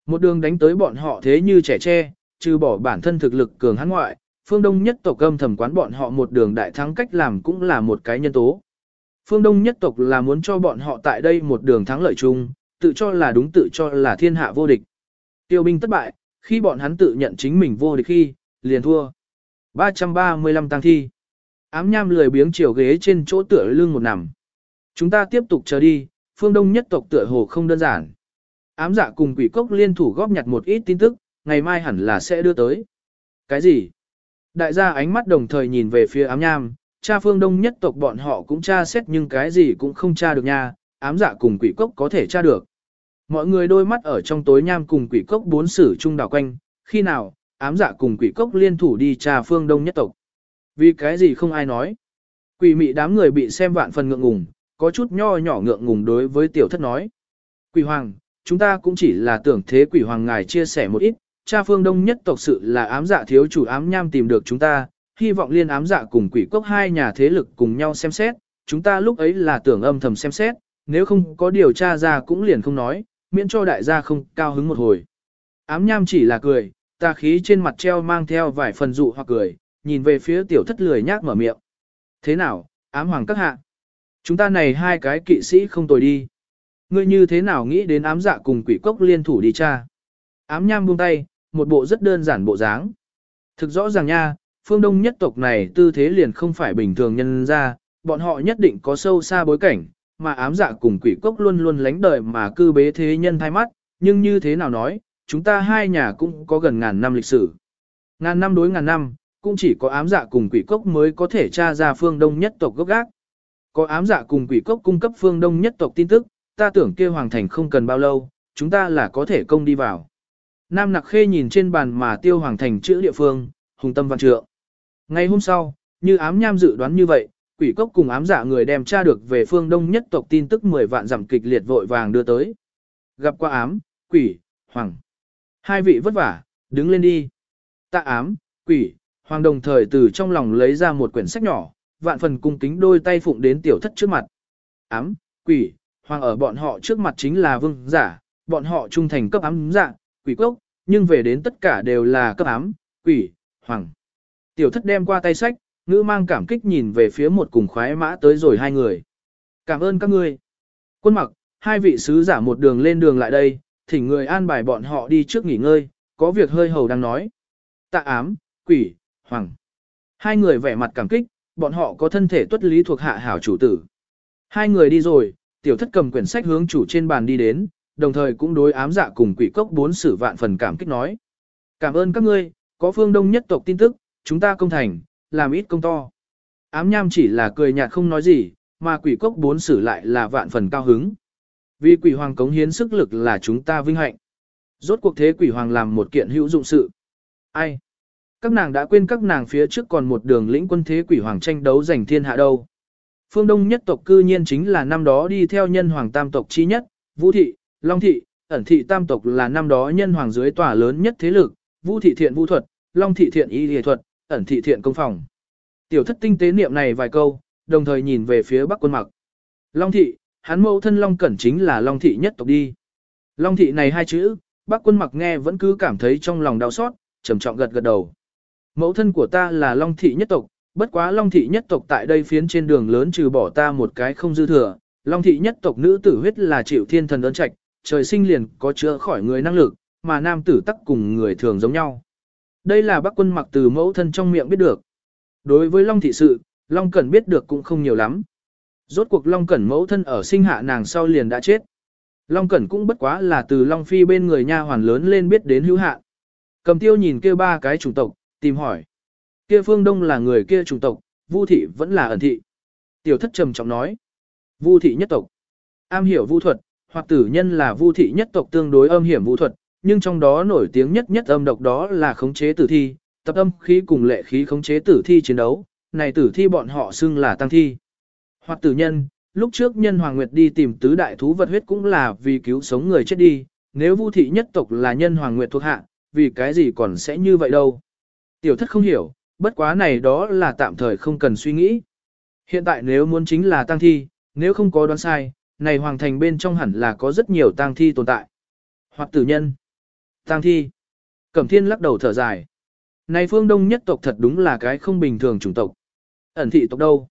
Một đường đánh tới bọn họ thế như trẻ tre, trừ bỏ bản thân thực lực cường hắn ngoại, phương Đông nhất tộc âm thầm quán bọn họ một đường đại thắng cách làm cũng là một cái nhân tố. Phương Đông nhất tộc là muốn cho bọn họ tại đây một đường thắng lợi chung, tự cho là đúng tự cho là thiên hạ vô địch. Tiêu binh thất bại, khi bọn hắn tự nhận chính mình vô địch khi, liền thua. 335 tăng thi. Ám nham lười biếng chiều ghế trên chỗ tựa lưng một nằm. Chúng ta tiếp tục chờ đi, phương đông nhất tộc tựa hồ không đơn giản. Ám dạ cùng quỷ cốc liên thủ góp nhặt một ít tin tức, ngày mai hẳn là sẽ đưa tới. Cái gì? Đại gia ánh mắt đồng thời nhìn về phía ám nham, cha phương đông nhất tộc bọn họ cũng tra xét nhưng cái gì cũng không tra được nha, ám dạ cùng quỷ cốc có thể tra được. Mọi người đôi mắt ở trong tối nham cùng quỷ cốc bốn sử trung đảo quanh, khi nào, ám dạ cùng quỷ cốc liên thủ đi trà phương đông nhất tộc. Vì cái gì không ai nói. Quỷ mị đám người bị xem vạn phần ngượng ngùng, có chút nho nhỏ ngượng ngùng đối với tiểu thất nói. Quỷ hoàng, chúng ta cũng chỉ là tưởng thế quỷ hoàng ngài chia sẻ một ít, cha phương đông nhất tộc sự là ám dạ thiếu chủ ám nham tìm được chúng ta, hy vọng liên ám dạ cùng quỷ cốc hai nhà thế lực cùng nhau xem xét, chúng ta lúc ấy là tưởng âm thầm xem xét, nếu không có điều tra ra cũng liền không nói, miễn cho đại gia không cao hứng một hồi. Ám nham chỉ là cười, ta khí trên mặt treo mang theo vài phần dụ hoặc cười, nhìn về phía tiểu thất lười nhác mở miệng. Thế nào, ám hoàng các hạ? Chúng ta này hai cái kỵ sĩ không tồi đi. Ngươi như thế nào nghĩ đến ám dạ cùng quỷ cốc liên thủ đi cha? Ám nham buông tay, một bộ rất đơn giản bộ dáng. Thực rõ ràng nha, phương đông nhất tộc này tư thế liền không phải bình thường nhân ra, bọn họ nhất định có sâu xa bối cảnh, mà ám dạ cùng quỷ cốc luôn luôn lánh đời mà cư bế thế nhân thay mắt, nhưng như thế nào nói, chúng ta hai nhà cũng có gần ngàn năm lịch sử. Ngàn năm đối ngàn năm, cũng chỉ có ám dạ cùng quỷ cốc mới có thể tra ra phương đông nhất tộc gốc gác. Có ám dạ cùng quỷ cốc cung cấp phương đông nhất tộc tin tức, ta tưởng kia hoàng thành không cần bao lâu, chúng ta là có thể công đi vào. Nam nặc khê nhìn trên bàn mà tiêu hoàng thành chữ địa phương, hùng tâm văn trượng. Ngày hôm sau, như ám nham dự đoán như vậy, quỷ cốc cùng ám giả người đem tra được về phương đông nhất tộc tin tức 10 vạn giảm kịch liệt vội vàng đưa tới. Gặp qua ám, quỷ, hoàng. Hai vị vất vả, đứng lên đi. Tạ ám, quỷ, hoàng đồng thời từ trong lòng lấy ra một quyển sách nhỏ, vạn phần cung kính đôi tay phụng đến tiểu thất trước mặt. Ám, quỷ, hoàng ở bọn họ trước mặt chính là vương giả, bọn họ trung thành cấp ám giả, quỷ cốc, nhưng về đến tất cả đều là cấp ám, quỷ, hoàng. Tiểu thất đem qua tay sách, ngữ mang cảm kích nhìn về phía một cùng khoái mã tới rồi hai người. Cảm ơn các ngươi. Quân mặc, hai vị sứ giả một đường lên đường lại đây, thỉnh người an bài bọn họ đi trước nghỉ ngơi, có việc hơi hầu đang nói. Tạ ám, quỷ, hoàng. Hai người vẻ mặt cảm kích, bọn họ có thân thể tuất lý thuộc hạ hảo chủ tử. Hai người đi rồi, tiểu thất cầm quyển sách hướng chủ trên bàn đi đến, đồng thời cũng đối ám dạ cùng quỷ cốc bốn sử vạn phần cảm kích nói. Cảm ơn các ngươi, có phương đông nhất tộc tin tức, chúng ta công thành, làm ít công to. Ám nham chỉ là cười nhạt không nói gì, mà quỷ cốc bốn sử lại là vạn phần cao hứng. Vì quỷ hoàng cống hiến sức lực là chúng ta vinh hạnh. Rốt cuộc thế quỷ hoàng làm một kiện hữu dụng sự. Ai? Các nàng đã quên các nàng phía trước còn một đường lĩnh quân thế quỷ hoàng tranh đấu giành thiên hạ đâu. Phương Đông nhất tộc cư nhiên chính là năm đó đi theo nhân hoàng tam tộc chi nhất, Vũ thị, Long thị, ẩn thị tam tộc là năm đó nhân hoàng dưới tòa lớn nhất thế lực, Vũ thị thiện vũ thuật, Long thị thiện y y thuật, ẩn thị thiện công phòng. Tiểu thất tinh tế niệm này vài câu, đồng thời nhìn về phía Bắc Quân Mặc. Long thị, hắn mẫu thân Long Cẩn chính là Long thị nhất tộc đi. Long thị này hai chữ, Bắc Quân Mặc nghe vẫn cứ cảm thấy trong lòng đau xót, trầm trọng gật gật đầu. Mẫu thân của ta là Long thị nhất tộc, bất quá Long thị nhất tộc tại đây phiến trên đường lớn trừ bỏ ta một cái không dư thừa. Long thị nhất tộc nữ tử huyết là chịu thiên thần ơn trạch, trời sinh liền có chữa khỏi người năng lực, mà nam tử tắc cùng người thường giống nhau. Đây là bác quân mặc từ mẫu thân trong miệng biết được. Đối với Long thị sự, Long Cẩn biết được cũng không nhiều lắm. Rốt cuộc Long Cẩn mẫu thân ở sinh hạ nàng sau liền đã chết. Long Cẩn cũng bất quá là từ Long Phi bên người nha hoàn lớn lên biết đến hữu hạ. Cầm tiêu nhìn kia ba cái chủng tộc, tìm hỏi. Kia phương đông là người kia chủng tộc, Vu thị vẫn là ẩn thị. Tiểu thất trầm trọng nói. Vu thị nhất tộc. Am hiểu vu thuật, hoặc tử nhân là vu thị nhất tộc tương đối âm hiểm vu thuật, nhưng trong đó nổi tiếng nhất nhất âm độc đó là khống chế tử thi, tập âm khí cùng lệ khí khống chế tử thi chiến đấu, này tử thi bọn họ xưng là tăng thi. Hoặc tử nhân, lúc trước nhân Hoàng Nguyệt đi tìm tứ đại thú vật huyết cũng là vì cứu sống người chết đi, nếu vu thị nhất tộc là nhân Hoàng Nguyệt thuộc hạ, vì cái gì còn sẽ như vậy đâu. Tiểu thất không hiểu, bất quá này đó là tạm thời không cần suy nghĩ. Hiện tại nếu muốn chính là tăng thi, nếu không có đoán sai, này hoàng thành bên trong hẳn là có rất nhiều tang thi tồn tại. Hoặc tử nhân. Tang thi. Cẩm thiên lắc đầu thở dài. Này phương đông nhất tộc thật đúng là cái không bình thường chủng tộc. Ẩn thị tộc đâu?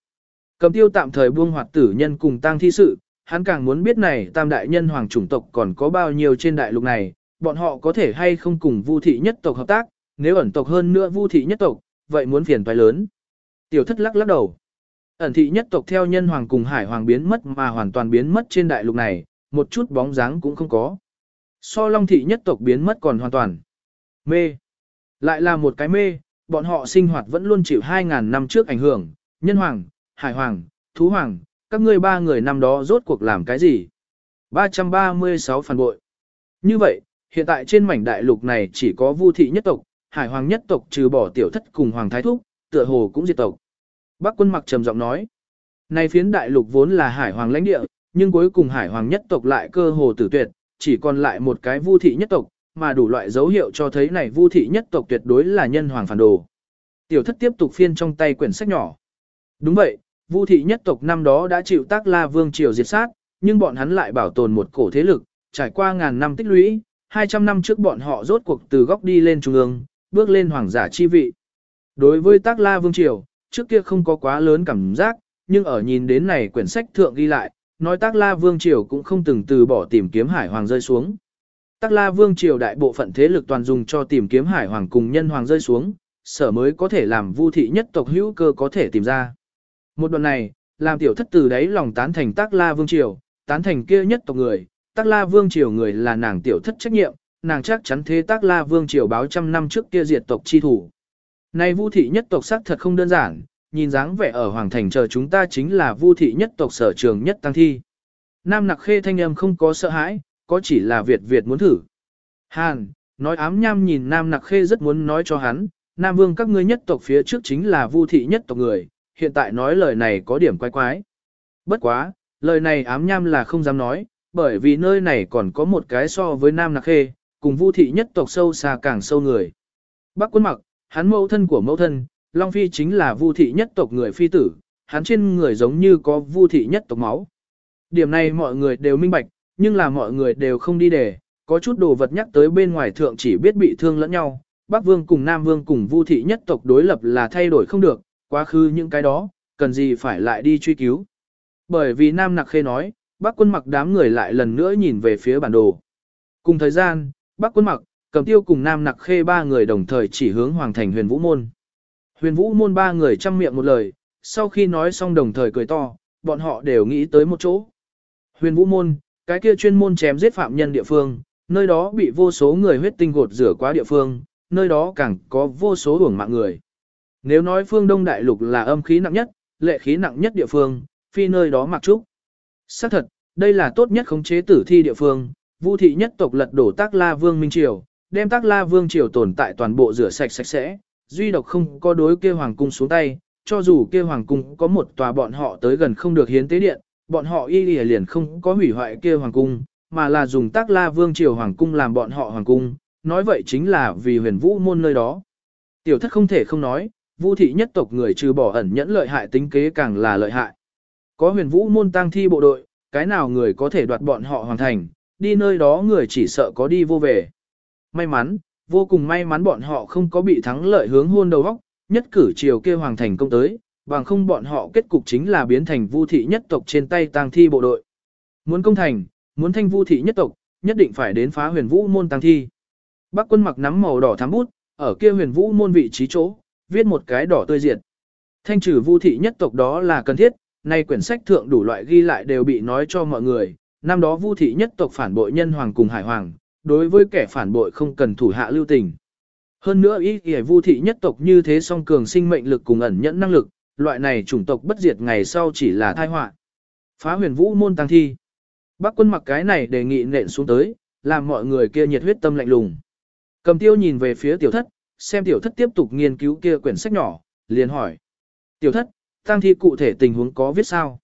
Cẩm tiêu tạm thời buông hoạt tử nhân cùng tang thi sự, hắn càng muốn biết này tam đại nhân hoàng chủng tộc còn có bao nhiêu trên đại lục này, bọn họ có thể hay không cùng vu thị nhất tộc hợp tác, nếu ẩn tộc hơn nữa vu thị nhất tộc, vậy muốn phiền toái lớn. Tiểu thất lắc lắc đầu. Ẩn thị nhất tộc theo nhân hoàng cùng hải hoàng biến mất mà hoàn toàn biến mất trên đại lục này, một chút bóng dáng cũng không có. So long thị nhất tộc biến mất còn hoàn toàn. Mê. Lại là một cái mê, bọn họ sinh hoạt vẫn luôn chịu 2.000 năm trước ảnh hưởng, nhân hoàng, hải hoàng, thú hoàng, các ngươi ba người năm đó rốt cuộc làm cái gì? 336 phản bội. Như vậy, hiện tại trên mảnh đại lục này chỉ có vu thị nhất tộc, hải hoàng nhất tộc trừ bỏ tiểu thất cùng hoàng thái thúc, tựa hồ cũng diệt tộc. Bắc quân mặc trầm giọng nói, này phiến đại lục vốn là hải hoàng lãnh địa, nhưng cuối cùng hải hoàng nhất tộc lại cơ hồ tử tuyệt, chỉ còn lại một cái vu thị nhất tộc, mà đủ loại dấu hiệu cho thấy này vu thị nhất tộc tuyệt đối là nhân hoàng phản đồ. Tiểu thất tiếp tục phiên trong tay quyển sách nhỏ. Đúng vậy, vu thị nhất tộc năm đó đã chịu tác la vương triều diệt sát, nhưng bọn hắn lại bảo tồn một cổ thế lực, trải qua ngàn năm tích lũy, 200 năm trước bọn họ rốt cuộc từ góc đi lên trung ương, bước lên hoàng giả chi vị. Đối với Tác La Vương Triều, trước kia không có quá lớn cảm giác, nhưng ở nhìn đến này quyển sách thượng ghi lại, nói Tác La Vương Triều cũng không từng từ bỏ tìm kiếm hải hoàng rơi xuống. Tác La Vương Triều đại bộ phận thế lực toàn dùng cho tìm kiếm hải hoàng cùng nhân hoàng rơi xuống, sở mới có thể làm vu thị nhất tộc hữu cơ có thể tìm ra. Một đoạn này, làm tiểu thất từ đấy lòng tán thành Tác La Vương Triều, tán thành kia nhất tộc người, Tác La Vương Triều người là nàng tiểu thất trách nhiệm, nàng chắc chắn thế Tác La Vương Triều báo trăm năm trước kia diệt tộc chi thủ. Này Vu thị nhất tộc sắc thật không đơn giản, nhìn dáng vẻ ở hoàng thành chờ chúng ta chính là Vu thị nhất tộc sở trường nhất tăng thi. Nam Nặc Khê thanh âm không có sợ hãi, có chỉ là Việt Việt muốn thử. Hàn, nói ám nham nhìn Nam Nặc Khê rất muốn nói cho hắn, Nam Vương các ngươi nhất tộc phía trước chính là Vu thị nhất tộc người, hiện tại nói lời này có điểm quái quái. Bất quá, lời này ám nham là không dám nói, bởi vì nơi này còn có một cái so với Nam Nặc Khê, cùng Vu thị nhất tộc sâu xa càng sâu người. Bác quân mặc, hắn mẫu thân của mẫu thân, Long Phi chính là Vu thị nhất tộc người phi tử, hắn trên người giống như có Vu thị nhất tộc máu. Điểm này mọi người đều minh bạch, nhưng là mọi người đều không đi để, có chút đồ vật nhắc tới bên ngoài thượng chỉ biết bị thương lẫn nhau. Bắc Vương cùng Nam Vương cùng Vu thị nhất tộc đối lập là thay đổi không được, quá khứ những cái đó, cần gì phải lại đi truy cứu. Bởi vì Nam Nặc Khê nói, Bắc quân mặc đám người lại lần nữa nhìn về phía bản đồ. Cùng thời gian, Bắc quân mặc, cầm tiêu cùng Nam Nặc Khê ba người đồng thời chỉ hướng Hoàng thành huyền vũ môn. Huyền vũ môn ba người chăm miệng một lời, sau khi nói xong đồng thời cười to, bọn họ đều nghĩ tới một chỗ. Huyền vũ môn, cái kia chuyên môn chém giết phạm nhân địa phương, nơi đó bị vô số người huyết tinh gột rửa qua địa phương, nơi đó càng có vô số hưởng mạng người. Nếu nói phương Đông Đại Lục là âm khí nặng nhất, lệ khí nặng nhất địa phương, phi nơi đó mặc trúc. Xác thật, đây là tốt nhất khống chế tử thi địa phương, Vu thị nhất tộc lật đổ Tác La Vương Minh Triều, đem Tác La Vương Triều tồn tại toàn bộ rửa sạch sạch sẽ, duy độc không có đối kia hoàng cung xuống tay, cho dù kia hoàng cung có một tòa bọn họ tới gần không được hiến tế điện, bọn họ y lìa liền không có hủy hoại kia hoàng cung, mà là dùng tác la vương triều hoàng cung làm bọn họ hoàng cung, nói vậy chính là vì huyền vũ môn nơi đó. Tiểu thất không thể không nói, Vu thị nhất tộc người trừ bỏ ẩn nhẫn lợi hại tính kế càng là lợi hại. Có huyền vũ môn tăng thi bộ đội, cái nào người có thể đoạt bọn họ hoàn thành, đi nơi đó người chỉ sợ có đi vô về. May mắn, vô cùng may mắn bọn họ không có bị thắng lợi hướng hôn đầu góc, nhất cử chiều kêu hoàng thành công tới, bằng không bọn họ kết cục chính là biến thành vu thị nhất tộc trên tay tang thi bộ đội. Muốn công thành, muốn thanh vu thị nhất tộc, nhất định phải đến phá huyền vũ môn tang thi. Bác quân mặc nắm màu đỏ thắm bút, ở kia huyền vũ môn vị trí chỗ, viết một cái đỏ tươi diệt. Thanh trừ vu thị nhất tộc đó là cần thiết, nay quyển sách thượng đủ loại ghi lại đều bị nói cho mọi người, năm đó vu thị nhất tộc phản bội nhân hoàng cùng hải hoàng, đối với kẻ phản bội không cần thủ hạ lưu tình. Hơn nữa ý nghĩa vu thị nhất tộc như thế song cường sinh mệnh lực cùng ẩn nhẫn năng lực, loại này chủng tộc bất diệt ngày sau chỉ là tai họa. Phá huyền vũ môn tăng thi. Bác quân mặc cái này đề nghị nện xuống tới, làm mọi người kia nhiệt huyết tâm lạnh lùng. Cầm tiêu nhìn về phía tiểu thất, xem tiểu thất tiếp tục nghiên cứu kia quyển sách nhỏ, liền hỏi. Tiểu thất, tăng thi cụ thể tình huống có viết sao?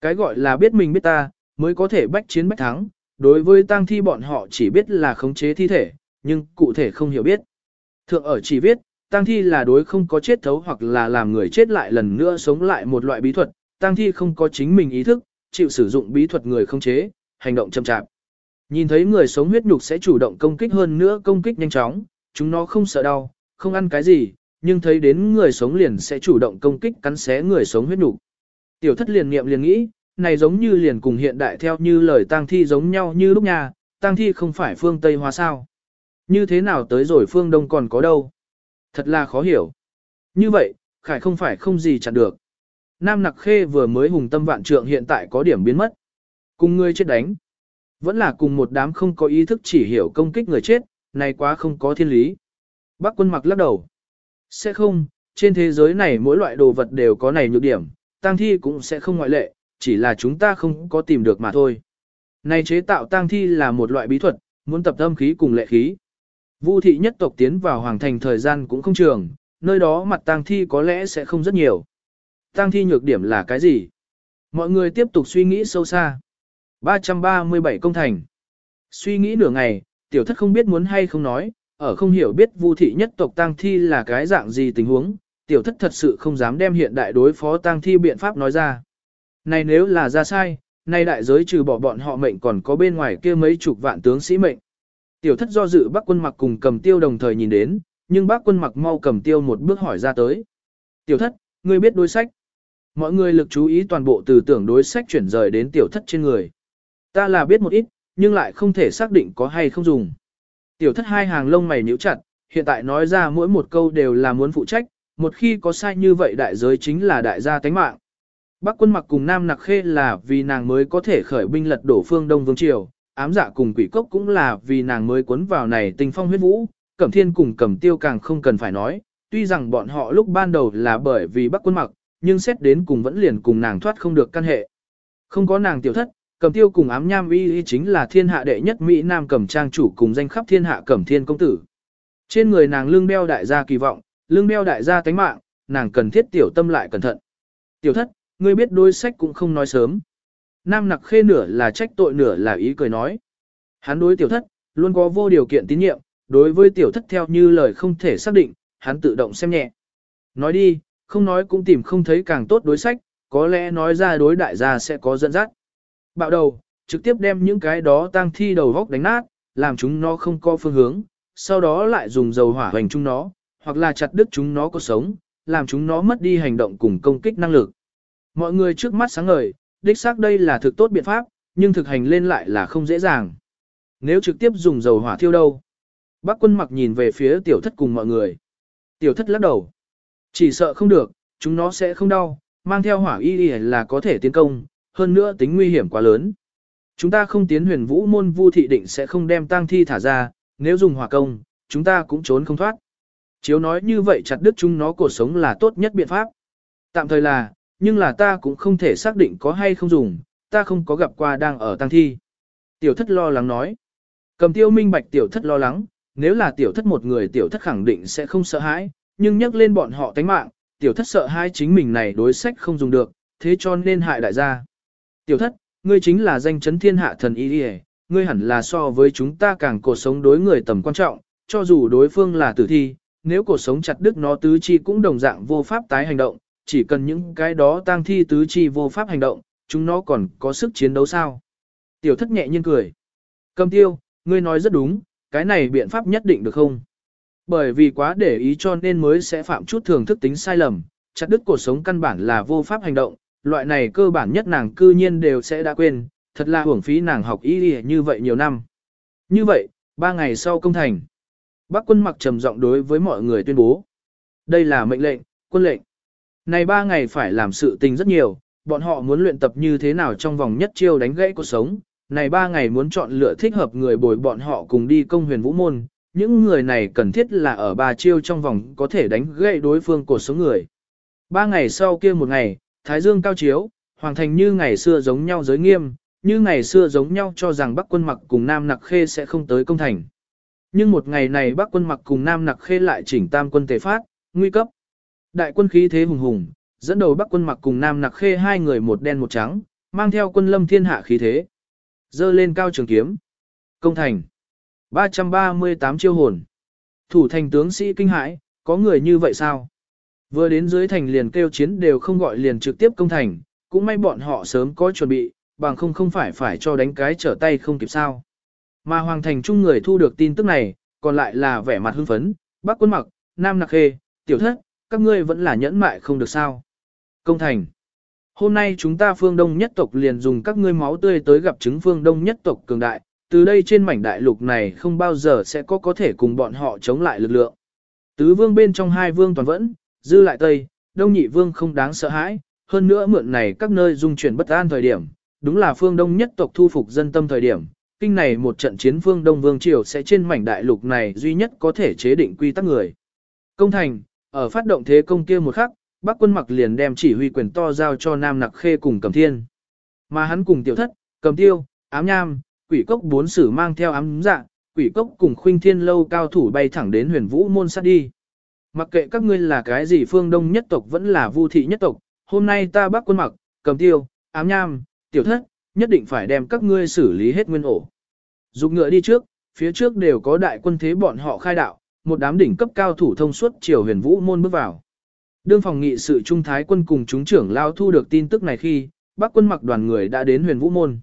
Cái gọi là biết mình biết ta, mới có thể bách chiến bách thắng, đối với tang thi bọn họ chỉ biết là khống chế thi thể, nhưng cụ thể không hiểu biết. Thượng ở chỉ viết, tang thi là đối không có chết thấu hoặc là làm người chết lại lần nữa sống lại một loại bí thuật, Tang thi không có chính mình ý thức, chịu sử dụng bí thuật người không chế, hành động chậm chạp. Nhìn thấy người sống huyết nhục sẽ chủ động công kích hơn nữa công kích nhanh chóng, chúng nó không sợ đau, không ăn cái gì, nhưng thấy đến người sống liền sẽ chủ động công kích cắn xé người sống huyết nhục. Tiểu thất liền nghiệm liền nghĩ, này giống như liền cùng hiện đại theo như lời tang thi giống nhau như lúc nhà, tang thi không phải phương Tây hóa sao. Như thế nào tới rồi phương Đông còn có đâu. Thật là khó hiểu. Như vậy, Khải không phải không gì chặn được. Nam Nặc Khê vừa mới hùng tâm vạn trượng hiện tại có điểm biến mất. Cùng người chết đánh. Vẫn là cùng một đám không có ý thức chỉ hiểu công kích người chết, này quá không có thiên lý. Bác quân mặc lắc đầu. Sẽ không, trên thế giới này mỗi loại đồ vật đều có này nhược điểm, tang thi cũng sẽ không ngoại lệ, chỉ là chúng ta không có tìm được mà thôi. Này chế tạo tang thi là một loại bí thuật, muốn tập âm khí cùng lệ khí. Vu thị nhất tộc tiến vào hoàng thành thời gian cũng không trường, nơi đó mặt tang thi có lẽ sẽ không rất nhiều. Tang thi nhược điểm là cái gì? Mọi người tiếp tục suy nghĩ sâu xa. 337 công thành. Suy nghĩ nửa ngày, tiểu thất không biết muốn hay không nói, ở không hiểu biết vu thị nhất tộc tang thi là cái dạng gì tình huống, tiểu thất thật sự không dám đem hiện đại đối phó tang thi biện pháp nói ra. Này nếu là ra sai, nay đại giới trừ bỏ bọn họ mệnh còn có bên ngoài kia mấy chục vạn tướng sĩ mệnh. Tiểu thất do dự bắc quân mặc cùng cầm tiêu đồng thời nhìn đến, nhưng bác quân mặc mau cầm tiêu một bước hỏi ra tới. Tiểu thất, ngươi biết đối sách. Mọi người lực chú ý toàn bộ từ tưởng đối sách chuyển rời đến tiểu thất trên người. Ta là biết một ít, nhưng lại không thể xác định có hay không dùng. Tiểu thất hai hàng lông mày nhíu chặt, hiện tại nói ra mỗi một câu đều là muốn phụ trách, một khi có sai như vậy đại giới chính là đại gia tánh mạng. Bắc quân mặc cùng Nam Nặc Khê là vì nàng mới có thể khởi binh lật đổ phương Đông Vương Triều, ám dạ cùng quỷ cốc cũng là vì nàng mới cuốn vào này tình phong huyết vũ, cẩm thiên cùng cẩm tiêu càng không cần phải nói, tuy rằng bọn họ lúc ban đầu là bởi vì Bắc quân mặc, nhưng xét đến cùng vẫn liền cùng nàng thoát không được căn hệ. Không có nàng tiểu thất, cẩm tiêu cùng ám nham y y chính là thiên hạ đệ nhất Mỹ Nam cẩm trang chủ cùng danh khắp thiên hạ cẩm thiên công tử. Trên người nàng lương đeo đại gia kỳ vọng, lương đeo đại gia tánh mạng, nàng cần thiết tiểu tâm lại cẩn thận. Tiểu thất, ngươi biết đôi sách cũng không nói sớm. Nam nặc khê nửa là trách tội nửa là ý cười nói. Hắn đối tiểu thất, luôn có vô điều kiện tín nhiệm, đối với tiểu thất theo như lời không thể xác định, hắn tự động xem nhẹ. Nói đi, không nói cũng tìm không thấy càng tốt đối sách, có lẽ nói ra đối đại gia sẽ có dẫn dắt. Bạo đầu, trực tiếp đem những cái đó tang thi đầu vóc đánh nát, làm chúng nó không có phương hướng, sau đó lại dùng dầu hỏa hoành chúng nó, hoặc là chặt đứt chúng nó có sống, làm chúng nó mất đi hành động cùng công kích năng lực. Mọi người trước mắt sáng ngời, đích xác đây là thực tốt biện pháp, nhưng thực hành lên lại là không dễ dàng. Nếu trực tiếp dùng dầu hỏa thiêu đâu? Bác quân mặc nhìn về phía tiểu thất cùng mọi người. Tiểu thất lắc đầu. Chỉ sợ không được, chúng nó sẽ không đau, mang theo hỏa y y là có thể tiến công, hơn nữa tính nguy hiểm quá lớn. Chúng ta không tiến huyền vũ môn vu thị định sẽ không đem tang thi thả ra, nếu dùng hỏa công, chúng ta cũng trốn không thoát. Chiếu nói như vậy chặt đứt chúng nó cuộc sống là tốt nhất biện pháp. Tạm thời là, nhưng là ta cũng không thể xác định có hay không dùng, ta không có gặp qua đang ở tăng thi. Tiểu thất lo lắng nói. Cầm tiêu minh bạch tiểu thất lo lắng, nếu là tiểu thất một người tiểu thất khẳng định sẽ không sợ hãi, nhưng nhắc lên bọn họ tánh mạng, tiểu thất sợ hai chính mình này đối sách không dùng được, thế cho nên hại đại gia. Tiểu thất, ngươi chính là danh chấn thiên hạ thần y đi ngươi hẳn là so với chúng ta càng cuộc sống đối người tầm quan trọng, cho dù đối phương là tử thi, nếu cuộc sống chặt đứt nó tứ chi cũng đồng dạng vô pháp tái hành động, chỉ cần những cái đó tang thi tứ chi vô pháp hành động, chúng nó còn có sức chiến đấu sao. Tiểu thất nhẹ nhiên cười. Cầm tiêu, ngươi nói rất đúng, cái này biện pháp nhất định được không? Bởi vì quá để ý cho nên mới sẽ phạm chút thường thức tính sai lầm, chặt đứt cuộc sống căn bản là vô pháp hành động, loại này cơ bản nhất nàng cư nhiên đều sẽ đã quên, thật là hưởng phí nàng học y như vậy nhiều năm. Như vậy, ba ngày sau công thành, bác quân mặc trầm giọng đối với mọi người tuyên bố. Đây là mệnh lệnh, quân lệnh. Này ba ngày phải làm sự tình rất nhiều, bọn họ muốn luyện tập như thế nào trong vòng nhất chiêu đánh gãy cuộc sống. Này ba ngày muốn chọn lựa thích hợp người bồi bọn họ cùng đi công huyền vũ môn. Những người này cần thiết là ở ba chiêu trong vòng có thể đánh gãy đối phương cuộc sống người. Ba ngày sau kia một ngày, Thái Dương cao chiếu, hoàng thành như ngày xưa giống nhau giới nghiêm, như ngày xưa giống nhau cho rằng Bắc quân mặc cùng Nam Nặc Khê sẽ không tới công thành. Nhưng một ngày này Bắc quân mặc cùng Nam Nặc Khê lại chỉnh tam quân tề phát, nguy cấp. Đại quân khí thế hùng hùng, dẫn đầu Bắc quân mặc cùng Nam Nặc Khê hai người một đen một trắng, mang theo quân lâm thiên hạ khí thế. Dơ lên cao trường kiếm. Công thành. 338 chiêu hồn. Thủ thành tướng sĩ kinh hãi, có người như vậy sao? Vừa đến dưới thành liền kêu chiến đều không gọi liền trực tiếp công thành, cũng may bọn họ sớm có chuẩn bị, bằng không không phải phải cho đánh cái trở tay không kịp sao. Mà hoàng thành chung người thu được tin tức này, còn lại là vẻ mặt hưng phấn, Bắc quân mặc, Nam Nặc Khê, Tiểu Thất, các ngươi vẫn là nhẫn mại không được sao. Công thành. Hôm nay chúng ta phương đông nhất tộc liền dùng các ngươi máu tươi tới gặp chứng phương đông nhất tộc cường đại, từ đây trên mảnh đại lục này không bao giờ sẽ có có thể cùng bọn họ chống lại lực lượng. Tứ vương bên trong hai vương toàn vẫn, dư lại tây, đông nhị vương không đáng sợ hãi, hơn nữa mượn này các nơi dung chuyển bất an thời điểm, đúng là phương đông nhất tộc thu phục dân tâm thời điểm. Kinh này một trận chiến phương Đông Vương Triều sẽ trên mảnh đại lục này duy nhất có thể chế định quy tắc người. Công thành, ở phát động thế công kia một khắc, Bắc quân mặc liền đem chỉ huy quyền to giao cho Nam Nặc Khê cùng Cầm Thiên. Mà hắn cùng tiểu thất, Cầm Tiêu, Ám Nham, Quỷ Cốc bốn sử mang theo ám dạ, Quỷ Cốc cùng Khuynh Thiên lâu cao thủ bay thẳng đến Huyền Vũ môn sát đi. Mặc kệ các ngươi là cái gì phương Đông nhất tộc vẫn là Vu thị nhất tộc, hôm nay ta Bắc quân mặc, Cầm Tiêu, Ám Nham, tiểu thất, nhất định phải đem các ngươi xử lý hết nguyên ổ. Dục ngựa đi trước, phía trước đều có đại quân thế bọn họ khai đạo, một đám đỉnh cấp cao thủ thông suốt triều huyền vũ môn bước vào. Đương phòng nghị sự trung thái quân cùng chúng trưởng lao thu được tin tức này khi, bác quân mặc đoàn người đã đến huyền vũ môn.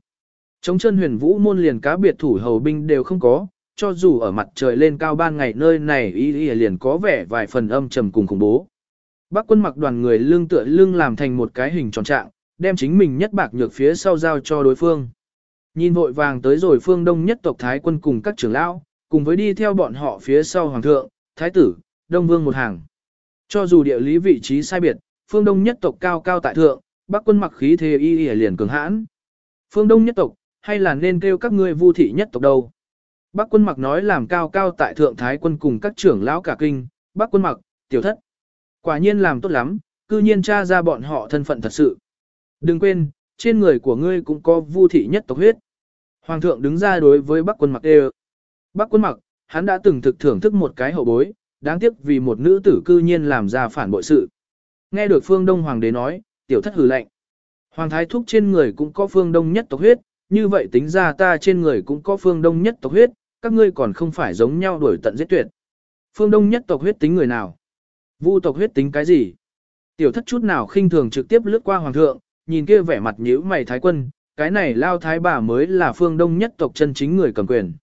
Trong chân huyền vũ môn liền cá biệt thủ hầu binh đều không có, cho dù ở mặt trời lên cao ban ngày nơi này y y liền có vẻ vài phần âm trầm cùng khủng bố. Bác quân mặc đoàn người lưng tựa lưng làm thành một cái hình tròn trạng, đem chính mình nhất bạc nhược phía sau giao cho đối phương. Nhìn vội vàng tới rồi phương đông nhất tộc Thái quân cùng các trưởng lão, cùng với đi theo bọn họ phía sau hoàng thượng, thái tử, đông vương một hàng. Cho dù địa lý vị trí sai biệt, phương đông nhất tộc cao cao tại thượng, bắc quân mặc khí thế y y liền cường hãn. Phương đông nhất tộc, hay là nên kêu các ngươi vu thị nhất tộc đâu? Bắc quân mặc nói làm cao cao tại thượng thái quân cùng các trưởng lão cả kinh, bắc quân mặc, tiểu thất. Quả nhiên làm tốt lắm, cư nhiên tra ra bọn họ thân phận thật sự. Đừng quên, trên người của ngươi cũng có vu thị nhất tộc huyết. Hoàng thượng đứng ra đối với bắc quân mặc đều. Bắc quân mặc, hắn đã từng thực thưởng thức một cái hậu bối, đáng tiếc vì một nữ tử cư nhiên làm ra phản bội sự. Nghe được phương đông hoàng đế nói, tiểu thất hử lạnh. Hoàng thái thúc trên người cũng có phương đông nhất tộc huyết, như vậy tính ra ta trên người cũng có phương đông nhất tộc huyết, các ngươi còn không phải giống nhau đuổi tận giết tuyệt. Phương đông nhất tộc huyết tính người nào? Vu tộc huyết tính cái gì? Tiểu thất chút nào khinh thường trực tiếp lướt qua hoàng thượng, nhìn kia vẻ mặt nhíu mày thái quân, cái này lao thái bà mới là phương đông nhất tộc chân chính người cầm quyền.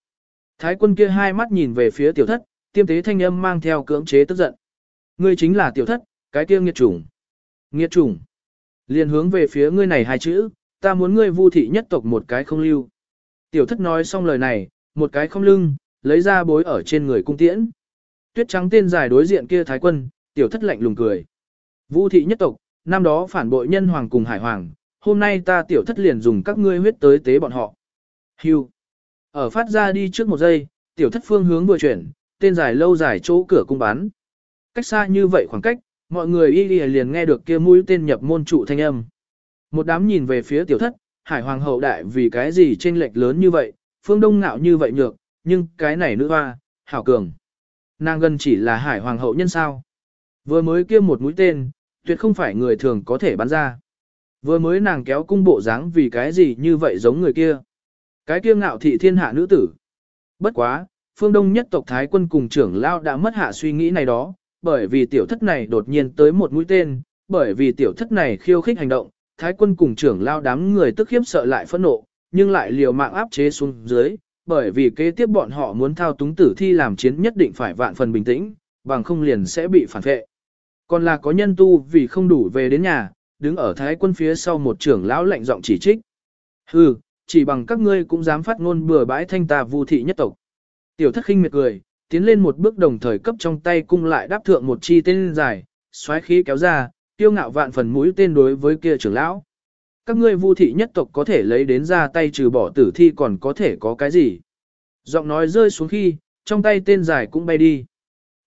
Thái quân kia hai mắt nhìn về phía tiểu thất, tiêm tế thanh âm mang theo cưỡng chế tức giận. Ngươi chính là tiểu thất, cái kia nghiệt chủng. Nghiệt chủng. Liền hướng về phía ngươi này hai chữ, ta muốn ngươi vu thị nhất tộc một cái không lưu. Tiểu thất nói xong lời này, một cái không lưng, lấy ra bối ở trên người cung tiễn. Tuyết trắng tên dài đối diện kia thái quân, tiểu thất lạnh lùng cười. Vu thị nhất tộc, năm đó phản bội nhân hoàng cùng hải hoàng, hôm nay ta tiểu thất liền dùng các ngươi huyết tới tế bọn họ. Hưu. Ở phát ra đi trước một giây, tiểu thất phương hướng vừa chuyển, tên dài lâu dài chỗ cửa cung bắn. Cách xa như vậy khoảng cách, mọi người y liền nghe được kia mũi tên nhập môn trụ thanh âm. Một đám nhìn về phía tiểu thất, hải hoàng hậu đại vì cái gì trên lệch lớn như vậy, phương đông ngạo như vậy nhược, nhưng cái này nữ hoa, hảo cường. Nàng gần chỉ là hải hoàng hậu nhân sao. Vừa mới kia một mũi tên, tuyệt không phải người thường có thể bắn ra. Vừa mới nàng kéo cung bộ dáng vì cái gì như vậy giống người kia. Cái kiêu ngạo thị thiên hạ nữ tử. Bất quá, phương đông nhất tộc Thái quân cùng trưởng lao đã mất hạ suy nghĩ này đó, bởi vì tiểu thất này đột nhiên tới một mũi tên, bởi vì tiểu thất này khiêu khích hành động, Thái quân cùng trưởng lao đám người tức khiếp sợ lại phẫn nộ, nhưng lại liều mạng áp chế xuống dưới, bởi vì kế tiếp bọn họ muốn thao túng tử thi làm chiến nhất định phải vạn phần bình tĩnh, bằng không liền sẽ bị phản vệ. Còn là có nhân tu vì không đủ về đến nhà, đứng ở thái quân phía sau một trưởng lão lạnh giọng chỉ trích. Hừ, chỉ bằng các ngươi cũng dám phát ngôn bừa bãi thanh ta vu thị nhất tộc. Tiểu thất khinh miệt cười, tiến lên một bước đồng thời cấp trong tay cung lại đáp thượng một chi tên dài, xoáy khí kéo ra, tiêu ngạo vạn phần mũi tên đối với kia trưởng lão. Các ngươi vu thị nhất tộc có thể lấy đến ra tay trừ bỏ tử thi còn có thể có cái gì. Giọng nói rơi xuống khi, trong tay tên dài cũng bay đi.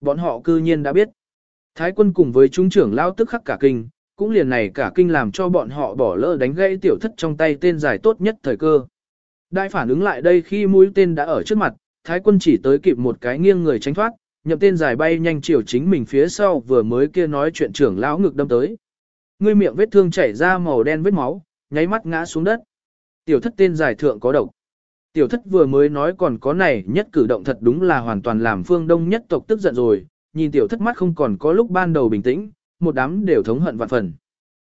Bọn họ cư nhiên đã biết. Thái quân cùng với trung trưởng lão tức khắc cả kinh, cũng liền này cả kinh làm cho bọn họ bỏ lỡ đánh gãy tiểu thất trong tay tên dài tốt nhất thời cơ. Đại phản ứng lại đây khi mũi tên đã ở trước mặt, thái quân chỉ tới kịp một cái nghiêng người tránh thoát, nhậm tên dài bay nhanh chiều chính mình phía sau vừa mới kia nói chuyện trưởng lão ngực đâm tới. Ngươi miệng vết thương chảy ra màu đen vết máu, nháy mắt ngã xuống đất. Tiểu thất tên dài thượng có độc. Tiểu thất vừa mới nói còn có này nhất cử động thật đúng là hoàn toàn làm phương đông nhất tộc tức giận rồi, nhìn tiểu thất mắt không còn có lúc ban đầu bình tĩnh, một đám đều thống hận vạn phần.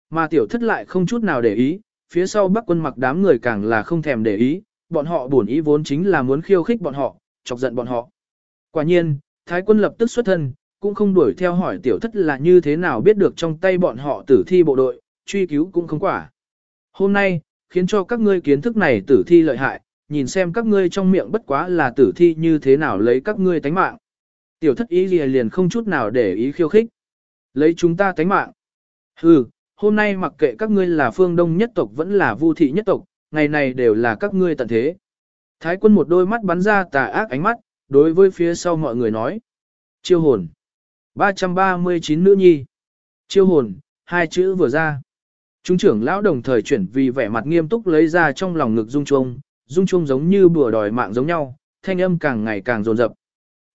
Mà tiểu thất lại không chút nào để ý, phía sau bắc quân mặc đám người càng là không thèm để ý, bọn họ buồn ý vốn chính là muốn khiêu khích bọn họ, chọc giận bọn họ. Quả nhiên, thái quân lập tức xuất thân, cũng không đuổi theo hỏi tiểu thất là như thế nào biết được trong tay bọn họ tử thi bộ đội, truy cứu cũng không quả. Hôm nay, khiến cho các ngươi kiến thức này tử thi lợi hại, nhìn xem các ngươi trong miệng bất quá là tử thi như thế nào lấy các ngươi tánh mạng. Tiểu thất ý liền liền không chút nào để ý khiêu khích. Lấy chúng ta tánh mạng. Hừ, hôm nay mặc kệ các ngươi là phương đông nhất tộc vẫn là vu thị nhất tộc, ngày này đều là các ngươi tận thế. Thái quân một đôi mắt bắn ra tà ác ánh mắt, đối với phía sau mọi người nói. Chiêu hồn. 339 nữ nhi. Chiêu hồn, hai chữ vừa ra. Trung trưởng lão đồng thời chuyển vì vẻ mặt nghiêm túc lấy ra trong lòng ngực dung chuông, dung chuông giống như bùa đòi mạng giống nhau, thanh âm càng ngày càng rồn rập.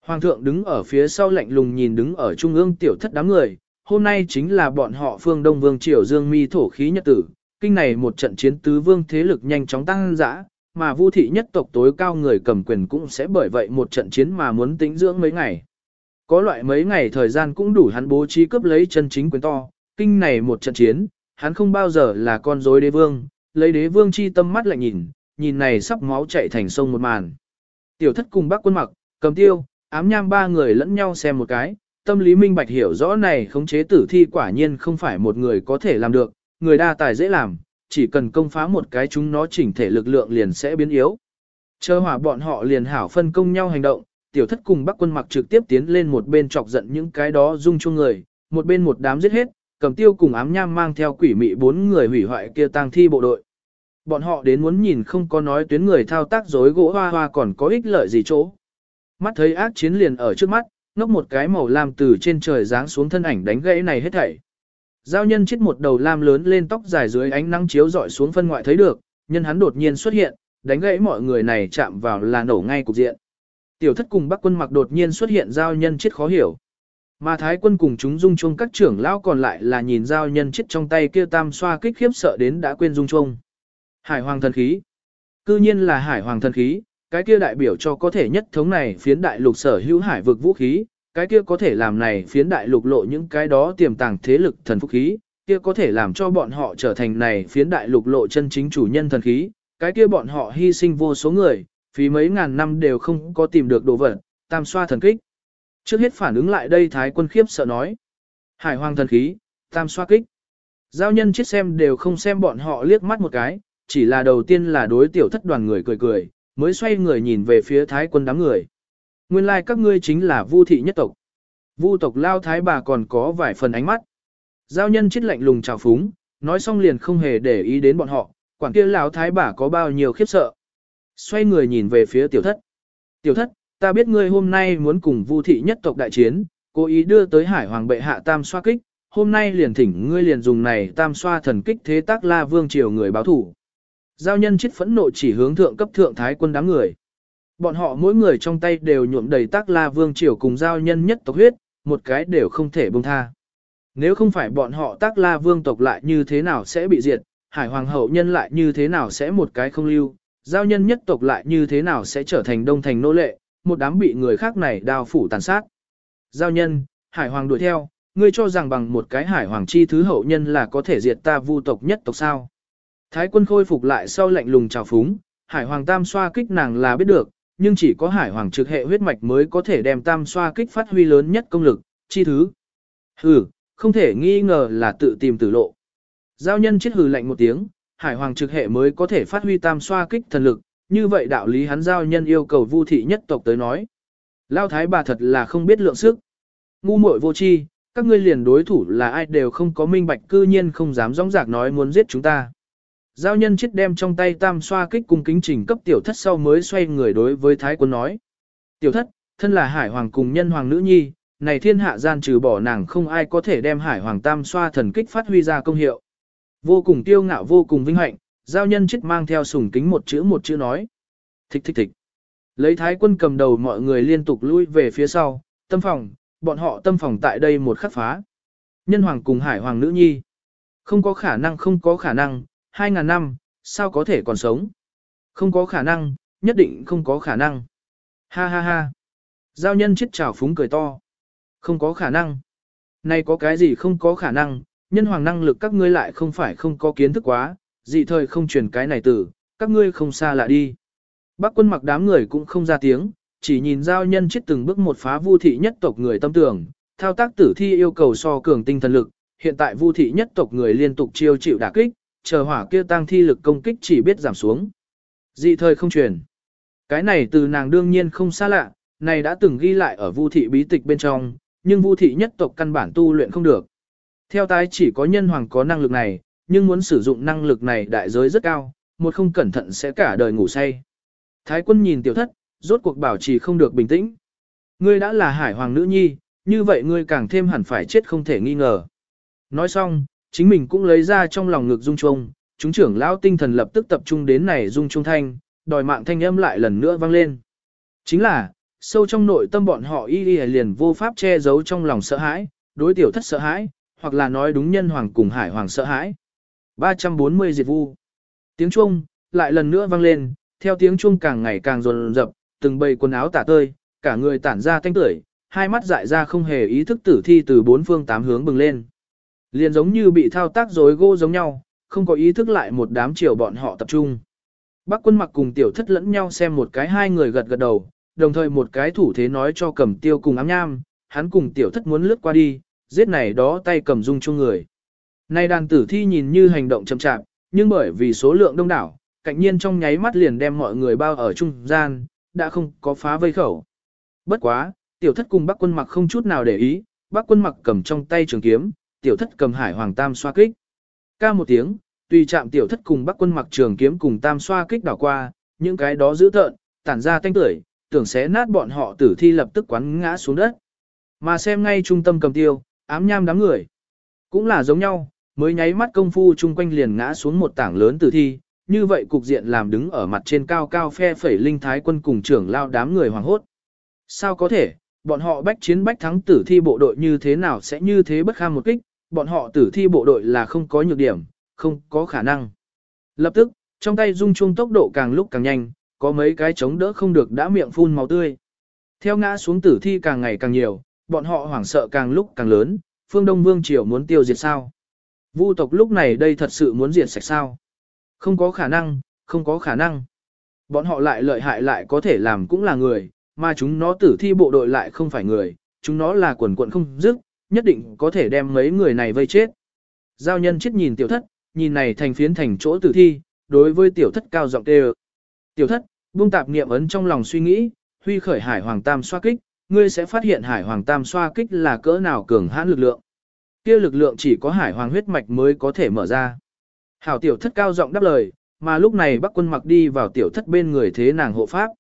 Hoàng thượng đứng ở phía sau lạnh lùng nhìn đứng ở trung ương tiểu thất đám người, hôm nay chính là bọn họ phương Đông Vương Triều Dương Mi thổ khí nhật tử, kinh này một trận chiến tứ vương thế lực nhanh chóng tăng dã, mà Vu thị nhất tộc tối cao người cầm quyền cũng sẽ bởi vậy một trận chiến mà muốn tĩnh dưỡng mấy ngày. Có loại mấy ngày thời gian cũng đủ hắn bố trí cướp lấy chân chính quyền to, kinh này một trận chiến, hắn không bao giờ là con rối đế vương, lấy đế vương chi tâm mắt lại nhìn, nhìn này sắp máu chạy thành sông một màn. Tiểu thất cùng bác quân mặc, cầm tiêu, ám nham ba người lẫn nhau xem một cái, tâm lý minh bạch hiểu rõ này khống chế tử thi quả nhiên không phải một người có thể làm được, người đa tài dễ làm, chỉ cần công phá một cái chúng nó chỉnh thể lực lượng liền sẽ biến yếu. Chờ hỏa bọn họ liền hảo phân công nhau hành động, tiểu thất cùng bắc quân mặc trực tiếp tiến lên một bên chọc giận những cái đó dung chung người, một bên một đám giết hết, cầm tiêu cùng ám nham mang theo quỷ mị bốn người hủy hoại kia tang thi bộ đội. Bọn họ đến muốn nhìn không có nói tuyến người thao tác dối gỗ hoa hoa còn có ích lợi gì chỗ. Mắt thấy ác chiến liền ở trước mắt, ngốc một cái màu lam từ trên trời giáng xuống thân ảnh đánh gãy này hết thảy. Giao nhân chết một đầu lam lớn lên tóc dài dưới ánh nắng chiếu dọi xuống phân ngoại thấy được, nhân hắn đột nhiên xuất hiện, đánh gãy mọi người này chạm vào là nổ ngay cục diện. Tiểu thất cùng bắc quân mặc đột nhiên xuất hiện giao nhân chết khó hiểu. Mà thái quân cùng chúng dung chung các trưởng lão còn lại là nhìn giao nhân chết trong tay kia tam xoa kích khiếp sợ đến đã quên dung chung. Hải hoàng thần khí. Cư nhiên là hải hoàng thần khí, cái kia đại biểu cho có thể nhất thống này phiến đại lục sở hữu hải vực vũ khí, cái kia có thể làm này phiến đại lục lộ những cái đó tiềm tàng thế lực thần phúc khí, kia có thể làm cho bọn họ trở thành này phiến đại lục lộ chân chính chủ nhân thần khí, cái kia bọn họ hy sinh vô số người, phí mấy ngàn năm đều không có tìm được đồ vật, tam xoa thần kích. Trước hết phản ứng lại đây Thái quân khiếp sợ nói. Hải hoàng thần khí, tam xoa kích. Giao nhân chết xem đều không xem bọn họ liếc mắt một cái, chỉ là đầu tiên là đối tiểu thất đoàn người cười cười, mới xoay người nhìn về phía thái quân đám người. Nguyên lai like các ngươi chính là vu thị nhất tộc. Vu tộc lao thái bà còn có vài phần ánh mắt. Giao nhân chết lạnh lùng chào phúng, nói xong liền không hề để ý đến bọn họ, quản kia lão thái bà có bao nhiêu khiếp sợ. Xoay người nhìn về phía tiểu thất. Tiểu thất, ta biết ngươi hôm nay muốn cùng vu thị nhất tộc đại chiến, cố ý đưa tới hải hoàng bệ hạ tam xoa kích, hôm nay liền thỉnh ngươi liền dùng này tam xoa thần kích thế tác la vương triều người báo thủ. Giao nhân chết phẫn nộ chỉ hướng thượng cấp thượng thái quân đám người. Bọn họ mỗi người trong tay đều nhuộm đầy tác la vương triều cùng giao nhân nhất tộc huyết, một cái đều không thể buông tha. Nếu không phải bọn họ tác la vương tộc lại như thế nào sẽ bị diệt, hải hoàng hậu nhân lại như thế nào sẽ một cái không lưu, giao nhân nhất tộc lại như thế nào sẽ trở thành đông thành nô lệ, một đám bị người khác này đào phủ tàn sát. Giao nhân, hải hoàng đuổi theo, ngươi cho rằng bằng một cái hải hoàng chi thứ hậu nhân là có thể diệt ta vu tộc nhất tộc sao. Thái quân khôi phục lại sau lạnh lùng trào phúng, hải hoàng tam xoa kích nàng là biết được, nhưng chỉ có hải hoàng trực hệ huyết mạch mới có thể đem tam xoa kích phát huy lớn nhất công lực, chi thứ. Hừ, không thể nghi ngờ là tự tìm tử lộ. Giao nhân chết hừ lạnh một tiếng, hải hoàng trực hệ mới có thể phát huy tam xoa kích thần lực, như vậy đạo lý hắn giao nhân yêu cầu vu thị nhất tộc tới nói. Lao thái bà thật là không biết lượng sức. Ngu muội vô chi, các ngươi liền đối thủ là ai đều không có minh bạch cư nhiên không dám dõng rạc nói muốn giết chúng ta. Giao nhân chết đem trong tay tam xoa kích cung kính trình cấp tiểu thất sau mới xoay người đối với thái quân nói. Tiểu thất, thân là hải hoàng cùng nhân hoàng nữ nhi, này thiên hạ gian trừ bỏ nàng không ai có thể đem hải hoàng tam xoa thần kích phát huy ra công hiệu. Vô cùng tiêu ngạo vô cùng vinh hạnh, giao nhân chết mang theo sùng kính một chữ một chữ nói. Thích thích thích. Lấy thái quân cầm đầu mọi người liên tục lui về phía sau, tâm phòng, bọn họ tâm phòng tại đây một khắc phá. Nhân hoàng cùng hải hoàng nữ nhi. Không có khả năng không có khả năng, 2 ngàn năm, sao có thể còn sống? Không có khả năng, nhất định không có khả năng. Ha ha ha. Giao nhân chết trào phúng cười to. Không có khả năng. Này có cái gì không có khả năng, nhân hoàng năng lực các ngươi lại không phải không có kiến thức quá, dị thời không truyền cái này tử, các ngươi không xa lạ đi. Bác quân mặc đám người cũng không ra tiếng, chỉ nhìn giao nhân chết từng bước một phá vu thị nhất tộc người tâm tưởng, thao tác tử thi yêu cầu so cường tinh thần lực, hiện tại vu thị nhất tộc người liên tục chiêu chịu đả kích, chờ hỏa kia tăng thi lực công kích chỉ biết giảm xuống. Dị thời không truyền. Cái này từ nàng đương nhiên không xa lạ, này đã từng ghi lại ở vu thị bí tịch bên trong, nhưng vu thị nhất tộc căn bản tu luyện không được. Theo tái chỉ có nhân hoàng có năng lực này, nhưng muốn sử dụng năng lực này đại giới rất cao, một không cẩn thận sẽ cả đời ngủ say. Thái quân nhìn tiểu thất, rốt cuộc bảo trì không được bình tĩnh. Ngươi đã là hải hoàng nữ nhi, như vậy ngươi càng thêm hẳn phải chết không thể nghi ngờ. Nói xong, chính mình cũng lấy ra trong lòng ngực dung trung, chúng trưởng lão tinh thần lập tức tập trung đến này dung trung thanh, đòi mạng thanh âm lại lần nữa vang lên. Chính là, sâu trong nội tâm bọn họ y y liền vô pháp che giấu trong lòng sợ hãi, đối tiểu thất sợ hãi, hoặc là nói đúng nhân hoàng cùng hải hoàng sợ hãi. 340 diệt vu. Tiếng chuông lại lần nữa vang lên, theo tiếng chuông càng ngày càng dồn dập, từng bầy quần áo tả tơi, cả người tản ra thanh tưởi, hai mắt dại ra không hề ý thức tử thi từ bốn phương tám hướng bừng lên. Liền giống như bị thao tác rối gô giống nhau, không có ý thức lại một đám chiều bọn họ tập trung. Bác quân mặc cùng tiểu thất lẫn nhau xem một cái hai người gật gật đầu, đồng thời một cái thủ thế nói cho cầm tiêu cùng ám nham, hắn cùng tiểu thất muốn lướt qua đi, giết này đó tay cầm dung chung người. Này đàn tử thi nhìn như hành động chậm chạp, nhưng bởi vì số lượng đông đảo, cạnh nhiên trong nháy mắt liền đem mọi người bao ở trung gian, đã không có phá vây khẩu. Bất quá, tiểu thất cùng bác quân mặc không chút nào để ý, bác quân mặc cầm trong tay trường kiếm, tiểu thất cầm hải hoàng tam xoa kích. Ca một tiếng, tùy chạm tiểu thất cùng bác quân mặc trường kiếm cùng tam xoa kích đảo qua, những cái đó giữ tợn, tản ra tanh tưởi, tưởng xé nát bọn họ tử thi lập tức quắn ngã xuống đất. Mà xem ngay trung tâm cầm tiêu, ám nham đám người. Cũng là giống nhau, mới nháy mắt công phu chung quanh liền ngã xuống một tảng lớn tử thi, như vậy cục diện làm đứng ở mặt trên cao cao phe phẩy linh thái quân cùng trưởng lao đám người hoàng hốt. Sao có thể, bọn họ bách chiến bách thắng tử thi bộ đội như thế nào sẽ như thế bất kham một kích, bọn họ tử thi bộ đội là không có nhược điểm, không có khả năng. Lập tức, trong tay dung chuông tốc độ càng lúc càng nhanh, có mấy cái chống đỡ không được đã miệng phun máu tươi. Theo ngã xuống tử thi càng ngày càng nhiều, bọn họ hoảng sợ càng lúc càng lớn, phương Đông Vương Triều muốn tiêu diệt sao. Vu tộc lúc này đây thật sự muốn diệt sạch sao. Không có khả năng, không có khả năng. Bọn họ lại lợi hại lại có thể làm cũng là người, mà chúng nó tử thi bộ đội lại không phải người, chúng nó là quần quận không dứt, nhất định có thể đem mấy người này vây chết. Giao nhân chết nhìn tiểu thất, nhìn này thành phiến thành chỗ tử thi, đối với tiểu thất cao giọng kêu. Tiểu thất, buông tạp niệm ấn trong lòng suy nghĩ, huy khởi hải hoàng tam xoa kích, ngươi sẽ phát hiện hải hoàng tam xoa kích là cỡ nào cường hãn lực lượng. Kia lực lượng chỉ có hải hoàng huyết mạch mới có thể mở ra. Hảo tiểu thất cao giọng đáp lời, mà lúc này bắc quân mặc đi vào tiểu thất bên người thế nàng hộ pháp.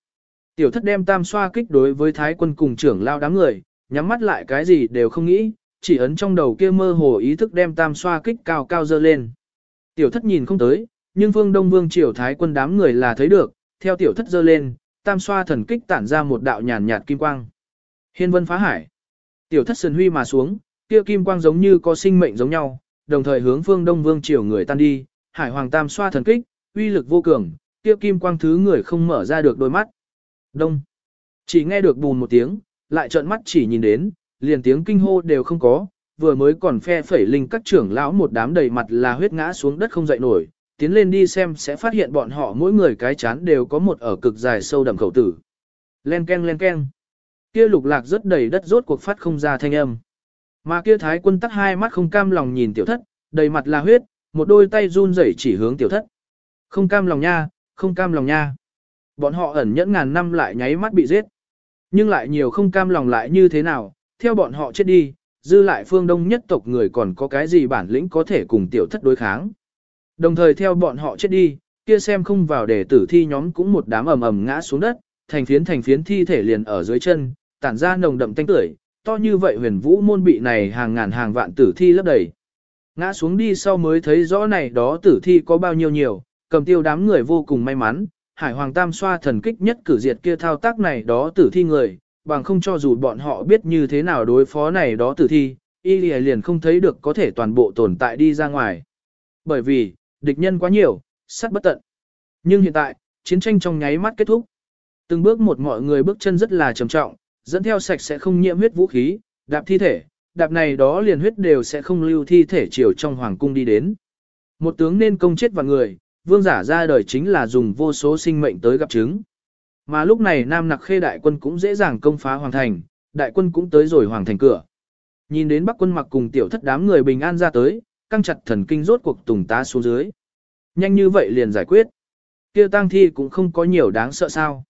Tiểu thất đem tam xoa kích đối với thái quân cùng trưởng lao đám người, nhắm mắt lại cái gì đều không nghĩ, chỉ ấn trong đầu kia mơ hồ ý thức đem tam xoa kích cao cao dơ lên. Tiểu thất nhìn không tới, nhưng phương đông vương triều thái quân đám người là thấy được, theo tiểu thất dơ lên, tam xoa thần kích tản ra một đạo nhàn nhạt kim quang. Hiên vân phá hải. Tiểu thất sườn huy mà xuống, kia kim quang giống như có sinh mệnh giống nhau, đồng thời hướng phương đông vương triều người tan đi, hải hoàng tam xoa thần kích, uy lực vô cường, kia kim quang thứ người không mở ra được đôi mắt. Đông. Chỉ nghe được bùn một tiếng, lại trợn mắt chỉ nhìn đến, liền tiếng kinh hô đều không có, vừa mới còn phe phẩy linh các trưởng lão một đám đầy mặt là huyết ngã xuống đất không dậy nổi, tiến lên đi xem sẽ phát hiện bọn họ mỗi người cái chán đều có một ở cực dài sâu đậm khẩu tử. Len ken len ken. Kia lục lạc rất đầy đất rốt cuộc phát không ra thanh âm. Mà kia thái quân tắt hai mắt không cam lòng nhìn tiểu thất, đầy mặt là huyết, một đôi tay run rẩy chỉ hướng tiểu thất. Không cam lòng nha, không cam lòng nha. Bọn họ ẩn nhẫn ngàn năm lại nháy mắt bị giết. Nhưng lại nhiều không cam lòng lại như thế nào, theo bọn họ chết đi, dư lại phương đông nhất tộc người còn có cái gì bản lĩnh có thể cùng tiểu thất đối kháng. Đồng thời theo bọn họ chết đi, kia xem không vào để tử thi nhóm cũng một đám ầm ầm ngã xuống đất, thành phiến thành phiến thi thể liền ở dưới chân, tản ra nồng đậm tanh tưởi, to như vậy huyền vũ môn bị này hàng ngàn hàng vạn tử thi lấp đầy. Ngã xuống đi sau mới thấy rõ này đó tử thi có bao nhiêu nhiều, cầm tiêu đám người vô cùng may mắn, hải hoàng tam xoa thần kích nhất cử diệt kia thao tác này đó tử thi người, bằng không cho dù bọn họ biết như thế nào đối phó này đó tử thi, y liền không thấy được có thể toàn bộ tồn tại đi ra ngoài. Bởi vì, địch nhân quá nhiều, sát bất tận. Nhưng hiện tại, chiến tranh trong nháy mắt kết thúc. Từng bước một mọi người bước chân rất là trầm trọng, dẫn theo sạch sẽ không nhiễm huyết vũ khí, đạp thi thể, đạp này đó liền huyết đều sẽ không lưu thi thể chiều trong hoàng cung đi đến. Một tướng nên công chết vào người, vương giả ra đời chính là dùng vô số sinh mệnh tới gặp chứng. Mà lúc này Nam Nặc Khê đại quân cũng dễ dàng công phá hoàng thành, đại quân cũng tới rồi hoàng thành cửa. Nhìn đến Bắc quân mặc cùng tiểu thất đám người bình an ra tới, căng chặt thần kinh rốt cuộc tùng tá xuống dưới. Nhanh như vậy liền giải quyết. Kia tang thi cũng không có nhiều đáng sợ sao.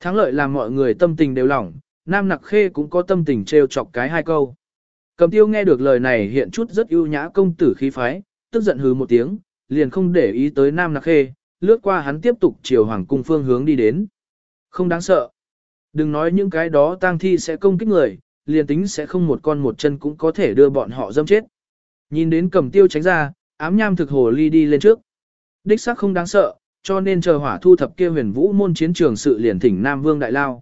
Thắng lợi làm mọi người tâm tình đều lỏng, Nam Nặc Khê cũng có tâm tình trêu chọc cái hai câu. Cầm tiêu nghe được lời này hiện chút rất ưu nhã công tử khí phái, tức giận hừ một tiếng, liền không để ý tới Nam Nặc Khê, lướt qua hắn tiếp tục chiều hoàng cung phương hướng đi đến. Không đáng sợ. Đừng nói những cái đó tang thi sẽ công kích người, liền tính sẽ không một con một chân cũng có thể đưa bọn họ dâm chết. Nhìn đến cầm tiêu tránh ra, ám nham thực hồ ly đi lên trước. Đích xác không đáng sợ, cho nên chờ hỏa thu thập kia huyền vũ môn chiến trường sự liền thỉnh Nam Vương Đại Lao.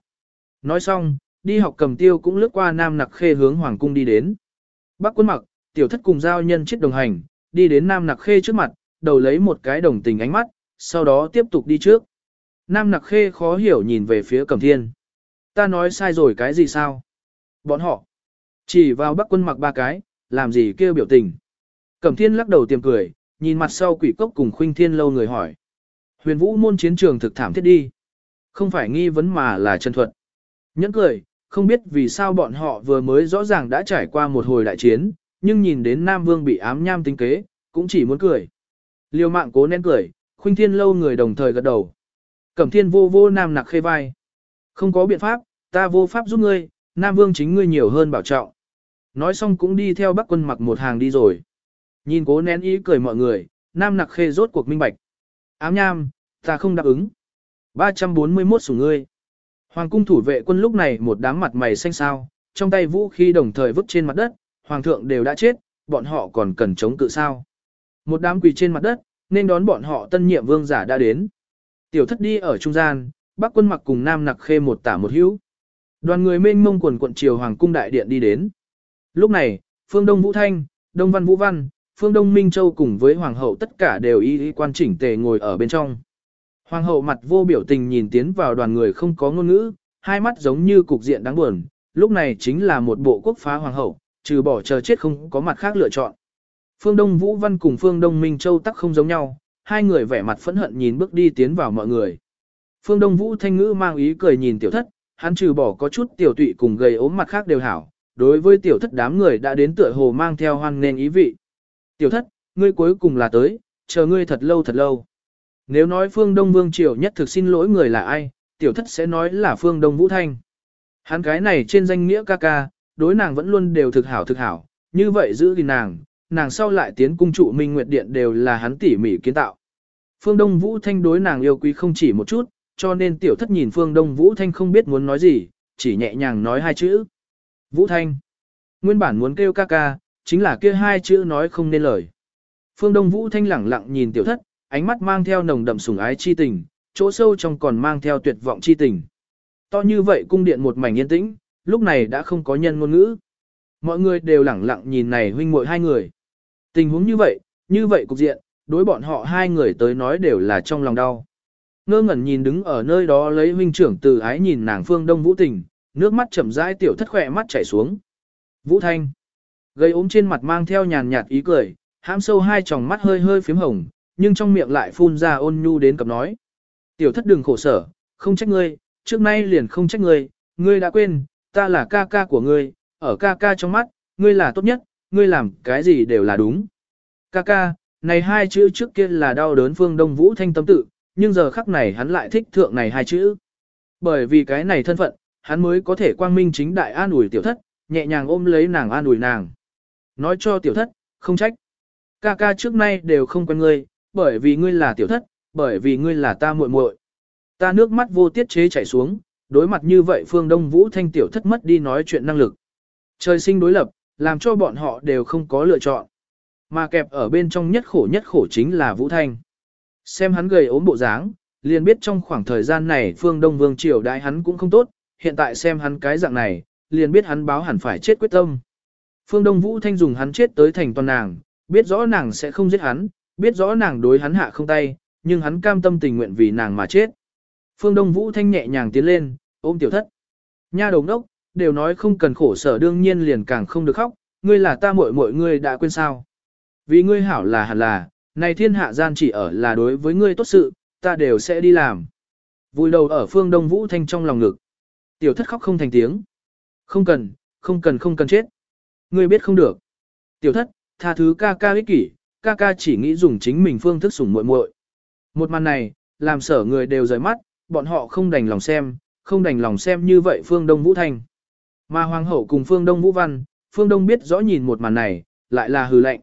Nói xong, đi học cầm tiêu cũng lướt qua Nam Nặc Khê hướng Hoàng Cung đi đến. Bắc quân mặc, tiểu thất cùng giao nhân chết đồng hành, đi đến Nam Nặc Khê trước mặt, đầu lấy một cái đồng tình ánh mắt, sau đó tiếp tục đi trước. Nam Nặc Khê khó hiểu nhìn về phía Cẩm Thiên. Ta nói sai rồi cái gì sao? Bọn họ chỉ vào Bắc quân mặc ba cái, làm gì kêu biểu tình. Cẩm Thiên lắc đầu tiềm cười, nhìn mặt sau quỷ cốc cùng khuynh thiên lâu người hỏi. Huyền vũ môn chiến trường thực thảm thiết đi. Không phải nghi vấn mà là chân thuật. Nhẫn cười, không biết vì sao bọn họ vừa mới rõ ràng đã trải qua một hồi đại chiến, nhưng nhìn đến Nam Vương bị ám nham tính kế, cũng chỉ muốn cười. Liêu mạng cố nén cười, khuynh thiên lâu người đồng thời gật đầu. Cẩm thiên vô vô Nam nặc khê vai. Không có biện pháp, ta vô pháp giúp ngươi, Nam Vương chính ngươi nhiều hơn bảo trọng. Nói xong cũng đi theo bắc quân mặc một hàng đi rồi. Nhìn cố nén ý cười mọi người, Nam nặc khê rốt cuộc minh bạch. Ám nham, ta không đáp ứng. 341 sủng ngươi. Hoàng cung thủ vệ quân lúc này một đám mặt mày xanh xao, trong tay vũ khí đồng thời vứt trên mặt đất, hoàng thượng đều đã chết, bọn họ còn cần chống cự sao. Một đám quỳ trên mặt đất, nên đón bọn họ tân nhiệm vương giả đã đến. Tiểu thất đi ở trung gian, bắc quân mặc cùng nam nặc khê một tả một hữu. Đoàn người mênh mông quần quận triều hoàng cung đại điện đi đến. Lúc này, phương Đông Vũ Thanh, Đông Văn Vũ Văn, phương Đông Minh Châu cùng với hoàng hậu tất cả đều y y quan chỉnh tề ngồi ở bên trong. Hoàng hậu mặt vô biểu tình nhìn tiến vào đoàn người không có ngôn ngữ, hai mắt giống như cục diện đáng buồn, lúc này chính là một bộ quốc phá hoàng hậu, trừ bỏ chờ chết không có mặt khác lựa chọn. Phương Đông Vũ Văn cùng Phương Đông Minh Châu tắc không giống nhau, hai người vẻ mặt phẫn hận nhìn bước đi tiến vào mọi người. Phương Đông Vũ Thanh Ngữ mang ý cười nhìn tiểu thất, hắn trừ bỏ có chút tiểu tụy cùng gầy ốm mặt khác đều hảo, đối với tiểu thất đám người đã đến tựa hồ mang theo hoan nên ý vị. Tiểu thất, ngươi cuối cùng là tới, chờ ngươi thật lâu thật lâu. Nếu nói phương Đông Vương Triều nhất thực xin lỗi người là ai, tiểu thất sẽ nói là phương Đông Vũ Thanh. Hắn cái này trên danh nghĩa ca ca, đối nàng vẫn luôn đều thực hảo thực hảo, như vậy giữ gìn nàng, nàng sau lại tiến cung trụ Minh Nguyệt Điện đều là hắn tỉ mỉ kiến tạo. Phương Đông Vũ Thanh đối nàng yêu quý không chỉ một chút, cho nên tiểu thất nhìn Phương Đông Vũ Thanh không biết muốn nói gì, chỉ nhẹ nhàng nói hai chữ. Vũ Thanh. Nguyên bản muốn kêu ca ca, chính là kia hai chữ nói không nên lời. Phương Đông Vũ Thanh lẳng lặng nhìn tiểu thất, ánh mắt mang theo nồng đậm sủng ái chi tình, chỗ sâu trong còn mang theo tuyệt vọng chi tình. To như vậy cung điện một mảnh yên tĩnh, lúc này đã không có nhân ngôn ngữ. Mọi người đều lẳng lặng nhìn này huynh muội hai người. Tình huống như vậy, như vậy cục diện, đối bọn họ hai người tới nói đều là trong lòng đau. Ngơ ngẩn nhìn đứng ở nơi đó lấy huynh trưởng từ ái nhìn nàng phương đông vũ tình, nước mắt chậm rãi tiểu thất khỏe mắt chảy xuống. Vũ Thanh, gây ốm trên mặt mang theo nhàn nhạt ý cười, hãm sâu hai tròng mắt hơi hơi phím hồng, nhưng trong miệng lại phun ra ôn nhu đến cập nói. Tiểu thất đừng khổ sở, không trách ngươi, trước nay liền không trách ngươi, ngươi đã quên, ta là ca ca của ngươi, ở ca ca trong mắt, ngươi là tốt nhất, ngươi làm cái gì đều là đúng. Ca ca, này hai chữ trước kia là đau đớn phương Đông Vũ thanh tâm tự, nhưng giờ khắc này hắn lại thích thượng này hai chữ. Bởi vì cái này thân phận, hắn mới có thể quang minh chính đại an ủi tiểu thất, nhẹ nhàng ôm lấy nàng an ủi nàng. Nói cho tiểu thất, không trách. Ca ca trước nay đều không quen ngươi, bởi vì ngươi là tiểu thất, bởi vì ngươi là ta muội muội. Ta nước mắt vô tiết chế chảy xuống, đối mặt như vậy Phương Đông Vũ Thanh tiểu thất mất đi nói chuyện năng lực. Trời sinh đối lập, làm cho bọn họ đều không có lựa chọn. Mà kẹp ở bên trong nhất khổ nhất khổ chính là Vũ Thanh. Xem hắn gầy ốm bộ dáng, liền biết trong khoảng thời gian này Phương Đông Vương triều đại hắn cũng không tốt, hiện tại xem hắn cái dạng này, liền biết hắn báo hẳn phải chết quyết tâm. Phương Đông Vũ Thanh dùng hắn chết tới thành toàn nàng, biết rõ nàng sẽ không giết hắn, biết rõ nàng đối hắn hạ không tay, nhưng hắn cam tâm tình nguyện vì nàng mà chết. Phương Đông Vũ Thanh nhẹ nhàng tiến lên, ôm tiểu thất. Nha đồng đốc, đều nói không cần khổ sở đương nhiên liền càng không được khóc, ngươi là ta muội muội ngươi đã quên sao. Vì ngươi hảo là hẳn là, này thiên hạ gian chỉ ở là đối với ngươi tốt sự, ta đều sẽ đi làm. Vùi đầu ở phương Đông Vũ Thanh trong lòng ngực. Tiểu thất khóc không thành tiếng. Không cần, không cần không cần chết. Ngươi biết không được. Tiểu thất, tha thứ ca ca ích kỷ, ca ca chỉ nghĩ dùng chính mình phương thức sủng muội muội. Một màn này, làm sở người đều rời mắt, bọn họ không đành lòng xem, không đành lòng xem như vậy phương Đông Vũ Thanh. Mà Hoàng hậu cùng phương Đông Vũ Văn, phương Đông biết rõ nhìn một màn này, lại là hừ lạnh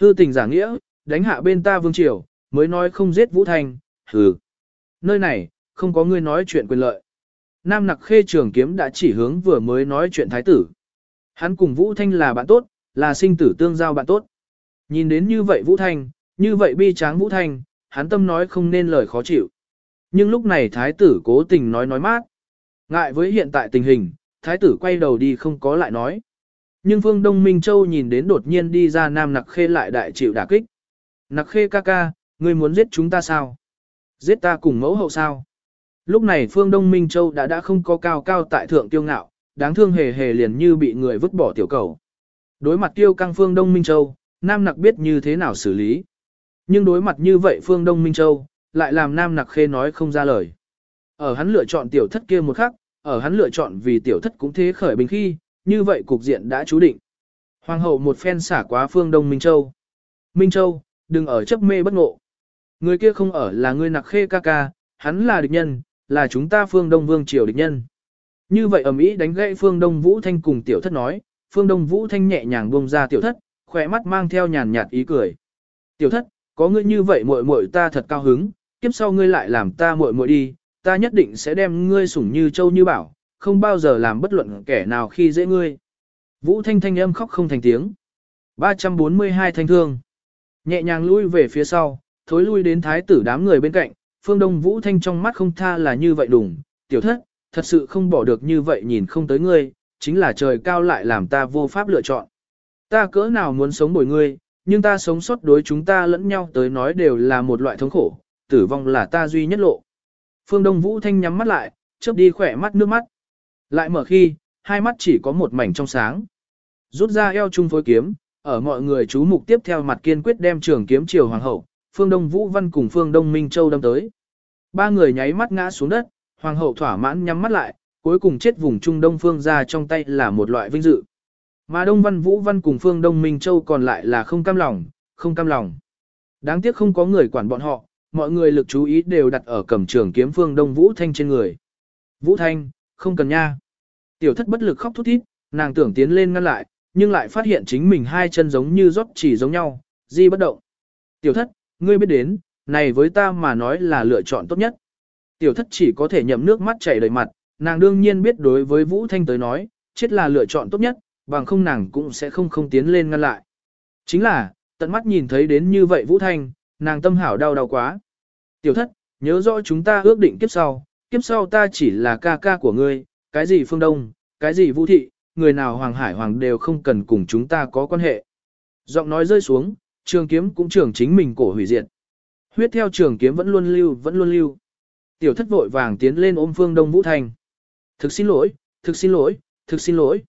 Hư tình giả nghĩa, đánh hạ bên ta vương triều, mới nói không giết Vũ Thanh, hừ. Nơi này, không có ngươi nói chuyện quyền lợi. Nam nặc khê trường kiếm đã chỉ hướng vừa mới nói chuyện thái tử. Hắn cùng Vũ Thanh là bạn tốt, là sinh tử tương giao bạn tốt. Nhìn đến như vậy Vũ Thanh, như vậy bi tráng Vũ Thanh, hắn tâm nói không nên lời khó chịu. Nhưng lúc này thái tử cố tình nói nói mát. Ngại với hiện tại tình hình, thái tử quay đầu đi không có lại nói. Nhưng Phương Đông Minh Châu nhìn đến đột nhiên đi ra Nam Nặc Khê lại đại chịu đả kích. Nặc Khê ca ca, ngươi muốn giết chúng ta sao? Giết ta cùng mẫu hậu sao? Lúc này Phương Đông Minh Châu đã đã không có cao cao tại thượng tiêu ngạo, đáng thương hề hề liền như bị người vứt bỏ tiểu cầu. Đối mặt tiêu căng Phương Đông Minh Châu, Nam Nặc biết như thế nào xử lý. Nhưng đối mặt như vậy Phương Đông Minh Châu, lại làm nam nặc khê nói không ra lời. Ở hắn lựa chọn tiểu thất kia một khắc, ở hắn lựa chọn vì tiểu thất cũng thế khởi bình khi, như vậy cục diện đã chú định. Hoàng hậu một phen xả quá phương Đông Minh Châu. Minh Châu, đừng ở chấp mê bất ngộ. Người kia không ở là người nặc khê ca ca, hắn là địch nhân, là chúng ta phương Đông Vương triều địch nhân. Như vậy ầm ĩ đánh gãy phương Đông Vũ Thanh cùng tiểu thất nói, phương Đông Vũ Thanh nhẹ nhàng buông ra tiểu thất, khỏe mắt mang theo nhàn nhạt ý cười. Tiểu thất, có ngươi như vậy muội muội ta thật cao hứng, kiếp sau ngươi lại làm ta muội muội đi, ta nhất định sẽ đem ngươi sủng như châu như bảo, không bao giờ làm bất luận kẻ nào khi dễ ngươi. Vũ Thanh thanh âm khóc không thành tiếng. 342 thanh thương. Nhẹ nhàng lui về phía sau, thối lui đến thái tử đám người bên cạnh, phương đông Vũ Thanh trong mắt không tha là như vậy đủng, tiểu thất, thật sự không bỏ được như vậy nhìn không tới ngươi, chính là trời cao lại làm ta vô pháp lựa chọn. Ta cỡ nào muốn sống bồi ngươi, nhưng ta sống sót đối chúng ta lẫn nhau tới nói đều là một loại thống khổ, tử vong là ta duy nhất lộ. Phương Đông Vũ Thanh nhắm mắt lại, chớp đi khỏe mắt nước mắt. Lại mở khi, hai mắt chỉ có một mảnh trong sáng. Rút ra eo trung phối kiếm, ở mọi người chú mục tiếp theo mặt kiên quyết đem trường kiếm triều hoàng hậu, Phương Đông Vũ Văn cùng Phương Đông Minh Châu đâm tới. Ba người nháy mắt ngã xuống đất, hoàng hậu thỏa mãn nhắm mắt lại, cuối cùng chết vùng Trung Đông Phương ra trong tay là một loại vinh dự. Mà Đông Văn Vũ Văn cùng Phương Đông Minh Châu còn lại là không cam lòng, không cam lòng. Đáng tiếc không có người quản bọn họ, mọi người lực chú ý đều đặt ở cầm trường kiếm Phương Đông Vũ Thanh trên người. Vũ Thanh, không cần nha. Tiểu thất bất lực khóc thút thít, nàng tưởng tiến lên ngăn lại, nhưng lại phát hiện chính mình hai chân giống như rót chỉ giống nhau, di bất động. Tiểu thất, ngươi biết đến, này với ta mà nói là lựa chọn tốt nhất. Tiểu thất chỉ có thể nhậm nước mắt chảy đầy mặt, nàng đương nhiên biết đối với Vũ Thanh tới nói, chết là lựa chọn tốt nhất, bằng không nàng cũng sẽ không không tiến lên ngăn lại. Chính là, tận mắt nhìn thấy đến như vậy Vũ Thanh, nàng tâm hảo đau đau quá. Tiểu thất, nhớ rõ chúng ta ước định kiếp sau, kiếp sau ta chỉ là ca ca của ngươi, cái gì phương đông, cái gì vũ thị, người nào hoàng hải hoàng đều không cần cùng chúng ta có quan hệ. Giọng nói rơi xuống, trường kiếm cũng trường chính mình cổ hủy diệt. Huyết theo trường kiếm vẫn luôn lưu, vẫn luôn lưu. Tiểu thất vội vàng tiến lên ôm phương đông vũ thành. Thực xin lỗi, thực xin lỗi, thực xin lỗi.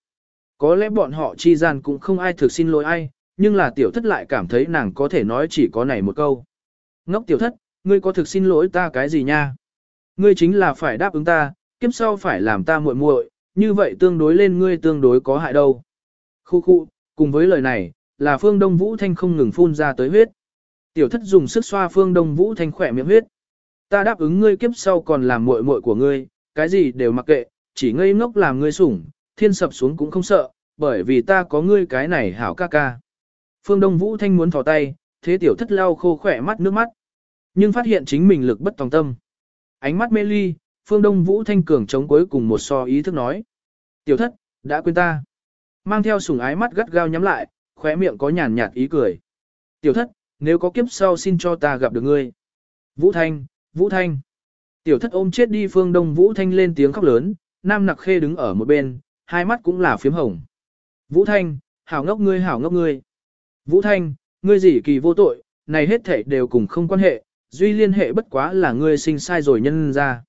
Có lẽ bọn họ chi gian cũng không ai thực xin lỗi ai, nhưng là tiểu thất lại cảm thấy nàng có thể nói chỉ có này một câu. Ngốc tiểu thất, ngươi có thực xin lỗi ta cái gì nha? Ngươi chính là phải đáp ứng ta, kiếp sau phải làm ta muội muội, như vậy tương đối lên ngươi tương đối có hại đâu. Khu khu, cùng với lời này, là phương Đông Vũ Thanh không ngừng phun ra tới huyết. Tiểu thất dùng sức xoa phương Đông Vũ Thanh khỏe miệng huyết. Ta đáp ứng ngươi kiếp sau còn làm muội muội của ngươi, cái gì đều mặc kệ, chỉ ngây ngốc làm ngươi sủng, thiên sập xuống cũng không sợ, bởi vì ta có ngươi cái này hảo ca ca. Phương Đông Vũ Thanh muốn thò tay, thế tiểu thất lau khô khỏe mắt nước mắt. Nhưng phát hiện chính mình lực bất tòng tâm. Ánh mắt mê ly, Phương Đông Vũ Thanh cường chống cuối cùng một so ý thức nói. Tiểu thất, đã quên ta. Mang theo sùng ái mắt gắt gao nhắm lại, khóe miệng có nhàn nhạt ý cười. Tiểu thất, nếu có kiếp sau xin cho ta gặp được ngươi. Vũ Thanh, Vũ Thanh. Tiểu thất ôm chết đi Phương Đông Vũ Thanh lên tiếng khóc lớn, Nam Nặc Khê đứng ở một bên, hai mắt cũng là phiếm hồng. Vũ Thanh, hảo ngốc ngươi hảo ngốc ngươi. Vũ Thanh, ngươi gì kỳ vô tội, này hết thảy đều cùng không quan hệ, duy liên hệ bất quá là ngươi sinh sai rồi nhân ra.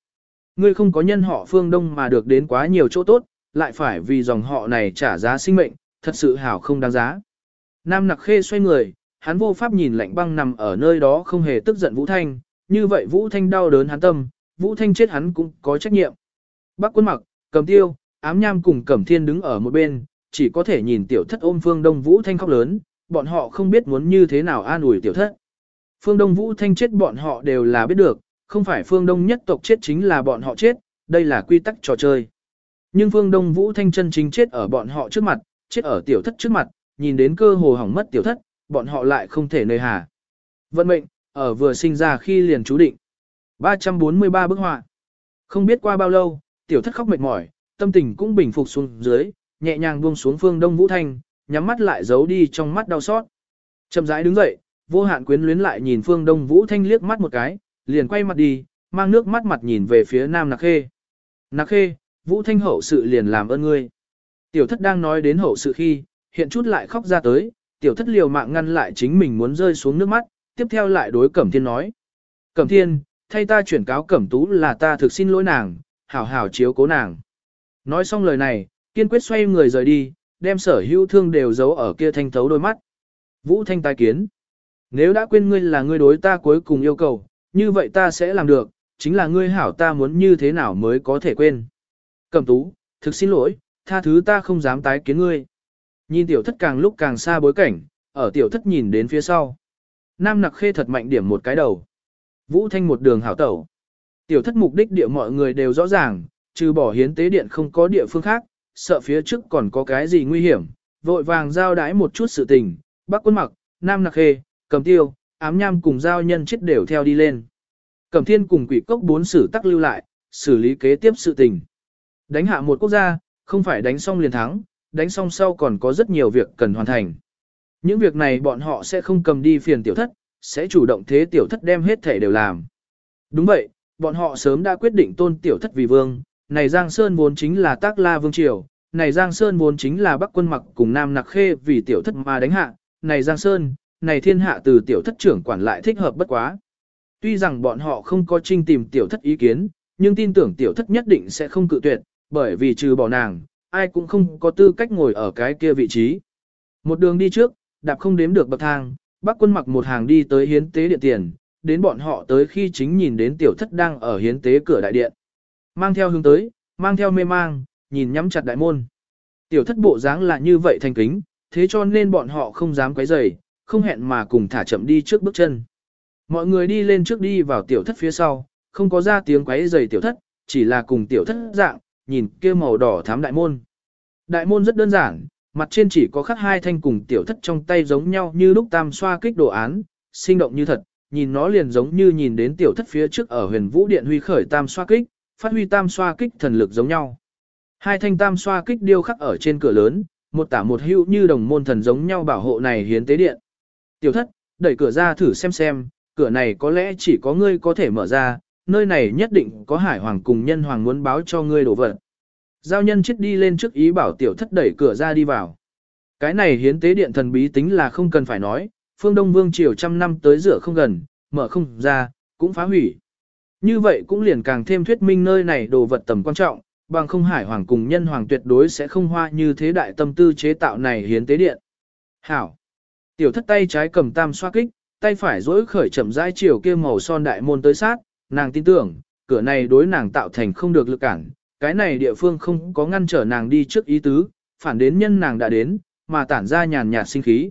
Ngươi không có nhân họ phương đông mà được đến quá nhiều chỗ tốt, lại phải vì dòng họ này trả giá sinh mệnh, thật sự hảo không đáng giá. Nam nặc khê xoay người, hắn vô pháp nhìn lạnh băng nằm ở nơi đó không hề tức giận Vũ Thanh, như vậy Vũ Thanh đau đớn hắn tâm, Vũ Thanh chết hắn cũng có trách nhiệm. Bác quân mặc, cầm tiêu, ám nham cùng cẩm thiên đứng ở một bên, chỉ có thể nhìn tiểu thất ôm phương đông Vũ Thanh khóc lớn, bọn họ không biết muốn như thế nào an ủi tiểu thất. Phương Đông Vũ Thanh chết bọn họ đều là biết được, không phải Phương Đông nhất tộc chết chính là bọn họ chết, đây là quy tắc trò chơi. Nhưng Phương Đông Vũ Thanh chân chính chết ở bọn họ trước mặt, chết ở tiểu thất trước mặt, nhìn đến cơ hồ hỏng mất tiểu thất, bọn họ lại không thể nơi hà. Vận mệnh, ở vừa sinh ra khi liền chú định. 343 bức họa. Không biết qua bao lâu, tiểu thất khóc mệt mỏi, tâm tình cũng bình phục xuống dưới, nhẹ nhàng buông xuống Phương Đông Vũ Thanh, nhắm mắt lại giấu đi trong mắt đau xót. Chậm rãi đứng dậy, vô hạn quyến luyến lại nhìn Phương Đông Vũ Thanh liếc mắt một cái, liền quay mặt đi, mang nước mắt mặt nhìn về phía Nam Nặc Khê. Nặc Khê, Vũ Thanh hậu sự liền làm ơn ngươi. Tiểu thất đang nói đến hậu sự khi, hiện chút lại khóc ra tới, tiểu thất liều mạng ngăn lại chính mình muốn rơi xuống nước mắt, tiếp theo lại đối Cẩm Thiên nói. Cẩm Thiên, thay ta chuyển cáo Cẩm Tú là ta thực xin lỗi nàng, hảo hảo chiếu cố nàng. Nói xong lời này, kiên quyết xoay người rời đi, đem sở hữu thương đều giấu ở kia thanh thấu đôi mắt. Vũ Thanh tai kiến. Nếu đã quên ngươi là ngươi đối ta cuối cùng yêu cầu, như vậy ta sẽ làm được, chính là ngươi hảo ta muốn như thế nào mới có thể quên. Cẩm tú, thực xin lỗi, tha thứ ta không dám tái kiến ngươi. Nhìn tiểu thất càng lúc càng xa bối cảnh, ở tiểu thất nhìn đến phía sau. Nam nặc khê thật mạnh điểm một cái đầu. Vũ thanh một đường hảo tẩu. Tiểu thất mục đích địa mọi người đều rõ ràng, trừ bỏ hiến tế điện không có địa phương khác, sợ phía trước còn có cái gì nguy hiểm, vội vàng giao đái một chút sự tình, bác quân mặc, nam nặc khê, cầm tiêu, ám nham cùng giao nhân chết đều theo đi lên. Cẩm thiên cùng quỷ cốc bốn sử tắc lưu lại, xử lý kế tiếp sự tình. Đánh hạ một quốc gia, không phải đánh xong liền thắng, đánh xong sau còn có rất nhiều việc cần hoàn thành. Những việc này bọn họ sẽ không cầm đi phiền tiểu thất, sẽ chủ động thế tiểu thất đem hết thể đều làm. Đúng vậy, bọn họ sớm đã quyết định tôn tiểu thất vì vương, này Giang Sơn vốn chính là tác la vương triều, này Giang Sơn vốn chính là bắc quân mặc cùng Nam Nặc Khê vì tiểu thất mà đánh hạ, này Giang Sơn, này thiên hạ từ tiểu thất trưởng quản lại thích hợp bất quá. Tuy rằng bọn họ không có trinh tìm tiểu thất ý kiến, nhưng tin tưởng tiểu thất nhất định sẽ không cự tuyệt, bởi vì trừ bỏ nàng, ai cũng không có tư cách ngồi ở cái kia vị trí. Một đường đi trước, đạp không đếm được bậc thang, bác quân mặc một hàng đi tới hiến tế điện tiền, đến bọn họ tới khi chính nhìn đến tiểu thất đang ở hiến tế cửa đại điện. Mang theo hướng tới, mang theo mê mang, nhìn nhắm chặt đại môn. Tiểu thất bộ dáng là như vậy thành kính, thế cho nên bọn họ không dám quấy rầy, không hẹn mà cùng thả chậm đi trước bước chân. Mọi người đi lên trước đi vào tiểu thất phía sau, không có ra tiếng quấy rầy tiểu thất, chỉ là cùng tiểu thất dạng, nhìn kia màu đỏ thám đại môn. Đại môn rất đơn giản, mặt trên chỉ có khắc hai thanh cùng tiểu thất trong tay giống nhau như lúc tam xoa kích đồ án, sinh động như thật, nhìn nó liền giống như nhìn đến tiểu thất phía trước ở huyền vũ điện huy khởi tam xoa kích, phát huy tam xoa kích thần lực giống nhau. Hai thanh tam xoa kích điêu khắc ở trên cửa lớn, một tả một hữu như đồng môn thần giống nhau bảo hộ này hiến tế điện. Tiểu thất, đẩy cửa ra thử xem xem, cửa này có lẽ chỉ có ngươi có thể mở ra, nơi này nhất định có hải hoàng cùng nhân hoàng muốn báo cho ngươi đổ vật. Giao nhân chết đi lên trước ý bảo tiểu thất đẩy cửa ra đi vào. Cái này hiến tế điện thần bí tính là không cần phải nói, phương Đông Vương triều trăm năm tới rửa không gần, mở không ra, cũng phá hủy. Như vậy cũng liền càng thêm thuyết minh nơi này đồ vật tầm quan trọng, bằng không hải hoàng cùng nhân hoàng tuyệt đối sẽ không hoa như thế đại tâm tư chế tạo này hiến tế điện. Hảo! Tiểu thất tay trái cầm tam xoa kích, tay phải duỗi khởi chậm rãi chiều kia màu son đại môn tới sát, nàng tin tưởng, cửa này đối nàng tạo thành không được lực cản, cái này địa phương không có ngăn trở nàng đi trước ý tứ, phản đến nhân nàng đã đến, mà tản ra nhàn nhạt sinh khí.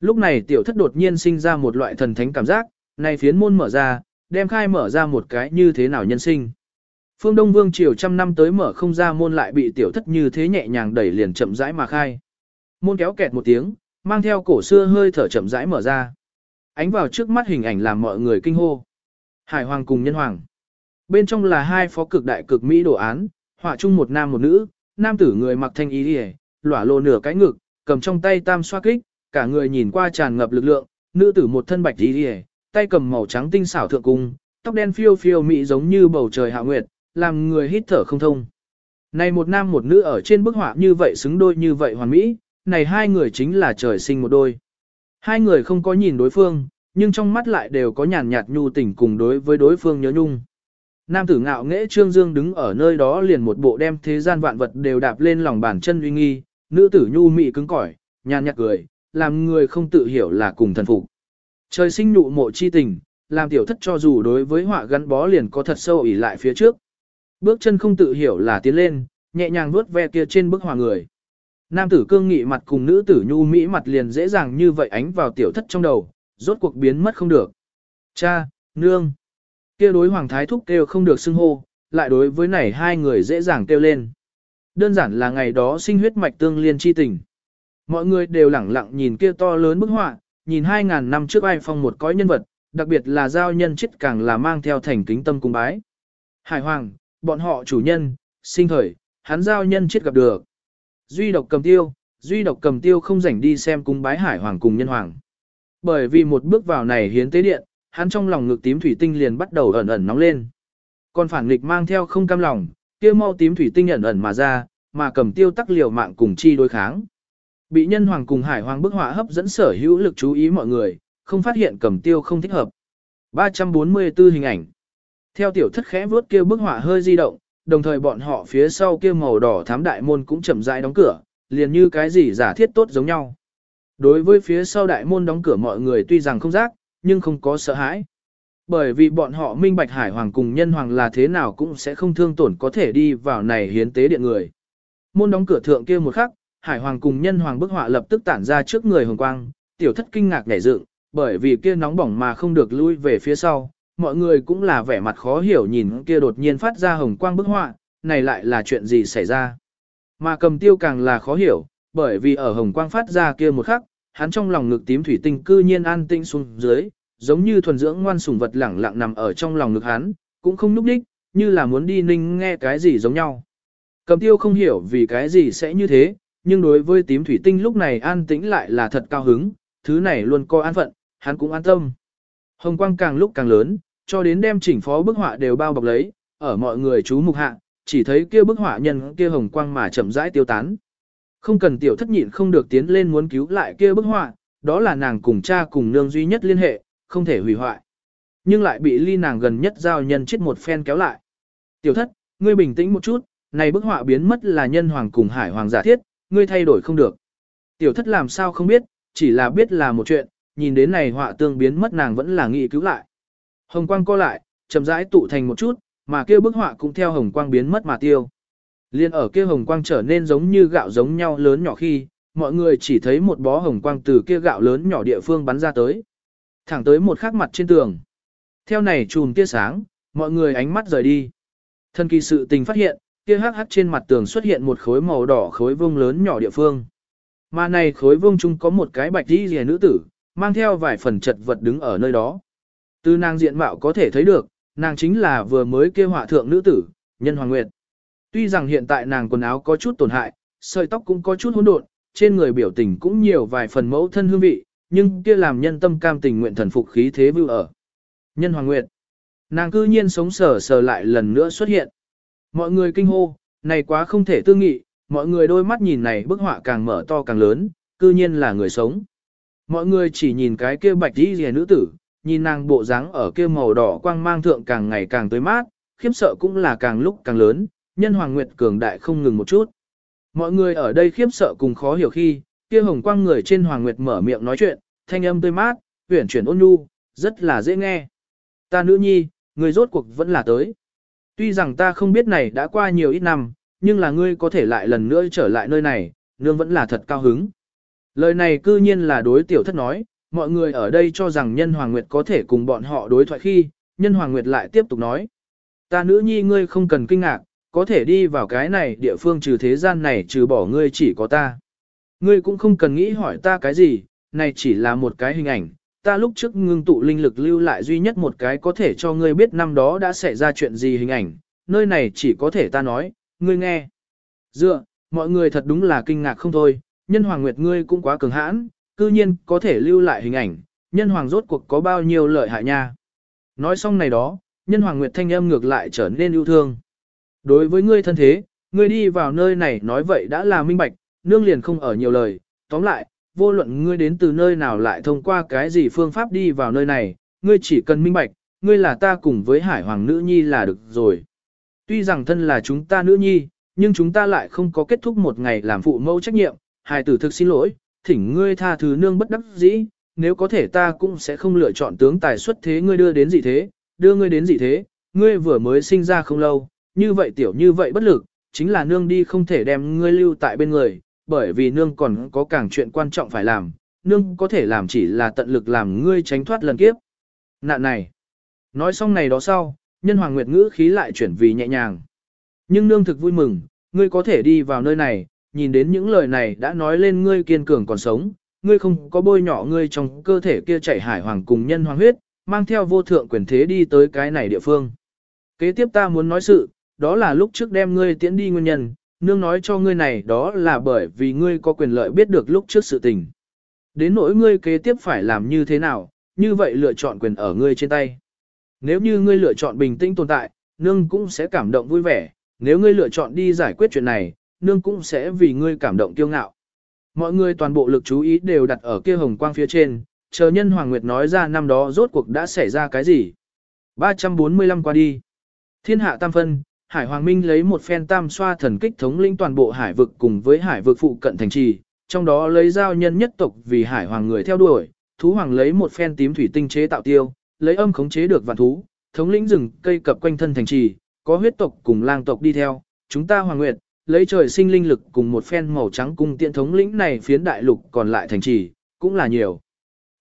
Lúc này tiểu thất đột nhiên sinh ra một loại thần thánh cảm giác, này phiến môn mở ra, đem khai mở ra một cái như thế nào nhân sinh. Phương Đông Vương triều trăm năm tới mở không ra môn lại bị tiểu thất như thế nhẹ nhàng đẩy liền chậm rãi mà khai. Môn kéo kẹt một tiếng, mang theo cổ xưa hơi thở chậm rãi mở ra. Ánh vào trước mắt hình ảnh làm mọi người kinh hô. Hải Hoàng cùng Nhân Hoàng. Bên trong là hai phó cực đại cực Mỹ đồ án, họa chung một nam một nữ, nam tử người mặc thanh y liề, lỏa lộ nửa cái ngực, cầm trong tay tam xoa kích, cả người nhìn qua tràn ngập lực lượng, nữ tử một thân bạch y liề, tay cầm màu trắng tinh xảo thượng cung, tóc đen phiêu phiêu mỹ giống như bầu trời hạ nguyệt, làm người hít thở không thông. Này một nam một nữ ở trên bức họa như vậy xứng đôi như vậy hoàn mỹ, này hai người chính là trời sinh một đôi. Hai người không có nhìn đối phương, nhưng trong mắt lại đều có nhàn nhạt nhu tình cùng đối với đối phương nhớ nhung. Nam tử ngạo nghễ Trương Dương đứng ở nơi đó liền một bộ đem thế gian vạn vật đều đạp lên lòng bàn chân uy nghi, nữ tử nhu mị cứng cỏi, nhàn nhạt cười, làm người không tự hiểu là cùng thần phục. Trời sinh nụ mộ chi tình, làm tiểu thất cho dù đối với họa gắn bó liền có thật sâu ỉ lại phía trước. Bước chân không tự hiểu là tiến lên, nhẹ nhàng vuốt ve kia trên bức họa người. Nam tử cương nghị mặt cùng nữ tử nhu mỹ mặt liền dễ dàng như vậy ánh vào tiểu thất trong đầu, rốt cuộc biến mất không được. Cha, nương. Kia đối hoàng thái thúc kêu không được xưng hô, lại đối với này hai người dễ dàng kêu lên. Đơn giản là ngày đó sinh huyết mạch tương liên chi tình. Mọi người đều lẳng lặng nhìn kia to lớn bức họa, nhìn hai ngàn năm trước ai phong một cõi nhân vật, đặc biệt là giao nhân chết càng là mang theo thành kính tâm cung bái. Hải hoàng, bọn họ chủ nhân, sinh thời, hắn giao nhân chết gặp được. Duy độc cầm tiêu, duy độc cầm tiêu không rảnh đi xem cung bái hải hoàng cùng nhân hoàng. Bởi vì một bước vào này hiến tế điện, hắn trong lòng ngực tím thủy tinh liền bắt đầu ẩn ẩn nóng lên. Còn phản nghịch mang theo không cam lòng, kia mau tím thủy tinh ẩn ẩn mà ra, mà cầm tiêu tắc liều mạng cùng chi đối kháng. Bị nhân hoàng cùng hải hoàng bức họa hấp dẫn sở hữu lực chú ý mọi người, không phát hiện cầm tiêu không thích hợp. 344 hình ảnh. Theo tiểu thất khẽ vuốt kia bức họa hơi di động, đồng thời bọn họ phía sau kia màu đỏ thám đại môn cũng chậm rãi đóng cửa, liền như cái gì giả thiết tốt giống nhau. Đối với phía sau đại môn đóng cửa mọi người tuy rằng không giác, nhưng không có sợ hãi. Bởi vì bọn họ minh bạch hải hoàng cùng nhân hoàng là thế nào cũng sẽ không thương tổn có thể đi vào này hiến tế điện người. Môn đóng cửa thượng kia một khắc, hải hoàng cùng nhân hoàng bức họa lập tức tản ra trước người hồng quang, tiểu thất kinh ngạc nhảy dựng, bởi vì kia nóng bỏng mà không được lui về phía sau, mọi người cũng là vẻ mặt khó hiểu nhìn kia đột nhiên phát ra hồng quang bức họa, này lại là chuyện gì xảy ra. Mà cầm tiêu càng là khó hiểu, bởi vì ở hồng quang phát ra kia một khắc, hắn trong lòng ngực tím thủy tinh cư nhiên an tinh xuống dưới, giống như thuần dưỡng ngoan sủng vật lẳng lặng nằm ở trong lòng ngực hắn, cũng không núp đích, như là muốn đi ninh nghe cái gì giống nhau. Cầm tiêu không hiểu vì cái gì sẽ như thế, nhưng đối với tím thủy tinh lúc này an tĩnh lại là thật cao hứng, thứ này luôn coi an phận, hắn cũng an tâm. Hồng quang càng lúc càng lớn, cho đến đem chỉnh phó bức họa đều bao bọc lấy, ở mọi người chú mục hạ, chỉ thấy kia bức họa nhân kia hồng quang mà chậm rãi tiêu tán. Không cần tiểu thất nhịn không được tiến lên muốn cứu lại kia bức họa, đó là nàng cùng cha cùng nương duy nhất liên hệ, không thể hủy hoại. Nhưng lại bị ly nàng gần nhất giao nhân chết một phen kéo lại. Tiểu thất, ngươi bình tĩnh một chút, này bức họa biến mất là nhân hoàng cùng hải hoàng giả thiết, ngươi thay đổi không được. Tiểu thất làm sao không biết, chỉ là biết là một chuyện, nhìn đến này họa tương biến mất nàng vẫn là nghĩ cứu lại. Hồng quang co lại, chậm rãi tụ thành một chút, mà kia bức họa cũng theo hồng quang biến mất mà tiêu. Liên ở kia hồng quang trở nên giống như gạo giống nhau lớn nhỏ khi, mọi người chỉ thấy một bó hồng quang từ kia gạo lớn nhỏ địa phương bắn ra tới. Thẳng tới một khắc mặt trên tường. Theo này chùm tia sáng, mọi người ánh mắt rời đi. Thân kỳ sự tình phát hiện, kia hắc hắc trên mặt tường xuất hiện một khối màu đỏ khối vông lớn nhỏ địa phương. Mà này khối vông chung có một cái bạch đi rìa nữ tử, mang theo vài phần chật vật đứng ở nơi đó. Từ nàng diện mạo có thể thấy được, nàng chính là vừa mới kêu họa thượng nữ tử, nhân hoàng nguyệt. Tuy rằng hiện tại nàng quần áo có chút tổn hại, sợi tóc cũng có chút hỗn độn, trên người biểu tình cũng nhiều vài phần mẫu thân hương vị, nhưng kia làm nhân tâm cam tình nguyện thần phục khí thế vưu ở. Nhân hoàng nguyệt. Nàng cư nhiên sống sờ sờ lại lần nữa xuất hiện. Mọi người kinh hô, này quá không thể tư nghị, mọi người đôi mắt nhìn này bức họa càng mở to càng lớn, cư nhiên là người sống. Mọi người chỉ nhìn cái kia bạch đi rìa nữ tử, nhìn nàng bộ dáng ở kia màu đỏ quang mang thượng càng ngày càng tới mát, khiếp sợ cũng là càng lúc càng lớn, nhân hoàng nguyệt cường đại không ngừng một chút. Mọi người ở đây khiếp sợ cùng khó hiểu khi, kia hồng quang người trên hoàng nguyệt mở miệng nói chuyện, thanh âm tươi mát, uyển chuyển ôn nhu, rất là dễ nghe. Ta nữ nhi, người rốt cuộc vẫn là tới. Tuy rằng ta không biết này đã qua nhiều ít năm, nhưng là ngươi có thể lại lần nữa trở lại nơi này, nương vẫn là thật cao hứng. Lời này cư nhiên là đối tiểu thất nói, mọi người ở đây cho rằng nhân hoàng nguyệt có thể cùng bọn họ đối thoại khi, nhân hoàng nguyệt lại tiếp tục nói. Ta nữ nhi ngươi không cần kinh ngạc, có thể đi vào cái này địa phương trừ thế gian này trừ bỏ ngươi chỉ có ta. Ngươi cũng không cần nghĩ hỏi ta cái gì, này chỉ là một cái hình ảnh, ta lúc trước ngưng tụ linh lực lưu lại duy nhất một cái có thể cho ngươi biết năm đó đã xảy ra chuyện gì hình ảnh, nơi này chỉ có thể ta nói, ngươi nghe. Dựa, mọi người thật đúng là kinh ngạc không thôi, nhân hoàng nguyệt ngươi cũng quá cường hãn, cư nhiên có thể lưu lại hình ảnh, nhân hoàng rốt cuộc có bao nhiêu lợi hại nha. Nói xong này đó, nhân hoàng nguyệt thanh âm ngược lại trở nên yêu thương. Đối với ngươi thân thế, ngươi đi vào nơi này nói vậy đã là minh bạch, nương liền không ở nhiều lời, tóm lại, vô luận ngươi đến từ nơi nào lại thông qua cái gì phương pháp đi vào nơi này, ngươi chỉ cần minh bạch, ngươi là ta cùng với hải hoàng nữ nhi là được rồi. Tuy rằng thân là chúng ta nữ nhi, nhưng chúng ta lại không có kết thúc một ngày làm phụ mẫu trách nhiệm, hài tử thực xin lỗi, thỉnh ngươi tha thứ nương bất đắc dĩ, nếu có thể ta cũng sẽ không lựa chọn tướng tài xuất thế ngươi đưa đến gì thế, đưa ngươi đến gì thế, ngươi vừa mới sinh ra không lâu, như vậy tiểu như vậy bất lực, chính là nương đi không thể đem ngươi lưu tại bên người, bởi vì nương còn có càng chuyện quan trọng phải làm, nương có thể làm chỉ là tận lực làm ngươi tránh thoát lần kiếp. Nạn này, nói xong này đó sau, nhân hoàng nguyệt ngữ khí lại chuyển vì nhẹ nhàng. Nhưng nương thực vui mừng, ngươi có thể đi vào nơi này, nhìn đến những lời này đã nói lên ngươi kiên cường còn sống, ngươi không có bôi nhỏ ngươi trong cơ thể kia chảy hải hoàng cùng nhân hoàng huyết, mang theo vô thượng quyền thế đi tới cái này địa phương. Kế tiếp ta muốn nói sự, đó là lúc trước đem ngươi tiễn đi nguyên nhân, nương nói cho ngươi này đó là bởi vì ngươi có quyền lợi biết được lúc trước sự tình. Đến nỗi ngươi kế tiếp phải làm như thế nào, như vậy lựa chọn quyền ở ngươi trên tay. Nếu như ngươi lựa chọn bình tĩnh tồn tại, nương cũng sẽ cảm động vui vẻ, nếu ngươi lựa chọn đi giải quyết chuyện này, nương cũng sẽ vì ngươi cảm động kiêu ngạo. Mọi người toàn bộ lực chú ý đều đặt ở kia hồng quang phía trên, chờ nhân Hoàng Nguyệt nói ra năm đó rốt cuộc đã xảy ra cái gì. 345 qua đi. Thiên hạ tam phân, Hải Hoàng Minh lấy một phen tam xoa thần kích thống lĩnh toàn bộ hải vực cùng với hải vực phụ cận thành trì, trong đó lấy giao nhân nhất tộc vì Hải Hoàng người theo đuổi, thú hoàng lấy một phen tím thủy tinh chế tạo tiêu, lấy âm khống chế được vạn thú, thống lĩnh rừng cây cập quanh thân thành trì, có huyết tộc cùng lang tộc đi theo, chúng ta hoàng nguyệt, lấy trời sinh linh lực cùng một phen màu trắng cung tiện thống lĩnh này phiến đại lục còn lại thành trì, cũng là nhiều.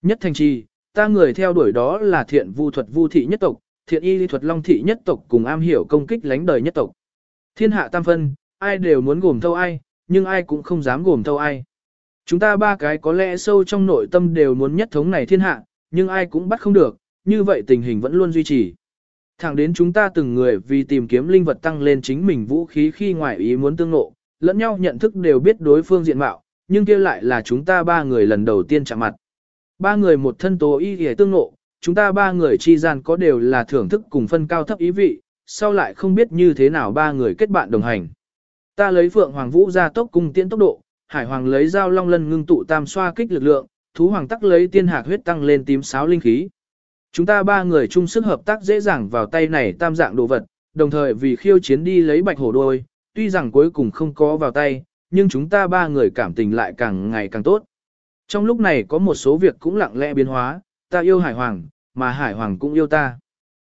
Nhất thành trì, ta người theo đuổi đó là thiện vu thuật vu thị nhất tộc, thiện y lý thuật long thị nhất tộc cùng am hiểu công kích lánh đời nhất tộc. Thiên hạ tam phân, ai đều muốn gồm thâu ai, nhưng ai cũng không dám gồm thâu ai. Chúng ta ba cái có lẽ sâu trong nội tâm đều muốn nhất thống này thiên hạ, nhưng ai cũng bắt không được, như vậy tình hình vẫn luôn duy trì. Thẳng đến chúng ta từng người vì tìm kiếm linh vật tăng lên chính mình vũ khí khi ngoại ý muốn tương ngộ, lẫn nhau nhận thức đều biết đối phương diện mạo, nhưng kia lại là chúng ta ba người lần đầu tiên chạm mặt. Ba người một thân tố y hề tương ngộ, chúng ta ba người chi gian có đều là thưởng thức cùng phân cao thấp ý vị, sau lại không biết như thế nào ba người kết bạn đồng hành. Ta lấy Phượng Hoàng Vũ ra tốc cung tiễn tốc độ, Hải Hoàng lấy dao long lân ngưng tụ tam xoa kích lực lượng, Thú Hoàng tắc lấy tiên hạc huyết tăng lên tím sáo linh khí. Chúng ta ba người chung sức hợp tác dễ dàng vào tay này tam dạng đồ vật, đồng thời vì khiêu chiến đi lấy bạch hổ đôi, tuy rằng cuối cùng không có vào tay, nhưng chúng ta ba người cảm tình lại càng ngày càng tốt. Trong lúc này có một số việc cũng lặng lẽ biến hóa, ta yêu Hải Hoàng, mà Hải Hoàng cũng yêu ta.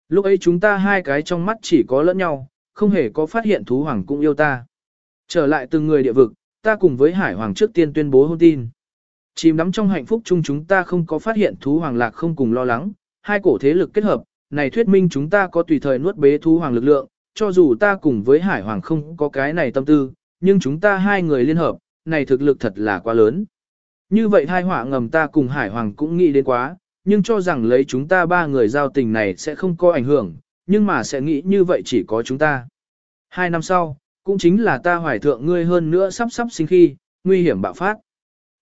Lúc ấy chúng ta hai cái trong mắt chỉ có lẫn nhau, không hề có phát hiện thú hoàng cũng yêu ta. Trở lại từng người địa vực, ta cùng với Hải Hoàng trước tiên tuyên bố hôn tin. Chìm đắm trong hạnh phúc chung chúng ta không có phát hiện thú hoàng lạc không cùng lo lắng, hai cổ thế lực kết hợp, này thuyết minh chúng ta có tùy thời nuốt bế thú hoàng lực lượng, cho dù ta cùng với Hải Hoàng không có cái này tâm tư, nhưng chúng ta hai người liên hợp, này thực lực thật là quá lớn. Như vậy hai họa ngầm ta cùng Hải Hoàng cũng nghĩ đến quá, nhưng cho rằng lấy chúng ta ba người giao tình này sẽ không có ảnh hưởng, nhưng mà sẽ nghĩ như vậy chỉ có chúng ta. Hai năm sau, cũng chính là ta hoài thượng ngươi hơn nữa sắp sắp sinh khi, nguy hiểm bạo phát.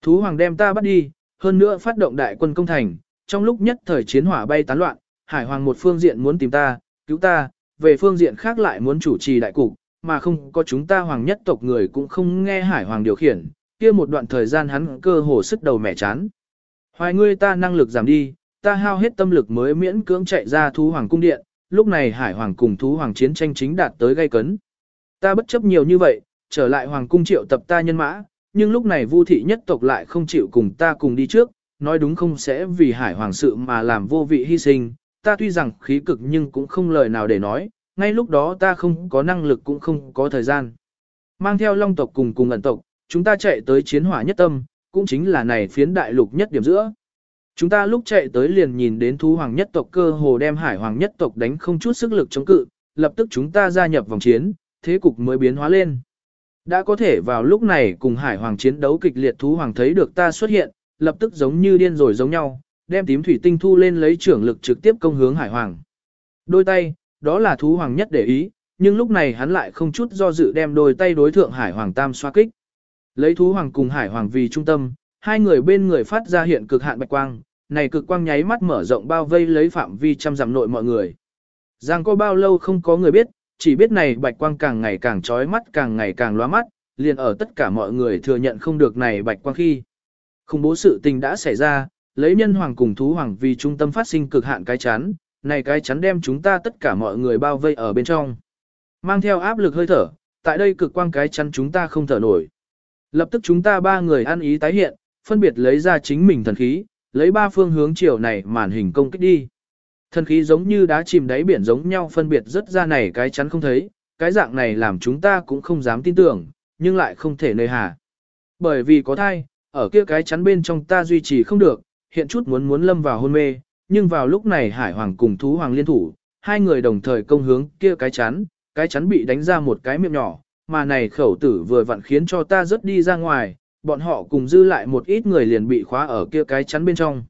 Thú hoàng đem ta bắt đi, hơn nữa phát động đại quân công thành, trong lúc nhất thời chiến hỏa bay tán loạn, hải hoàng một phương diện muốn tìm ta, cứu ta, về phương diện khác lại muốn chủ trì đại cục, mà không có chúng ta hoàng nhất tộc người cũng không nghe hải hoàng điều khiển, kia một đoạn thời gian hắn cơ hồ sức đầu mẻ chán. Hoài ngươi ta năng lực giảm đi, ta hao hết tâm lực mới miễn cưỡng chạy ra thú hoàng cung điện, lúc này hải hoàng cùng thú hoàng chiến tranh chính đạt tới gây cấn. Ta bất chấp nhiều như vậy, trở lại hoàng cung triệu tập ta nhân mã, nhưng lúc này vu thị nhất tộc lại không chịu cùng ta cùng đi trước, nói đúng không sẽ vì hải hoàng sự mà làm vô vị hy sinh, ta tuy rằng khí cực nhưng cũng không lời nào để nói, ngay lúc đó ta không có năng lực cũng không có thời gian. Mang theo long tộc cùng cùng ẩn tộc, chúng ta chạy tới chiến hỏa nhất tâm, cũng chính là này phiến đại lục nhất điểm giữa. Chúng ta lúc chạy tới liền nhìn đến thú hoàng nhất tộc cơ hồ đem hải hoàng nhất tộc đánh không chút sức lực chống cự, lập tức chúng ta gia nhập vòng chiến, thế cục mới biến hóa lên. Đã có thể vào lúc này cùng hải hoàng chiến đấu kịch liệt thú hoàng thấy được ta xuất hiện, lập tức giống như điên rồi giống nhau, đem tím thủy tinh thu lên lấy trưởng lực trực tiếp công hướng hải hoàng. Đôi tay, đó là thú hoàng nhất để ý, nhưng lúc này hắn lại không chút do dự đem đôi tay đối thượng hải hoàng tam xoa kích. Lấy thú hoàng cùng hải hoàng vì trung tâm, hai người bên người phát ra hiện cực hạn bạch quang, này cực quang nháy mắt mở rộng bao vây lấy phạm vi trăm dặm nội mọi người. Giang có bao lâu không có người biết, chỉ biết này bạch quang càng ngày càng chói mắt càng ngày càng loa mắt, liền ở tất cả mọi người thừa nhận không được này bạch quang khi. Không bố sự tình đã xảy ra, lấy nhân hoàng cùng thú hoàng vì trung tâm phát sinh cực hạn cái chắn, này cái chắn đem chúng ta tất cả mọi người bao vây ở bên trong. Mang theo áp lực hơi thở, tại đây cực quang cái chắn chúng ta không thở nổi. Lập tức chúng ta ba người ăn ý tái hiện, phân biệt lấy ra chính mình thần khí, lấy ba phương hướng chiều này màn hình công kích đi. Thần khí giống như đá chìm đáy biển giống nhau phân biệt rất ra này cái chắn không thấy, cái dạng này làm chúng ta cũng không dám tin tưởng, nhưng lại không thể nơi hà. Bởi vì có thai, ở kia cái chắn bên trong ta duy trì không được, hiện chút muốn muốn lâm vào hôn mê, nhưng vào lúc này Hải Hoàng cùng Thú Hoàng liên thủ, hai người đồng thời công hướng kia cái chắn, cái chắn bị đánh ra một cái miệng nhỏ, mà này khẩu tử vừa vặn khiến cho ta rớt đi ra ngoài, bọn họ cùng dư lại một ít người liền bị khóa ở kia cái chắn bên trong.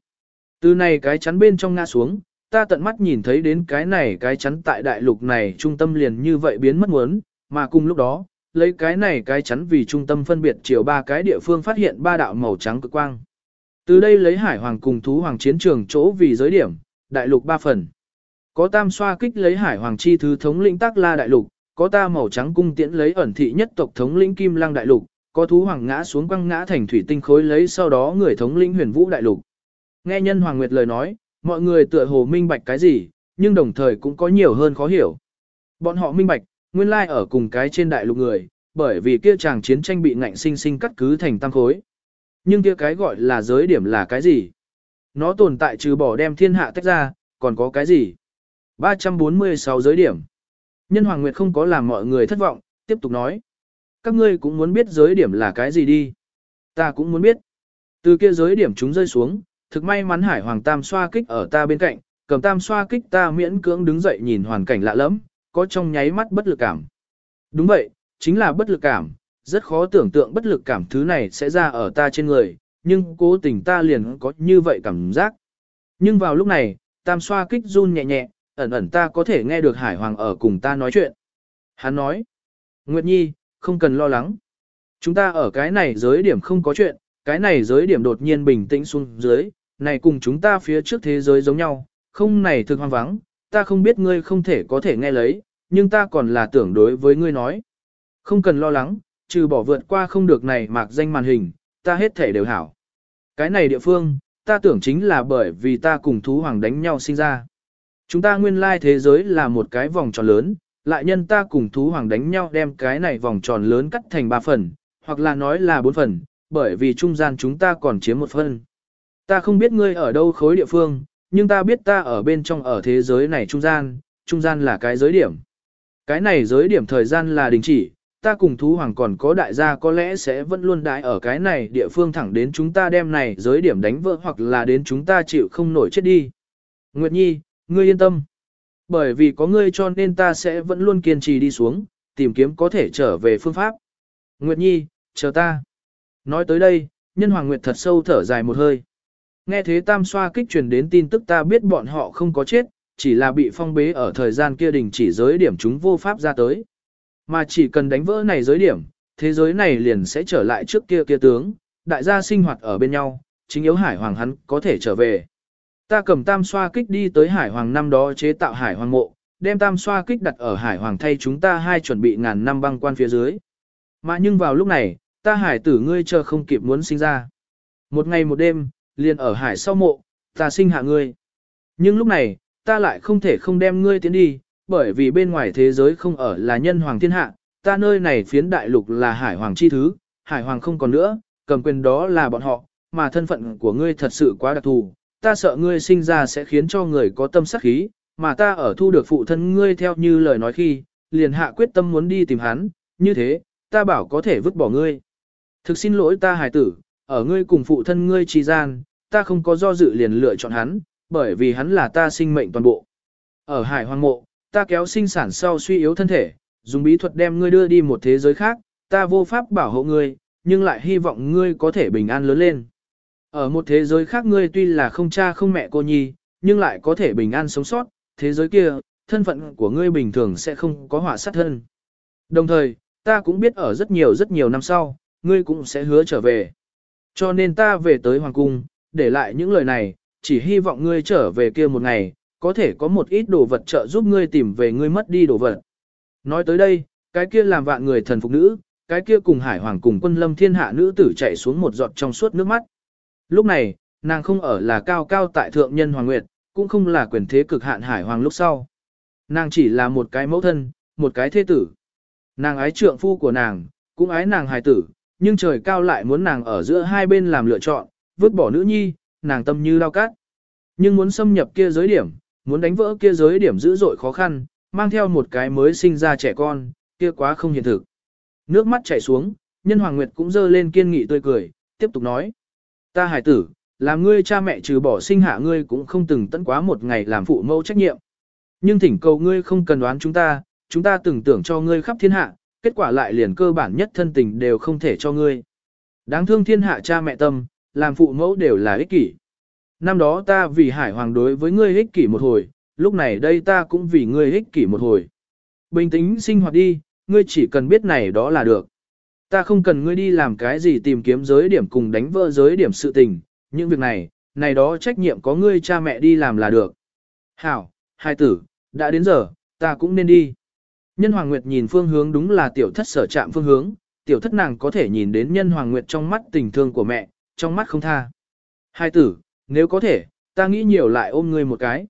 Từ này cái chắn bên trong ngã xuống, ta tận mắt nhìn thấy đến cái này cái chắn tại đại lục này trung tâm liền như vậy biến mất muốn, mà cùng lúc đó, lấy cái này cái chắn vì trung tâm phân biệt chiều ba cái địa phương phát hiện ba đạo màu trắng cực quang. Từ đây lấy hải hoàng cùng thú hoàng chiến trường chỗ vì giới điểm, đại lục ba phần. Có tam xoa kích lấy hải hoàng chi thứ thống lĩnh tác la đại lục, có ta màu trắng cung tiễn lấy ẩn thị nhất tộc thống lĩnh kim lang đại lục, có thú hoàng ngã xuống quăng ngã thành thủy tinh khối lấy sau đó người thống lĩnh huyền vũ đại lục. Nghe nhân hoàng nguyệt lời nói, mọi người tựa hồ minh bạch cái gì, nhưng đồng thời cũng có nhiều hơn khó hiểu. Bọn họ minh bạch, nguyên lai ở cùng cái trên đại lục người, bởi vì kia chàng chiến tranh bị ngạnh sinh sinh cắt cứ thành tăng khối. Nhưng kia cái gọi là giới điểm là cái gì? Nó tồn tại trừ bỏ đem thiên hạ tách ra, còn có cái gì? 346 giới điểm. Nhân Hoàng Nguyệt không có làm mọi người thất vọng, tiếp tục nói. Các ngươi cũng muốn biết giới điểm là cái gì đi. Ta cũng muốn biết. Từ kia giới điểm chúng rơi xuống, thực may mắn Hải Hoàng Tam xoa kích ở ta bên cạnh, cầm Tam xoa kích ta miễn cưỡng đứng dậy nhìn hoàn cảnh lạ lẫm, có trong nháy mắt bất lực cảm. Đúng vậy, chính là bất lực cảm, rất khó tưởng tượng bất lực cảm thứ này sẽ ra ở ta trên người, nhưng cố tình ta liền có như vậy cảm giác. Nhưng vào lúc này, tam xoa kích run nhẹ nhẹ, ẩn ẩn ta có thể nghe được Hải Hoàng ở cùng ta nói chuyện. Hắn nói, Nguyệt Nhi, không cần lo lắng. Chúng ta ở cái này giới điểm không có chuyện, cái này giới điểm đột nhiên bình tĩnh xuống dưới, này cùng chúng ta phía trước thế giới giống nhau, không này thực hoang vắng, ta không biết ngươi không thể có thể nghe lấy, nhưng ta còn là tưởng đối với ngươi nói. Không cần lo lắng, trừ bỏ vượt qua không được này mạc danh màn hình, ta hết thể đều hảo. Cái này địa phương, ta tưởng chính là bởi vì ta cùng thú hoàng đánh nhau sinh ra. Chúng ta nguyên lai thế giới là một cái vòng tròn lớn, lại nhân ta cùng thú hoàng đánh nhau đem cái này vòng tròn lớn cắt thành ba phần, hoặc là nói là bốn phần, bởi vì trung gian chúng ta còn chiếm một phần. Ta không biết ngươi ở đâu khối địa phương, nhưng ta biết ta ở bên trong ở thế giới này trung gian, trung gian là cái giới điểm. Cái này giới điểm thời gian là đình chỉ, ta cùng thú hoàng còn có đại gia có lẽ sẽ vẫn luôn đại ở cái này địa phương thẳng đến chúng ta đem này giới điểm đánh vỡ hoặc là đến chúng ta chịu không nổi chết đi. Nguyệt Nhi, ngươi yên tâm. Bởi vì có ngươi cho nên ta sẽ vẫn luôn kiên trì đi xuống, tìm kiếm có thể trở về phương pháp. Nguyệt Nhi, chờ ta. Nói tới đây, nhân hoàng Nguyệt thật sâu thở dài một hơi. Nghe thế tam xoa kích truyền đến tin tức ta biết bọn họ không có chết, chỉ là bị phong bế ở thời gian kia đình chỉ giới điểm chúng vô pháp ra tới. Mà chỉ cần đánh vỡ này giới điểm, thế giới này liền sẽ trở lại trước kia kia tướng, đại gia sinh hoạt ở bên nhau, chính yếu hải hoàng hắn có thể trở về. Ta cầm tam xoa kích đi tới hải hoàng năm đó chế tạo hải hoàng mộ, đem tam xoa kích đặt ở hải hoàng thay chúng ta hai chuẩn bị ngàn năm băng quan phía dưới. Mà nhưng vào lúc này, ta hải tử ngươi chờ không kịp muốn sinh ra. Một ngày một đêm, liền ở hải sau mộ, ta sinh hạ ngươi. Nhưng lúc này, ta lại không thể không đem ngươi tiến đi, bởi vì bên ngoài thế giới không ở là nhân hoàng thiên hạ, ta nơi này phiến đại lục là hải hoàng chi thứ, hải hoàng không còn nữa, cầm quyền đó là bọn họ, mà thân phận của ngươi thật sự quá đặc thù, ta sợ ngươi sinh ra sẽ khiến cho người có tâm sắc khí, mà ta ở thu được phụ thân ngươi theo như lời nói khi, liền hạ quyết tâm muốn đi tìm hắn, như thế, ta bảo có thể vứt bỏ ngươi. Thực xin lỗi ta hài tử, ở ngươi cùng phụ thân ngươi trì gian, ta không có do dự liền lựa chọn hắn, bởi vì hắn là ta sinh mệnh toàn bộ. Ở hải hoang mộ, ta kéo sinh sản sau suy yếu thân thể, dùng bí thuật đem ngươi đưa đi một thế giới khác, ta vô pháp bảo hộ ngươi, nhưng lại hy vọng ngươi có thể bình an lớn lên. Ở một thế giới khác ngươi tuy là không cha không mẹ cô nhi, nhưng lại có thể bình an sống sót, thế giới kia, thân phận của ngươi bình thường sẽ không có họa sát thân. Đồng thời, ta cũng biết ở rất nhiều rất nhiều năm sau, ngươi cũng sẽ hứa trở về. Cho nên ta về tới Hoàng Cung, để lại những lời này, chỉ hy vọng ngươi trở về kia một ngày, có thể có một ít đồ vật trợ giúp ngươi tìm về ngươi mất đi đồ vật. Nói tới đây, cái kia làm vạn người thần phục nữ, cái kia cùng hải hoàng cùng quân lâm thiên hạ nữ tử chạy xuống một giọt trong suốt nước mắt. Lúc này, nàng không ở là cao cao tại thượng nhân hoàng nguyệt, cũng không là quyền thế cực hạn hải hoàng lúc sau. Nàng chỉ là một cái mẫu thân, một cái thế tử. Nàng ái trượng phu của nàng, cũng ái nàng hài tử, nhưng trời cao lại muốn nàng ở giữa hai bên làm lựa chọn, vứt bỏ nữ nhi, nàng tâm như lao cát. Nhưng muốn xâm nhập kia giới điểm, muốn đánh vỡ kia giới điểm dữ dội khó khăn, mang theo một cái mới sinh ra trẻ con, kia quá không hiện thực. Nước mắt chảy xuống, nhân hoàng nguyệt cũng dơ lên kiên nghị tươi cười, tiếp tục nói. Ta hải tử, làm ngươi cha mẹ trừ bỏ sinh hạ ngươi cũng không từng tận quá một ngày làm phụ mẫu trách nhiệm. Nhưng thỉnh cầu ngươi không cần đoán chúng ta, chúng ta từng tưởng cho ngươi khắp thiên hạ, kết quả lại liền cơ bản nhất thân tình đều không thể cho ngươi. Đáng thương thiên hạ cha mẹ tâm, làm phụ mẫu đều là ích kỷ. Năm đó ta vì hải hoàng đối với ngươi ích kỷ một hồi, lúc này đây ta cũng vì ngươi ích kỷ một hồi. Bình tĩnh sinh hoạt đi, ngươi chỉ cần biết này đó là được. Ta không cần ngươi đi làm cái gì tìm kiếm giới điểm cùng đánh vỡ giới điểm sự tình, những việc này, này đó trách nhiệm có ngươi cha mẹ đi làm là được. Hảo, hai tử, đã đến giờ, ta cũng nên đi. Nhân Hoàng Nguyệt nhìn phương hướng đúng là tiểu thất sở chạm phương hướng, tiểu thất nàng có thể nhìn đến nhân Hoàng Nguyệt trong mắt tình thương của mẹ, trong mắt không tha. Hai tử, nếu có thể, ta nghĩ nhiều lại ôm ngươi một cái.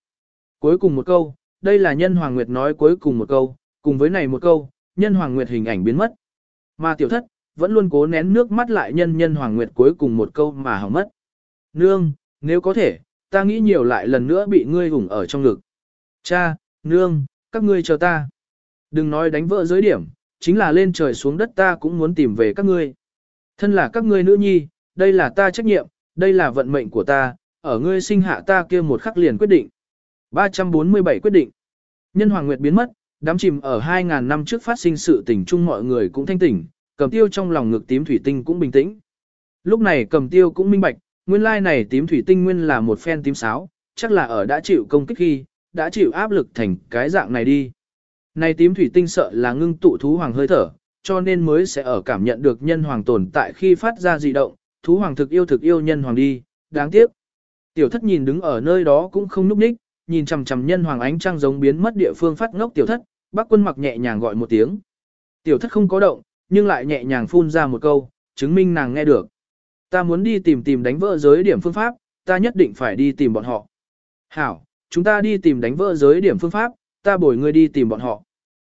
Cuối cùng một câu, đây là nhân Hoàng Nguyệt nói cuối cùng một câu, cùng với này một câu, nhân Hoàng Nguyệt hình ảnh biến mất. Mà tiểu thất, vẫn luôn cố nén nước mắt lại nhân nhân Hoàng Nguyệt cuối cùng một câu mà hỏng mất. Nương, nếu có thể, ta nghĩ nhiều lại lần nữa bị ngươi hủng ở trong ngực. Cha, nương, các ngươi chờ ta. Đừng nói đánh vỡ giới điểm, chính là lên trời xuống đất ta cũng muốn tìm về các ngươi. Thân là các ngươi nữ nhi, đây là ta trách nhiệm, đây là vận mệnh của ta, ở ngươi sinh hạ ta kia một khắc liền quyết định. 347 quyết định. Nhân Hoàng Nguyệt biến mất, đám chìm ở 2.000 năm trước phát sinh sự tình chung mọi người cũng thanh tỉnh, cầm tiêu trong lòng ngực tím thủy tinh cũng bình tĩnh. Lúc này cầm tiêu cũng minh bạch, nguyên lai này tím thủy tinh nguyên là một phen tím sáo, chắc là ở đã chịu công kích khi, đã chịu áp lực thành cái dạng này đi. Này tím thủy tinh sợ là ngưng tụ thú hoàng hơi thở, cho nên mới sẽ ở cảm nhận được nhân hoàng tồn tại khi phát ra dị động, thú hoàng thực yêu thực yêu nhân hoàng đi, đáng tiếc. Tiểu thất nhìn đứng ở nơi đó cũng không núp ních, nhìn chằm chằm nhân hoàng ánh trăng giống biến mất địa phương phát ngốc tiểu thất, bác quân mặc nhẹ nhàng gọi một tiếng. Tiểu thất không có động, nhưng lại nhẹ nhàng phun ra một câu, chứng minh nàng nghe được. Ta muốn đi tìm tìm đánh vỡ giới điểm phương pháp, ta nhất định phải đi tìm bọn họ. Hảo, chúng ta đi tìm đánh vỡ giới điểm phương pháp, ta bồi ngươi đi tìm bọn họ.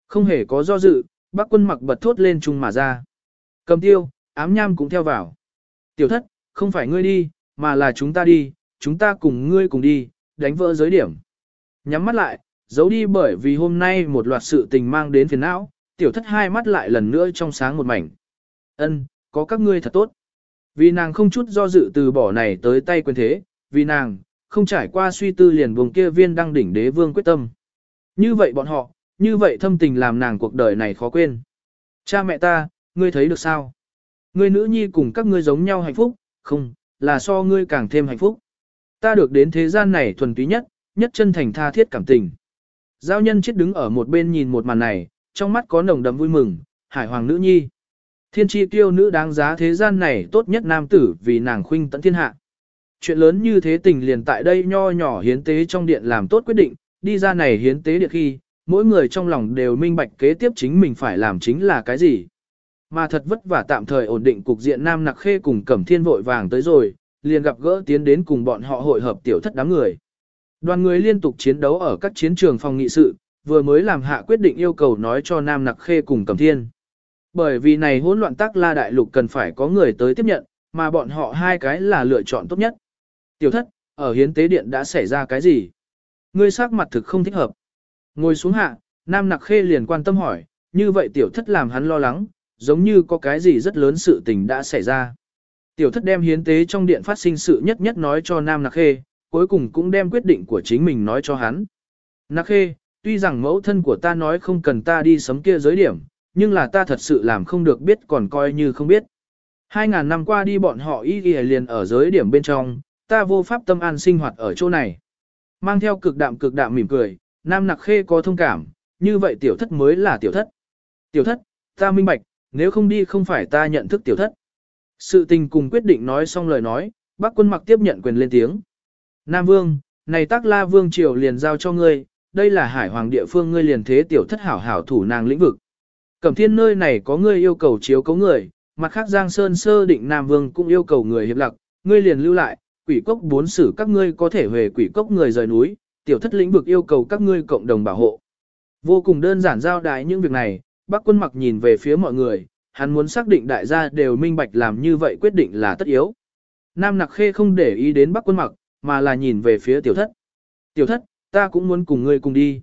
Không hề có do dự, bác quân mặc bật thốt lên chung mà ra. Cầm tiêu, ám nham cũng theo vào. Tiểu thất, không phải ngươi đi, mà là chúng ta đi, chúng ta cùng ngươi cùng đi, đánh vỡ giới điểm. Nhắm mắt lại, giấu đi bởi vì hôm nay một loạt sự tình mang đến phiền não, tiểu thất hai mắt lại lần nữa trong sáng một mảnh. Ân, có các ngươi thật tốt. Vì nàng không chút do dự từ bỏ này tới tay quyền thế, vì nàng, không trải qua suy tư liền vùng kia viên đăng đỉnh đế vương quyết tâm. Như vậy bọn họ, như vậy thâm tình làm nàng cuộc đời này khó quên. Cha mẹ ta, ngươi thấy được sao? Ngươi nữ nhi cùng các ngươi giống nhau hạnh phúc, không, là so ngươi càng thêm hạnh phúc. Ta được đến thế gian này thuần túy nhất, nhất chân thành tha thiết cảm tình. Giao nhân chết đứng ở một bên nhìn một màn này, trong mắt có nồng đậm vui mừng, hải hoàng nữ nhi. Thiên tri tiêu nữ đáng giá thế gian này tốt nhất nam tử vì nàng khuynh tận thiên hạ. Chuyện lớn như thế tình liền tại đây nho nhỏ hiến tế trong điện làm tốt quyết định, đi ra này hiến tế điện khi, mỗi người trong lòng đều minh bạch kế tiếp chính mình phải làm chính là cái gì. Mà thật vất vả tạm thời ổn định cục diện Nam Nặc Khê cùng Cẩm Thiên vội vàng tới rồi, liền gặp gỡ tiến đến cùng bọn họ hội hợp tiểu thất đám người. Đoàn người liên tục chiến đấu ở các chiến trường phòng nghị sự, vừa mới làm hạ quyết định yêu cầu nói cho Nam Nặc Khê cùng Cẩm Thiên. Bởi vì này hỗn loạn tác la đại lục cần phải có người tới tiếp nhận, mà bọn họ hai cái là lựa chọn tốt nhất. Tiểu thất, ở hiến tế điện đã xảy ra cái gì? Ngươi sắc mặt thực không thích hợp. Ngồi xuống hạ, Nam Nặc Khê liền quan tâm hỏi, như vậy tiểu thất làm hắn lo lắng, giống như có cái gì rất lớn sự tình đã xảy ra. Tiểu thất đem hiến tế trong điện phát sinh sự nhất nhất nói cho Nam Nặc Khê, cuối cùng cũng đem quyết định của chính mình nói cho hắn. Nặc Khê, tuy rằng mẫu thân của ta nói không cần ta đi sấm kia giới điểm, nhưng là ta thật sự làm không được biết còn coi như không biết. Hai ngàn năm qua đi bọn họ y y liền ở giới điểm bên trong, ta vô pháp tâm an sinh hoạt ở chỗ này. Mang theo cực đạm cực đạm mỉm cười, Nam Nặc Khê có thông cảm, như vậy tiểu thất mới là tiểu thất. Tiểu thất, ta minh bạch, nếu không đi không phải ta nhận thức tiểu thất. Sự tình cùng quyết định nói xong lời nói, bác quân mặc tiếp nhận quyền lên tiếng. Nam Vương, này tác la Vương Triều liền giao cho ngươi, đây là hải hoàng địa phương ngươi liền thế tiểu thất hảo hảo thủ nàng lĩnh vực. Cẩm thiên nơi này có ngươi yêu cầu chiếu cấu người, mặt khác Giang Sơn sơ định Nam Vương cũng yêu cầu người hiệp lặc, ngươi liền lưu lại, quỷ cốc bốn xử các ngươi có thể về quỷ cốc người rời núi, tiểu thất lĩnh vực yêu cầu các ngươi cộng đồng bảo hộ. Vô cùng đơn giản giao đái những việc này, bác quân mặc nhìn về phía mọi người, hắn muốn xác định đại gia đều minh bạch làm như vậy quyết định là tất yếu. Nam nặc khê không để ý đến bác quân mặc, mà là nhìn về phía tiểu thất. Tiểu thất, ta cũng muốn cùng ngươi cùng đi.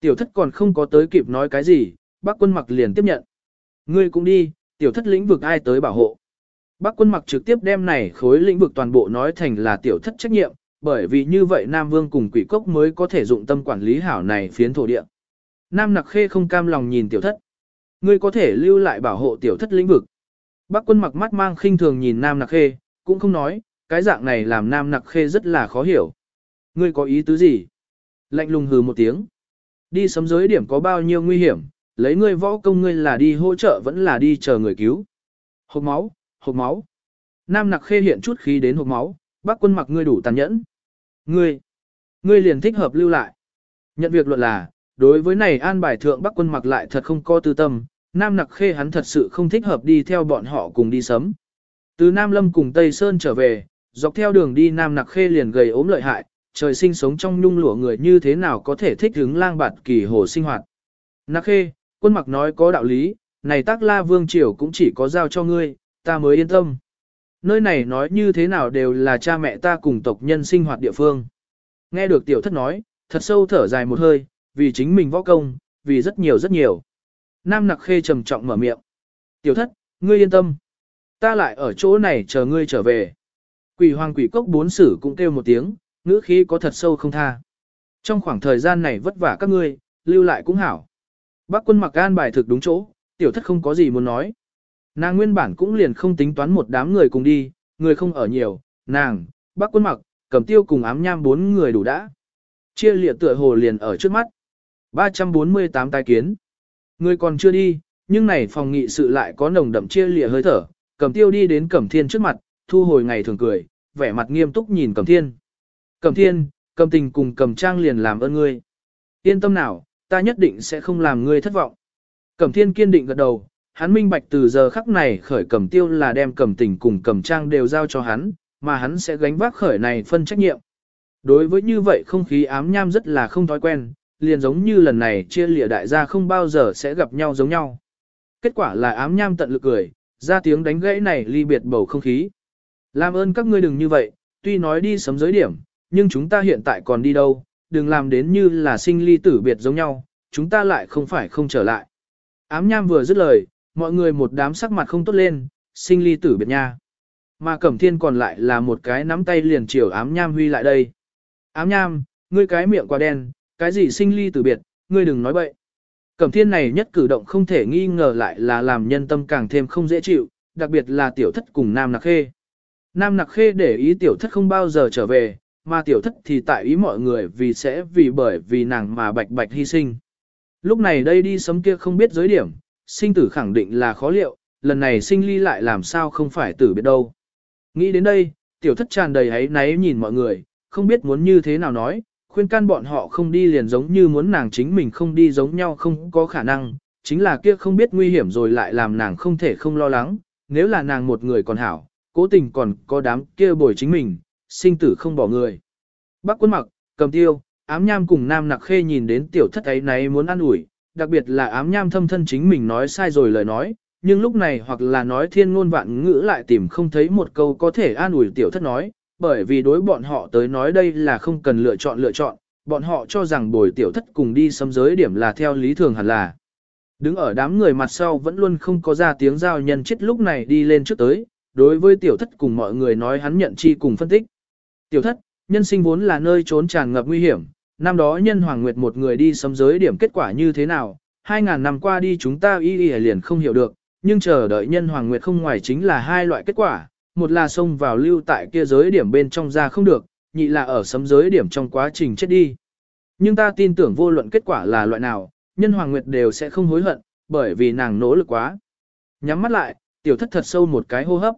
Tiểu thất còn không có tới kịp nói cái gì, bác quân mặc liền tiếp nhận. Ngươi cũng đi, tiểu thất lĩnh vực ai tới bảo hộ. Bắc quân mặc trực tiếp đem này khối lĩnh vực toàn bộ nói thành là tiểu thất trách nhiệm, bởi vì như vậy Nam Vương cùng quỷ cốc mới có thể dụng tâm quản lý hảo này phiến thổ địa. Nam Nặc Khê không cam lòng nhìn tiểu thất. Ngươi có thể lưu lại bảo hộ tiểu thất lĩnh vực. Bắc quân mặc mắt mang khinh thường nhìn Nam Nặc Khê, cũng không nói, cái dạng này làm Nam Nặc Khê rất là khó hiểu. Ngươi có ý tứ gì? Lạnh lùng hừ một tiếng. Đi sấm giới điểm có bao nhiêu nguy hiểm, lấy ngươi võ công ngươi là đi hỗ trợ vẫn là đi chờ người cứu. Hộp máu, hộp máu. Nam Nặc Khê hiện chút khí đến hộp máu, bác quân mặc ngươi đủ tàn nhẫn. Ngươi, ngươi liền thích hợp lưu lại. Nhận việc luận là, đối với này an bài thượng bắc quân mặc lại thật không có tư tâm, Nam Nặc Khê hắn thật sự không thích hợp đi theo bọn họ cùng đi sấm. Từ Nam Lâm cùng Tây Sơn trở về, dọc theo đường đi Nam Nặc Khê liền gầy ốm lợi hại, trời sinh sống trong nhung lụa người như thế nào có thể thích hứng lang bạt kỳ hồ sinh hoạt. Nặc Khê, quân mặc nói có đạo lý, này tác la vương triều cũng chỉ có giao cho ngươi, ta mới yên tâm. Nơi này nói như thế nào đều là cha mẹ ta cùng tộc nhân sinh hoạt địa phương. Nghe được tiểu thất nói, thật sâu thở dài một hơi, vì chính mình võ công, vì rất nhiều rất nhiều. Nam nặc khê trầm trọng mở miệng. Tiểu thất, ngươi yên tâm. Ta lại ở chỗ này chờ ngươi trở về. Quỷ hoàng quỷ cốc bốn sử cũng kêu một tiếng, ngữ khí có thật sâu không tha. Trong khoảng thời gian này vất vả các ngươi, lưu lại cũng hảo. Bác quân mặc gan bài thực đúng chỗ, tiểu thất không có gì muốn nói. Nàng nguyên bản cũng liền không tính toán một đám người cùng đi, người không ở nhiều, nàng, bác quân mặc, cầm tiêu cùng ám nham bốn người đủ đã. Chia liệt tựa hồ liền ở trước mắt. 348 tai kiến. Người còn chưa đi, nhưng này phòng nghị sự lại có nồng đậm chia lịa hơi thở, cầm tiêu đi đến cẩm thiên trước mặt, thu hồi ngày thường cười, vẻ mặt nghiêm túc nhìn cẩm thiên. Cẩm thiên, cầm tình cùng cầm trang liền làm ơn ngươi. Yên tâm nào, ta nhất định sẽ không làm ngươi thất vọng. Cẩm thiên kiên định gật đầu, hắn minh bạch từ giờ khắc này khởi cầm tiêu là đem cầm tình cùng cầm trang đều giao cho hắn, mà hắn sẽ gánh vác khởi này phân trách nhiệm. Đối với như vậy không khí ám nham rất là không thói quen, liền giống như lần này chia lìa đại gia không bao giờ sẽ gặp nhau giống nhau. Kết quả là ám nham tận lực cười, ra tiếng đánh gãy này ly biệt bầu không khí. Làm ơn các ngươi đừng như vậy, tuy nói đi sấm giới điểm, nhưng chúng ta hiện tại còn đi đâu, đừng làm đến như là sinh ly tử biệt giống nhau, chúng ta lại không phải không trở lại. Ám nham vừa dứt lời, mọi người một đám sắc mặt không tốt lên, sinh ly tử biệt nha. Mà Cẩm Thiên còn lại là một cái nắm tay liền chiều ám nham huy lại đây. Ám nham, ngươi cái miệng quá đen, cái gì sinh ly tử biệt, ngươi đừng nói bậy. Cẩm Thiên này nhất cử động không thể nghi ngờ lại là làm nhân tâm càng thêm không dễ chịu, đặc biệt là tiểu thất cùng Nam Nặc Khê. Nam Nặc Khê để ý tiểu thất không bao giờ trở về, mà tiểu thất thì tại ý mọi người vì sẽ vì bởi vì nàng mà bạch bạch hy sinh. Lúc này đây đi sấm kia không biết giới điểm, sinh tử khẳng định là khó liệu, lần này sinh ly lại làm sao không phải tử biệt đâu. Nghĩ đến đây, tiểu thất tràn đầy ấy náy nhìn mọi người, không biết muốn như thế nào nói, khuyên can bọn họ không đi liền giống như muốn nàng chính mình không đi giống nhau không có khả năng, chính là kia không biết nguy hiểm rồi lại làm nàng không thể không lo lắng, nếu là nàng một người còn hảo, cố tình còn có đám kia bồi chính mình, sinh tử không bỏ người. Bác quân mặc, cầm tiêu, ám nham cùng nam nặc khê nhìn đến tiểu thất ấy náy muốn ăn ủi đặc biệt là ám nham thâm thân chính mình nói sai rồi lời nói, nhưng lúc này hoặc là nói thiên ngôn vạn ngữ lại tìm không thấy một câu có thể an ủi tiểu thất nói, bởi vì đối bọn họ tới nói đây là không cần lựa chọn lựa chọn, bọn họ cho rằng bồi tiểu thất cùng đi xâm giới điểm là theo lý thường hẳn là. Đứng ở đám người mặt sau vẫn luôn không có ra tiếng giao nhân chết lúc này đi lên trước tới, đối với tiểu thất cùng mọi người nói hắn nhận chi cùng phân tích. Tiểu thất, nhân sinh vốn là nơi trốn tràn ngập nguy hiểm, năm đó nhân hoàng nguyệt một người đi sấm giới điểm kết quả như thế nào, 2.000 năm qua đi chúng ta y y liền không hiểu được, nhưng chờ đợi nhân hoàng nguyệt không ngoài chính là hai loại kết quả, một là xông vào lưu tại kia giới điểm bên trong ra không được, nhị là ở sấm giới điểm trong quá trình chết đi. Nhưng ta tin tưởng vô luận kết quả là loại nào, nhân hoàng nguyệt đều sẽ không hối hận, bởi vì nàng nỗ lực quá. Nhắm mắt lại, tiểu thất thật sâu một cái hô hấp.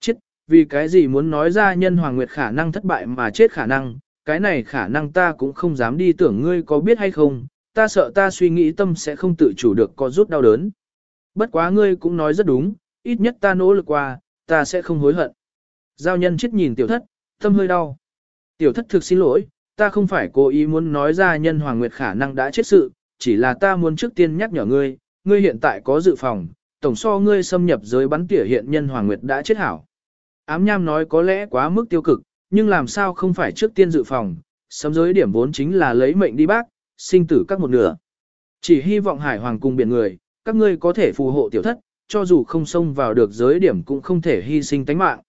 Chết, vì cái gì muốn nói ra nhân hoàng nguyệt khả năng thất bại mà chết khả năng, cái này khả năng ta cũng không dám đi tưởng ngươi có biết hay không, ta sợ ta suy nghĩ tâm sẽ không tự chủ được có rút đau đớn. Bất quá ngươi cũng nói rất đúng, ít nhất ta nỗ lực qua, ta sẽ không hối hận. Giao nhân chết nhìn tiểu thất, tâm hơi đau. Tiểu thất thực xin lỗi, ta không phải cố ý muốn nói ra nhân hoàng nguyệt khả năng đã chết sự, chỉ là ta muốn trước tiên nhắc nhở ngươi, ngươi hiện tại có dự phòng, tổng so ngươi xâm nhập giới bắn tỉa hiện nhân hoàng nguyệt đã chết hảo. Ám nham nói có lẽ quá mức tiêu cực, nhưng làm sao không phải trước tiên dự phòng, sấm giới điểm vốn chính là lấy mệnh đi bác, sinh tử các một nửa. Chỉ hy vọng hải hoàng cùng biển người, các ngươi có thể phù hộ tiểu thất, cho dù không xông vào được giới điểm cũng không thể hy sinh tánh mạng.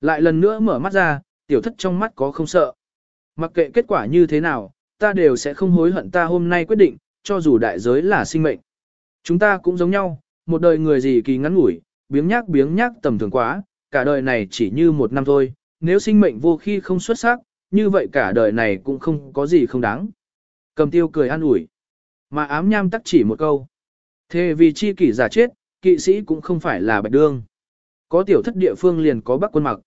Lại lần nữa mở mắt ra, tiểu thất trong mắt có không sợ. Mặc kệ kết quả như thế nào, ta đều sẽ không hối hận ta hôm nay quyết định, cho dù đại giới là sinh mệnh. Chúng ta cũng giống nhau, một đời người gì kỳ ngắn ngủi, biếng nhác biếng nhác tầm thường quá, cả đời này chỉ như một năm thôi, nếu sinh mệnh vô khi không xuất sắc, như vậy cả đời này cũng không có gì không đáng. Cầm tiêu cười an ủi, mà ám nham tắc chỉ một câu. Thế vì chi kỷ giả chết, kỵ sĩ cũng không phải là bạch đương. Có tiểu thất địa phương liền có bác quân mặc.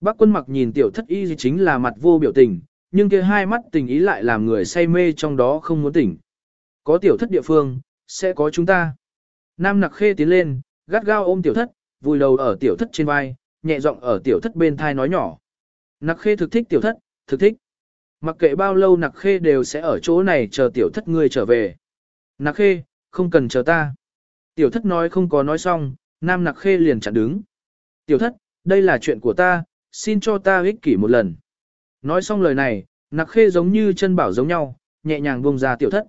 Bác quân mặc nhìn tiểu thất y chính là mặt vô biểu tình, nhưng kia hai mắt tình ý lại làm người say mê trong đó không muốn tỉnh. Có tiểu thất địa phương, sẽ có chúng ta. Nam nặc khê tiến lên, gắt gao ôm tiểu thất, vùi đầu ở tiểu thất trên vai, nhẹ giọng ở tiểu thất bên thai nói nhỏ. Nặc khê thực thích tiểu thất, thực thích. Mặc kệ bao lâu nặc khê đều sẽ ở chỗ này chờ tiểu thất ngươi trở về. Nặc khê, không cần chờ ta. Tiểu thất nói không có nói xong, nam nặc khê liền chặn đứng. Tiểu thất, đây là chuyện của ta, xin cho ta ích kỷ một lần. Nói xong lời này, nặc khê giống như chân bảo giống nhau, nhẹ nhàng buông ra tiểu thất.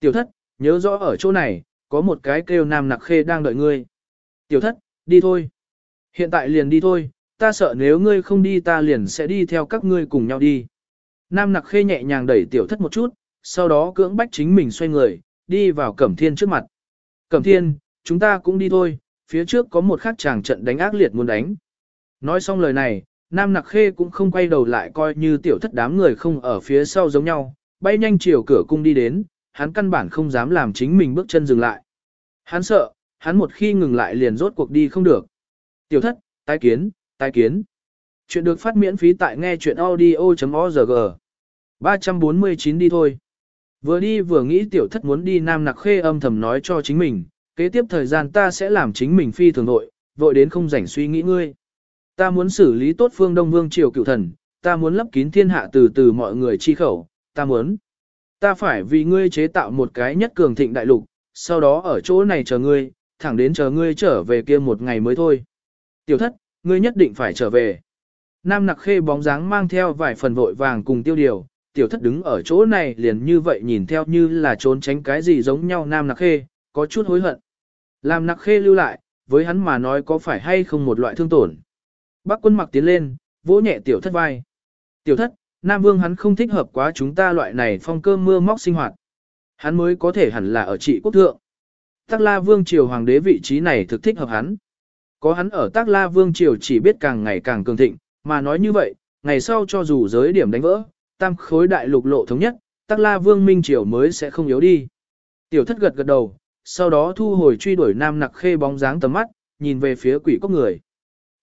Tiểu thất, nhớ rõ ở chỗ này, có một cái kêu nam nặc khê đang đợi ngươi. Tiểu thất, đi thôi. Hiện tại liền đi thôi, ta sợ nếu ngươi không đi ta liền sẽ đi theo các ngươi cùng nhau đi. Nam nặc khê nhẹ nhàng đẩy tiểu thất một chút, sau đó cưỡng bách chính mình xoay người, đi vào cẩm thiên trước mặt. Cẩm thiên, chúng ta cũng đi thôi, phía trước có một khắc chàng trận đánh ác liệt muốn đánh. Nói xong lời này, Nam Nặc Khê cũng không quay đầu lại coi như tiểu thất đám người không ở phía sau giống nhau, bay nhanh chiều cửa cung đi đến, hắn căn bản không dám làm chính mình bước chân dừng lại. Hắn sợ, hắn một khi ngừng lại liền rốt cuộc đi không được. Tiểu thất, tái kiến, tái kiến. Chuyện được phát miễn phí tại nghe chuyện audio.org. 349 đi thôi. Vừa đi vừa nghĩ tiểu thất muốn đi Nam Nặc Khê âm thầm nói cho chính mình, kế tiếp thời gian ta sẽ làm chính mình phi thường nội, vội đến không rảnh suy nghĩ ngươi. Ta muốn xử lý tốt phương Đông Vương triều cựu thần, ta muốn lấp kín thiên hạ từ từ mọi người chi khẩu, ta muốn. Ta phải vì ngươi chế tạo một cái nhất cường thịnh đại lục, sau đó ở chỗ này chờ ngươi, thẳng đến chờ ngươi trở về kia một ngày mới thôi. Tiểu thất, ngươi nhất định phải trở về. Nam nặc khê bóng dáng mang theo vài phần vội vàng cùng tiêu điều, tiểu thất đứng ở chỗ này liền như vậy nhìn theo như là trốn tránh cái gì giống nhau nam nặc khê, có chút hối hận. Làm nặc khê lưu lại, với hắn mà nói có phải hay không một loại thương tổn. Bác quân mặc tiến lên, vỗ nhẹ tiểu thất vai. Tiểu thất, Nam Vương hắn không thích hợp quá chúng ta loại này phong cơm mưa móc sinh hoạt. Hắn mới có thể hẳn là ở trị quốc thượng. Tắc La Vương triều hoàng đế vị trí này thực thích hợp hắn. Có hắn ở Tác La Vương triều chỉ biết càng ngày càng cường thịnh, mà nói như vậy, ngày sau cho dù giới điểm đánh vỡ, tam khối đại lục lộ thống nhất, Tác La Vương Minh triều mới sẽ không yếu đi. Tiểu thất gật gật đầu, sau đó thu hồi truy đuổi nam nặc khê bóng dáng tầm mắt, nhìn về phía quỷ cốc người.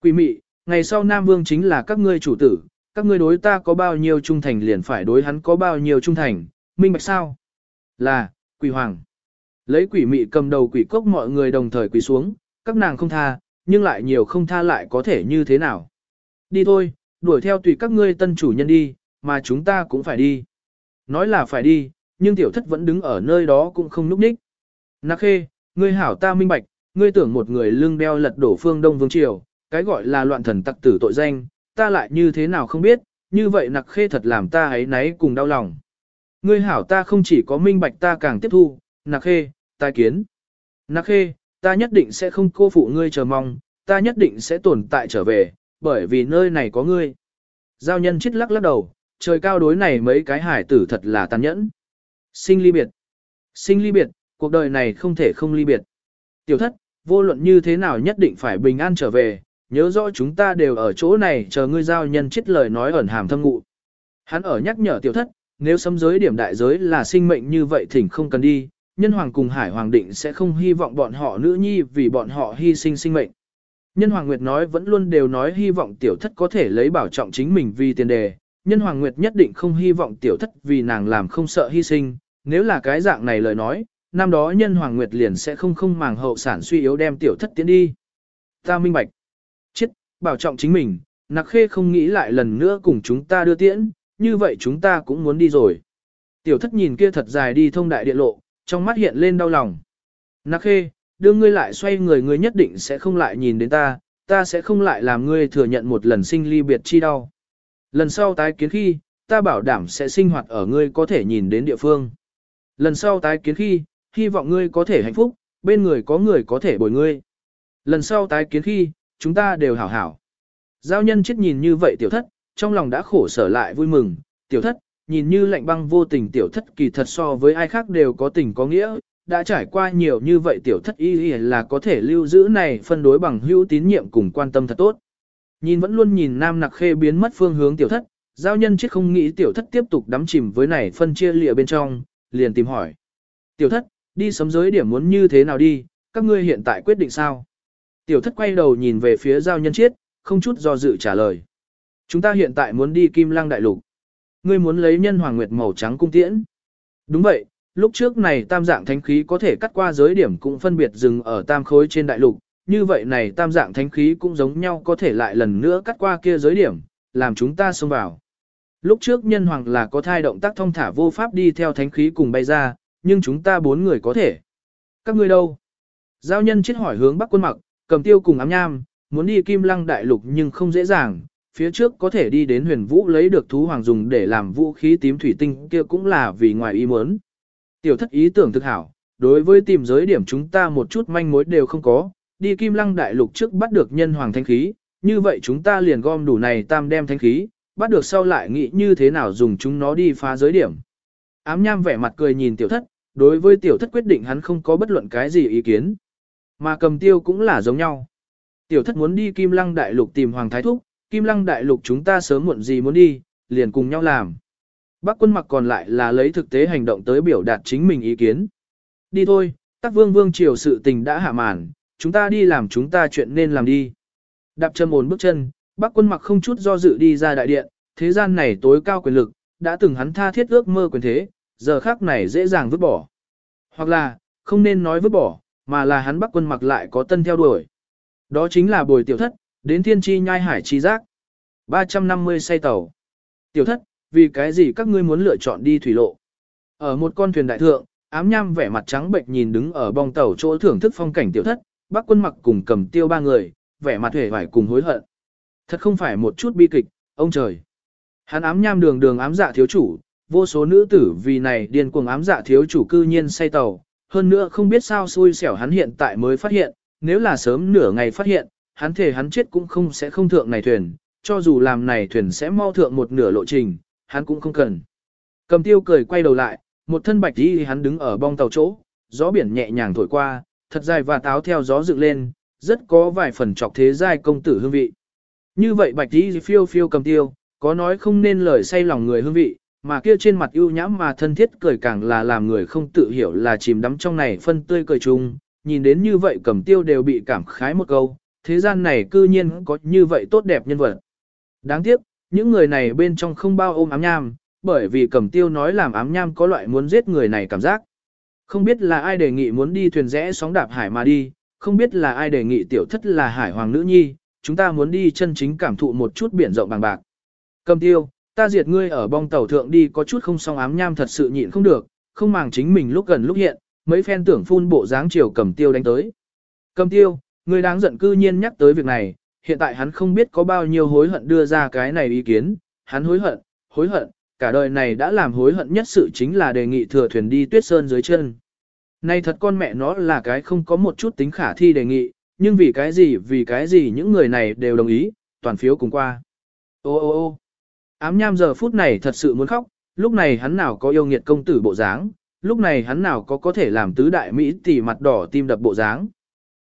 Quỷ mị, ngày sau Nam Vương chính là các ngươi chủ tử, các ngươi đối ta có bao nhiêu trung thành liền phải đối hắn có bao nhiêu trung thành, minh bạch sao? Là, quỷ hoàng. Lấy quỷ mị cầm đầu quỷ cốc mọi người đồng thời quỳ xuống, các nàng không tha, nhưng lại nhiều không tha lại có thể như thế nào? Đi thôi, đuổi theo tùy các ngươi tân chủ nhân đi, mà chúng ta cũng phải đi. Nói là phải đi, nhưng tiểu thất vẫn đứng ở nơi đó cũng không núp ních. Nạc khê, ngươi hảo ta minh bạch, ngươi tưởng một người lưng đeo lật đổ phương Đông Vương Triều, cái gọi là loạn thần tặc tử tội danh, ta lại như thế nào không biết, như vậy nặc khê thật làm ta ấy náy cùng đau lòng. Ngươi hảo ta không chỉ có minh bạch ta càng tiếp thu, nặc khê, tai kiến. Nặc khê, ta nhất định sẽ không cô phụ ngươi chờ mong, ta nhất định sẽ tồn tại trở về, bởi vì nơi này có ngươi. Giao nhân chít lắc lắc đầu, trời cao đối này mấy cái hải tử thật là tàn nhẫn. Sinh ly biệt. Sinh ly biệt, cuộc đời này không thể không ly biệt. Tiểu thất, vô luận như thế nào nhất định phải bình an trở về, nhớ rõ chúng ta đều ở chỗ này chờ ngươi giao nhân chết lời nói ẩn hàm thâm ngụ. Hắn ở nhắc nhở tiểu thất, nếu xâm giới điểm đại giới là sinh mệnh như vậy thỉnh không cần đi, nhân hoàng cùng hải hoàng định sẽ không hy vọng bọn họ nữ nhi vì bọn họ hy sinh sinh mệnh. Nhân hoàng Nguyệt nói vẫn luôn đều nói hy vọng tiểu thất có thể lấy bảo trọng chính mình vì tiền đề, nhân hoàng Nguyệt nhất định không hy vọng tiểu thất vì nàng làm không sợ hy sinh, nếu là cái dạng này lời nói, năm đó nhân hoàng Nguyệt liền sẽ không không màng hậu sản suy yếu đem tiểu thất tiến đi. Ta minh bạch. Chết, bảo trọng chính mình, nặc khê không nghĩ lại lần nữa cùng chúng ta đưa tiễn, như vậy chúng ta cũng muốn đi rồi. Tiểu thất nhìn kia thật dài đi thông đại điện lộ, trong mắt hiện lên đau lòng. Nạc khê, đưa ngươi lại xoay người ngươi nhất định sẽ không lại nhìn đến ta, ta sẽ không lại làm ngươi thừa nhận một lần sinh ly biệt chi đau. Lần sau tái kiến khi, ta bảo đảm sẽ sinh hoạt ở ngươi có thể nhìn đến địa phương. Lần sau tái kiến khi, hy vọng ngươi có thể hạnh phúc, bên người có người có thể bồi ngươi. Lần sau tái kiến khi, chúng ta đều hảo hảo. Giao nhân chết nhìn như vậy tiểu thất, trong lòng đã khổ sở lại vui mừng, tiểu thất, nhìn như lạnh băng vô tình tiểu thất kỳ thật so với ai khác đều có tình có nghĩa, đã trải qua nhiều như vậy tiểu thất y là có thể lưu giữ này phân đối bằng hữu tín nhiệm cùng quan tâm thật tốt. Nhìn vẫn luôn nhìn nam nặc khê biến mất phương hướng tiểu thất, giao nhân chết không nghĩ tiểu thất tiếp tục đắm chìm với này phân chia lịa bên trong, liền tìm hỏi. Tiểu thất, đi sấm giới điểm muốn như thế nào đi, các ngươi hiện tại quyết định sao? Tiểu thất quay đầu nhìn về phía giao nhân chiết, không chút do dự trả lời. Chúng ta hiện tại muốn đi Kim Lăng Đại Lục. Ngươi muốn lấy nhân hoàng nguyệt màu trắng cung tiễn. Đúng vậy, lúc trước này tam dạng thánh khí có thể cắt qua giới điểm cũng phân biệt dừng ở tam khối trên đại lục. Như vậy này tam dạng thánh khí cũng giống nhau có thể lại lần nữa cắt qua kia giới điểm, làm chúng ta xông vào. Lúc trước nhân hoàng là có thai động tác thông thả vô pháp đi theo thánh khí cùng bay ra, nhưng chúng ta bốn người có thể. Các ngươi đâu? Giao nhân chết hỏi hướng bắc quân mặc, cầm tiêu cùng ám nham, muốn đi kim lăng đại lục nhưng không dễ dàng, phía trước có thể đi đến huyền vũ lấy được thú hoàng dùng để làm vũ khí tím thủy tinh kia cũng là vì ngoài ý muốn. Tiểu thất ý tưởng thực hảo, đối với tìm giới điểm chúng ta một chút manh mối đều không có, đi kim lăng đại lục trước bắt được nhân hoàng thanh khí, như vậy chúng ta liền gom đủ này tam đem thanh khí, bắt được sau lại nghĩ như thế nào dùng chúng nó đi phá giới điểm. Ám nham vẻ mặt cười nhìn tiểu thất, đối với tiểu thất quyết định hắn không có bất luận cái gì ý kiến. Mà cầm tiêu cũng là giống nhau. Tiểu thất muốn đi Kim Lăng Đại Lục tìm Hoàng Thái Thúc, Kim Lăng Đại Lục chúng ta sớm muộn gì muốn đi, liền cùng nhau làm. Bác quân mặc còn lại là lấy thực tế hành động tới biểu đạt chính mình ý kiến. Đi thôi, tác vương vương triều sự tình đã hạ màn, chúng ta đi làm chúng ta chuyện nên làm đi. Đạp chân ổn bước chân, bác quân mặc không chút do dự đi ra đại điện, thế gian này tối cao quyền lực, đã từng hắn tha thiết ước mơ quyền thế, giờ khác này dễ dàng vứt bỏ. Hoặc là, không nên nói vứt bỏ, mà là hắn bắc quân mặc lại có tân theo đuổi. Đó chính là bồi tiểu thất, đến thiên tri nhai hải chi giác. 350 say tàu. Tiểu thất, vì cái gì các ngươi muốn lựa chọn đi thủy lộ? Ở một con thuyền đại thượng, ám nham vẻ mặt trắng bệnh nhìn đứng ở bong tàu chỗ thưởng thức phong cảnh tiểu thất, bác quân mặc cùng cầm tiêu ba người, vẻ mặt hề vải cùng hối hận. Thật không phải một chút bi kịch, ông trời. Hắn ám nham đường đường ám dạ thiếu chủ, vô số nữ tử vì này điên cuồng ám dạ thiếu chủ cư nhiên say tàu, hơn nữa không biết sao xui xẻo hắn hiện tại mới phát hiện, nếu là sớm nửa ngày phát hiện, hắn thể hắn chết cũng không sẽ không thượng này thuyền, cho dù làm này thuyền sẽ mau thượng một nửa lộ trình, hắn cũng không cần. Cầm tiêu cười quay đầu lại, một thân bạch đi hắn đứng ở bong tàu chỗ, gió biển nhẹ nhàng thổi qua, thật dài và táo theo gió dựng lên, rất có vài phần trọc thế giai công tử hương vị. Như vậy bạch đi phiêu phiêu cầm tiêu, có nói không nên lời say lòng người hương vị, mà kia trên mặt ưu nhãm mà thân thiết cười càng là làm người không tự hiểu là chìm đắm trong này phân tươi cười chung, nhìn đến như vậy cầm tiêu đều bị cảm khái một câu, thế gian này cư nhiên có như vậy tốt đẹp nhân vật. Đáng tiếc, những người này bên trong không bao ôm ám nham, bởi vì cẩm tiêu nói làm ám nham có loại muốn giết người này cảm giác. Không biết là ai đề nghị muốn đi thuyền rẽ sóng đạp hải mà đi, không biết là ai đề nghị tiểu thất là hải hoàng nữ nhi, chúng ta muốn đi chân chính cảm thụ một chút biển rộng bằng bạc. Cầm tiêu, ta diệt ngươi ở bong tàu thượng đi có chút không song ám nham thật sự nhịn không được, không màng chính mình lúc gần lúc hiện, mấy phen tưởng phun bộ dáng chiều cầm tiêu đánh tới. Cầm tiêu, Người đáng giận cư nhiên nhắc tới việc này, hiện tại hắn không biết có bao nhiêu hối hận đưa ra cái này ý kiến, hắn hối hận, hối hận, cả đời này đã làm hối hận nhất sự chính là đề nghị thừa thuyền đi tuyết sơn dưới chân. Này thật con mẹ nó là cái không có một chút tính khả thi đề nghị, nhưng vì cái gì vì cái gì những người này đều đồng ý, toàn phiếu cùng qua. Ô ô ô ám nham giờ phút này thật sự muốn khóc, lúc này hắn nào có yêu nghiệt công tử bộ dáng, lúc này hắn nào có có thể làm tứ đại Mỹ tỷ mặt đỏ tim đập bộ dáng.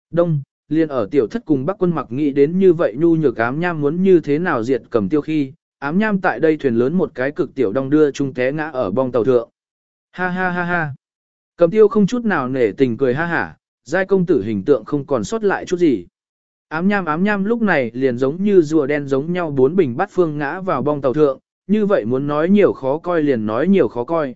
Đông, liền ở tiểu thất cùng bắc quân mặc nghĩ đến như vậy nhu nhược ám nham muốn như thế nào diệt cầm tiêu khi, ám nham tại đây thuyền lớn một cái cực tiểu đong đưa chung té ngã ở bong tàu thượng. Ha ha ha ha. Cầm tiêu không chút nào nể tình cười ha hả, giai công tử hình tượng không còn sót lại chút gì. Ám nham ám nham lúc này liền giống như rùa đen giống nhau bốn bình bát phương ngã vào bong tàu thượng, như vậy muốn nói nhiều khó coi liền nói nhiều khó coi.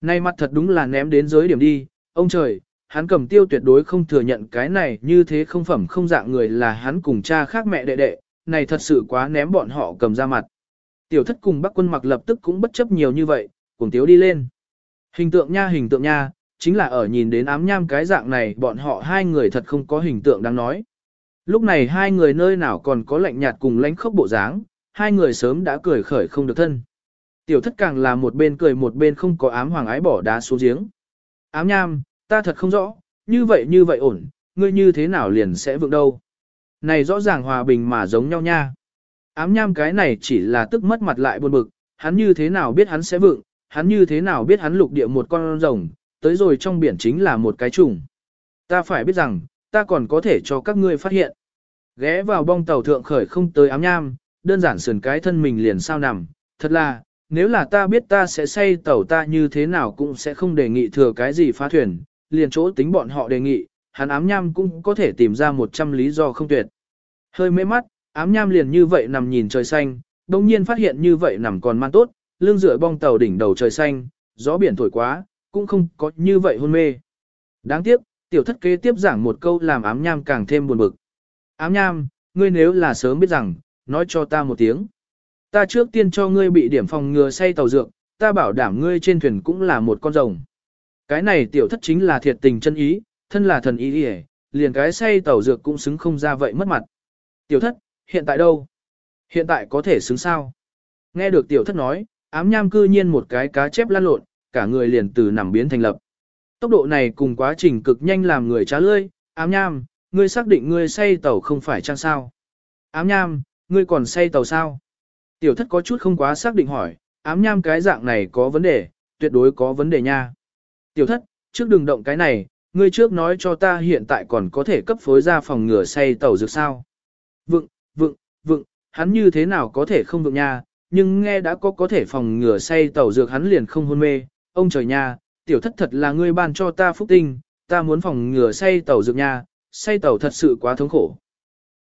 Nay mặt thật đúng là ném đến giới điểm đi, ông trời, hắn cầm tiêu tuyệt đối không thừa nhận cái này như thế không phẩm không dạng người là hắn cùng cha khác mẹ đệ đệ, này thật sự quá ném bọn họ cầm ra mặt. Tiểu thất cùng bác quân mặc lập tức cũng bất chấp nhiều như vậy, cùng tiếu đi lên. Hình tượng nha hình tượng nha, chính là ở nhìn đến ám nham cái dạng này bọn họ hai người thật không có hình tượng đáng nói. Lúc này hai người nơi nào còn có lạnh nhạt cùng lánh khốc bộ dáng, hai người sớm đã cười khởi không được thân. Tiểu thất càng là một bên cười một bên không có ám hoàng ái bỏ đá xuống giếng. Ám nham, ta thật không rõ, như vậy như vậy ổn, ngươi như thế nào liền sẽ vượng đâu. Này rõ ràng hòa bình mà giống nhau nha. Ám nham cái này chỉ là tức mất mặt lại buồn bực, hắn như thế nào biết hắn sẽ vượng, hắn như thế nào biết hắn lục địa một con rồng, tới rồi trong biển chính là một cái trùng. Ta phải biết rằng, ta còn có thể cho các ngươi phát hiện. Ghé vào bong tàu thượng khởi không tới ám nham, đơn giản sườn cái thân mình liền sao nằm, thật là, nếu là ta biết ta sẽ say tàu ta như thế nào cũng sẽ không đề nghị thừa cái gì phá thuyền, liền chỗ tính bọn họ đề nghị, hắn ám nham cũng có thể tìm ra một trăm lý do không tuyệt. Hơi mê mắt, ám nham liền như vậy nằm nhìn trời xanh, đồng nhiên phát hiện như vậy nằm còn man tốt, lưng dựa bong tàu đỉnh đầu trời xanh, gió biển thổi quá, cũng không có như vậy hôn mê. Đáng tiếc, tiểu thất kế tiếp giảng một câu làm ám nham càng thêm buồn bực. Ám nham, ngươi nếu là sớm biết rằng, nói cho ta một tiếng. Ta trước tiên cho ngươi bị điểm phòng ngừa say tàu dược, ta bảo đảm ngươi trên thuyền cũng là một con rồng. Cái này tiểu thất chính là thiệt tình chân ý, thân là thần ý đi liền cái say tàu dược cũng xứng không ra vậy mất mặt. Tiểu thất, hiện tại đâu? Hiện tại có thể xứng sao? Nghe được tiểu thất nói, ám nham cư nhiên một cái cá chép lăn lộn, cả người liền từ nằm biến thành lập. Tốc độ này cùng quá trình cực nhanh làm người trá lươi, ám nham, ngươi xác định ngươi say tàu không phải chăng sao? Ám nham, ngươi còn say tàu sao? Tiểu thất có chút không quá xác định hỏi, ám nham cái dạng này có vấn đề, tuyệt đối có vấn đề nha. Tiểu thất, trước đừng động cái này, ngươi trước nói cho ta hiện tại còn có thể cấp phối ra phòng ngừa say tàu dược sao. Vựng, vựng, vựng, hắn như thế nào có thể không vựng nha, nhưng nghe đã có có thể phòng ngừa say tàu dược hắn liền không hôn mê, ông trời nha, tiểu thất thật là ngươi ban cho ta phúc tinh, ta muốn phòng ngừa say tàu dược nha, say tàu thật sự quá thống khổ,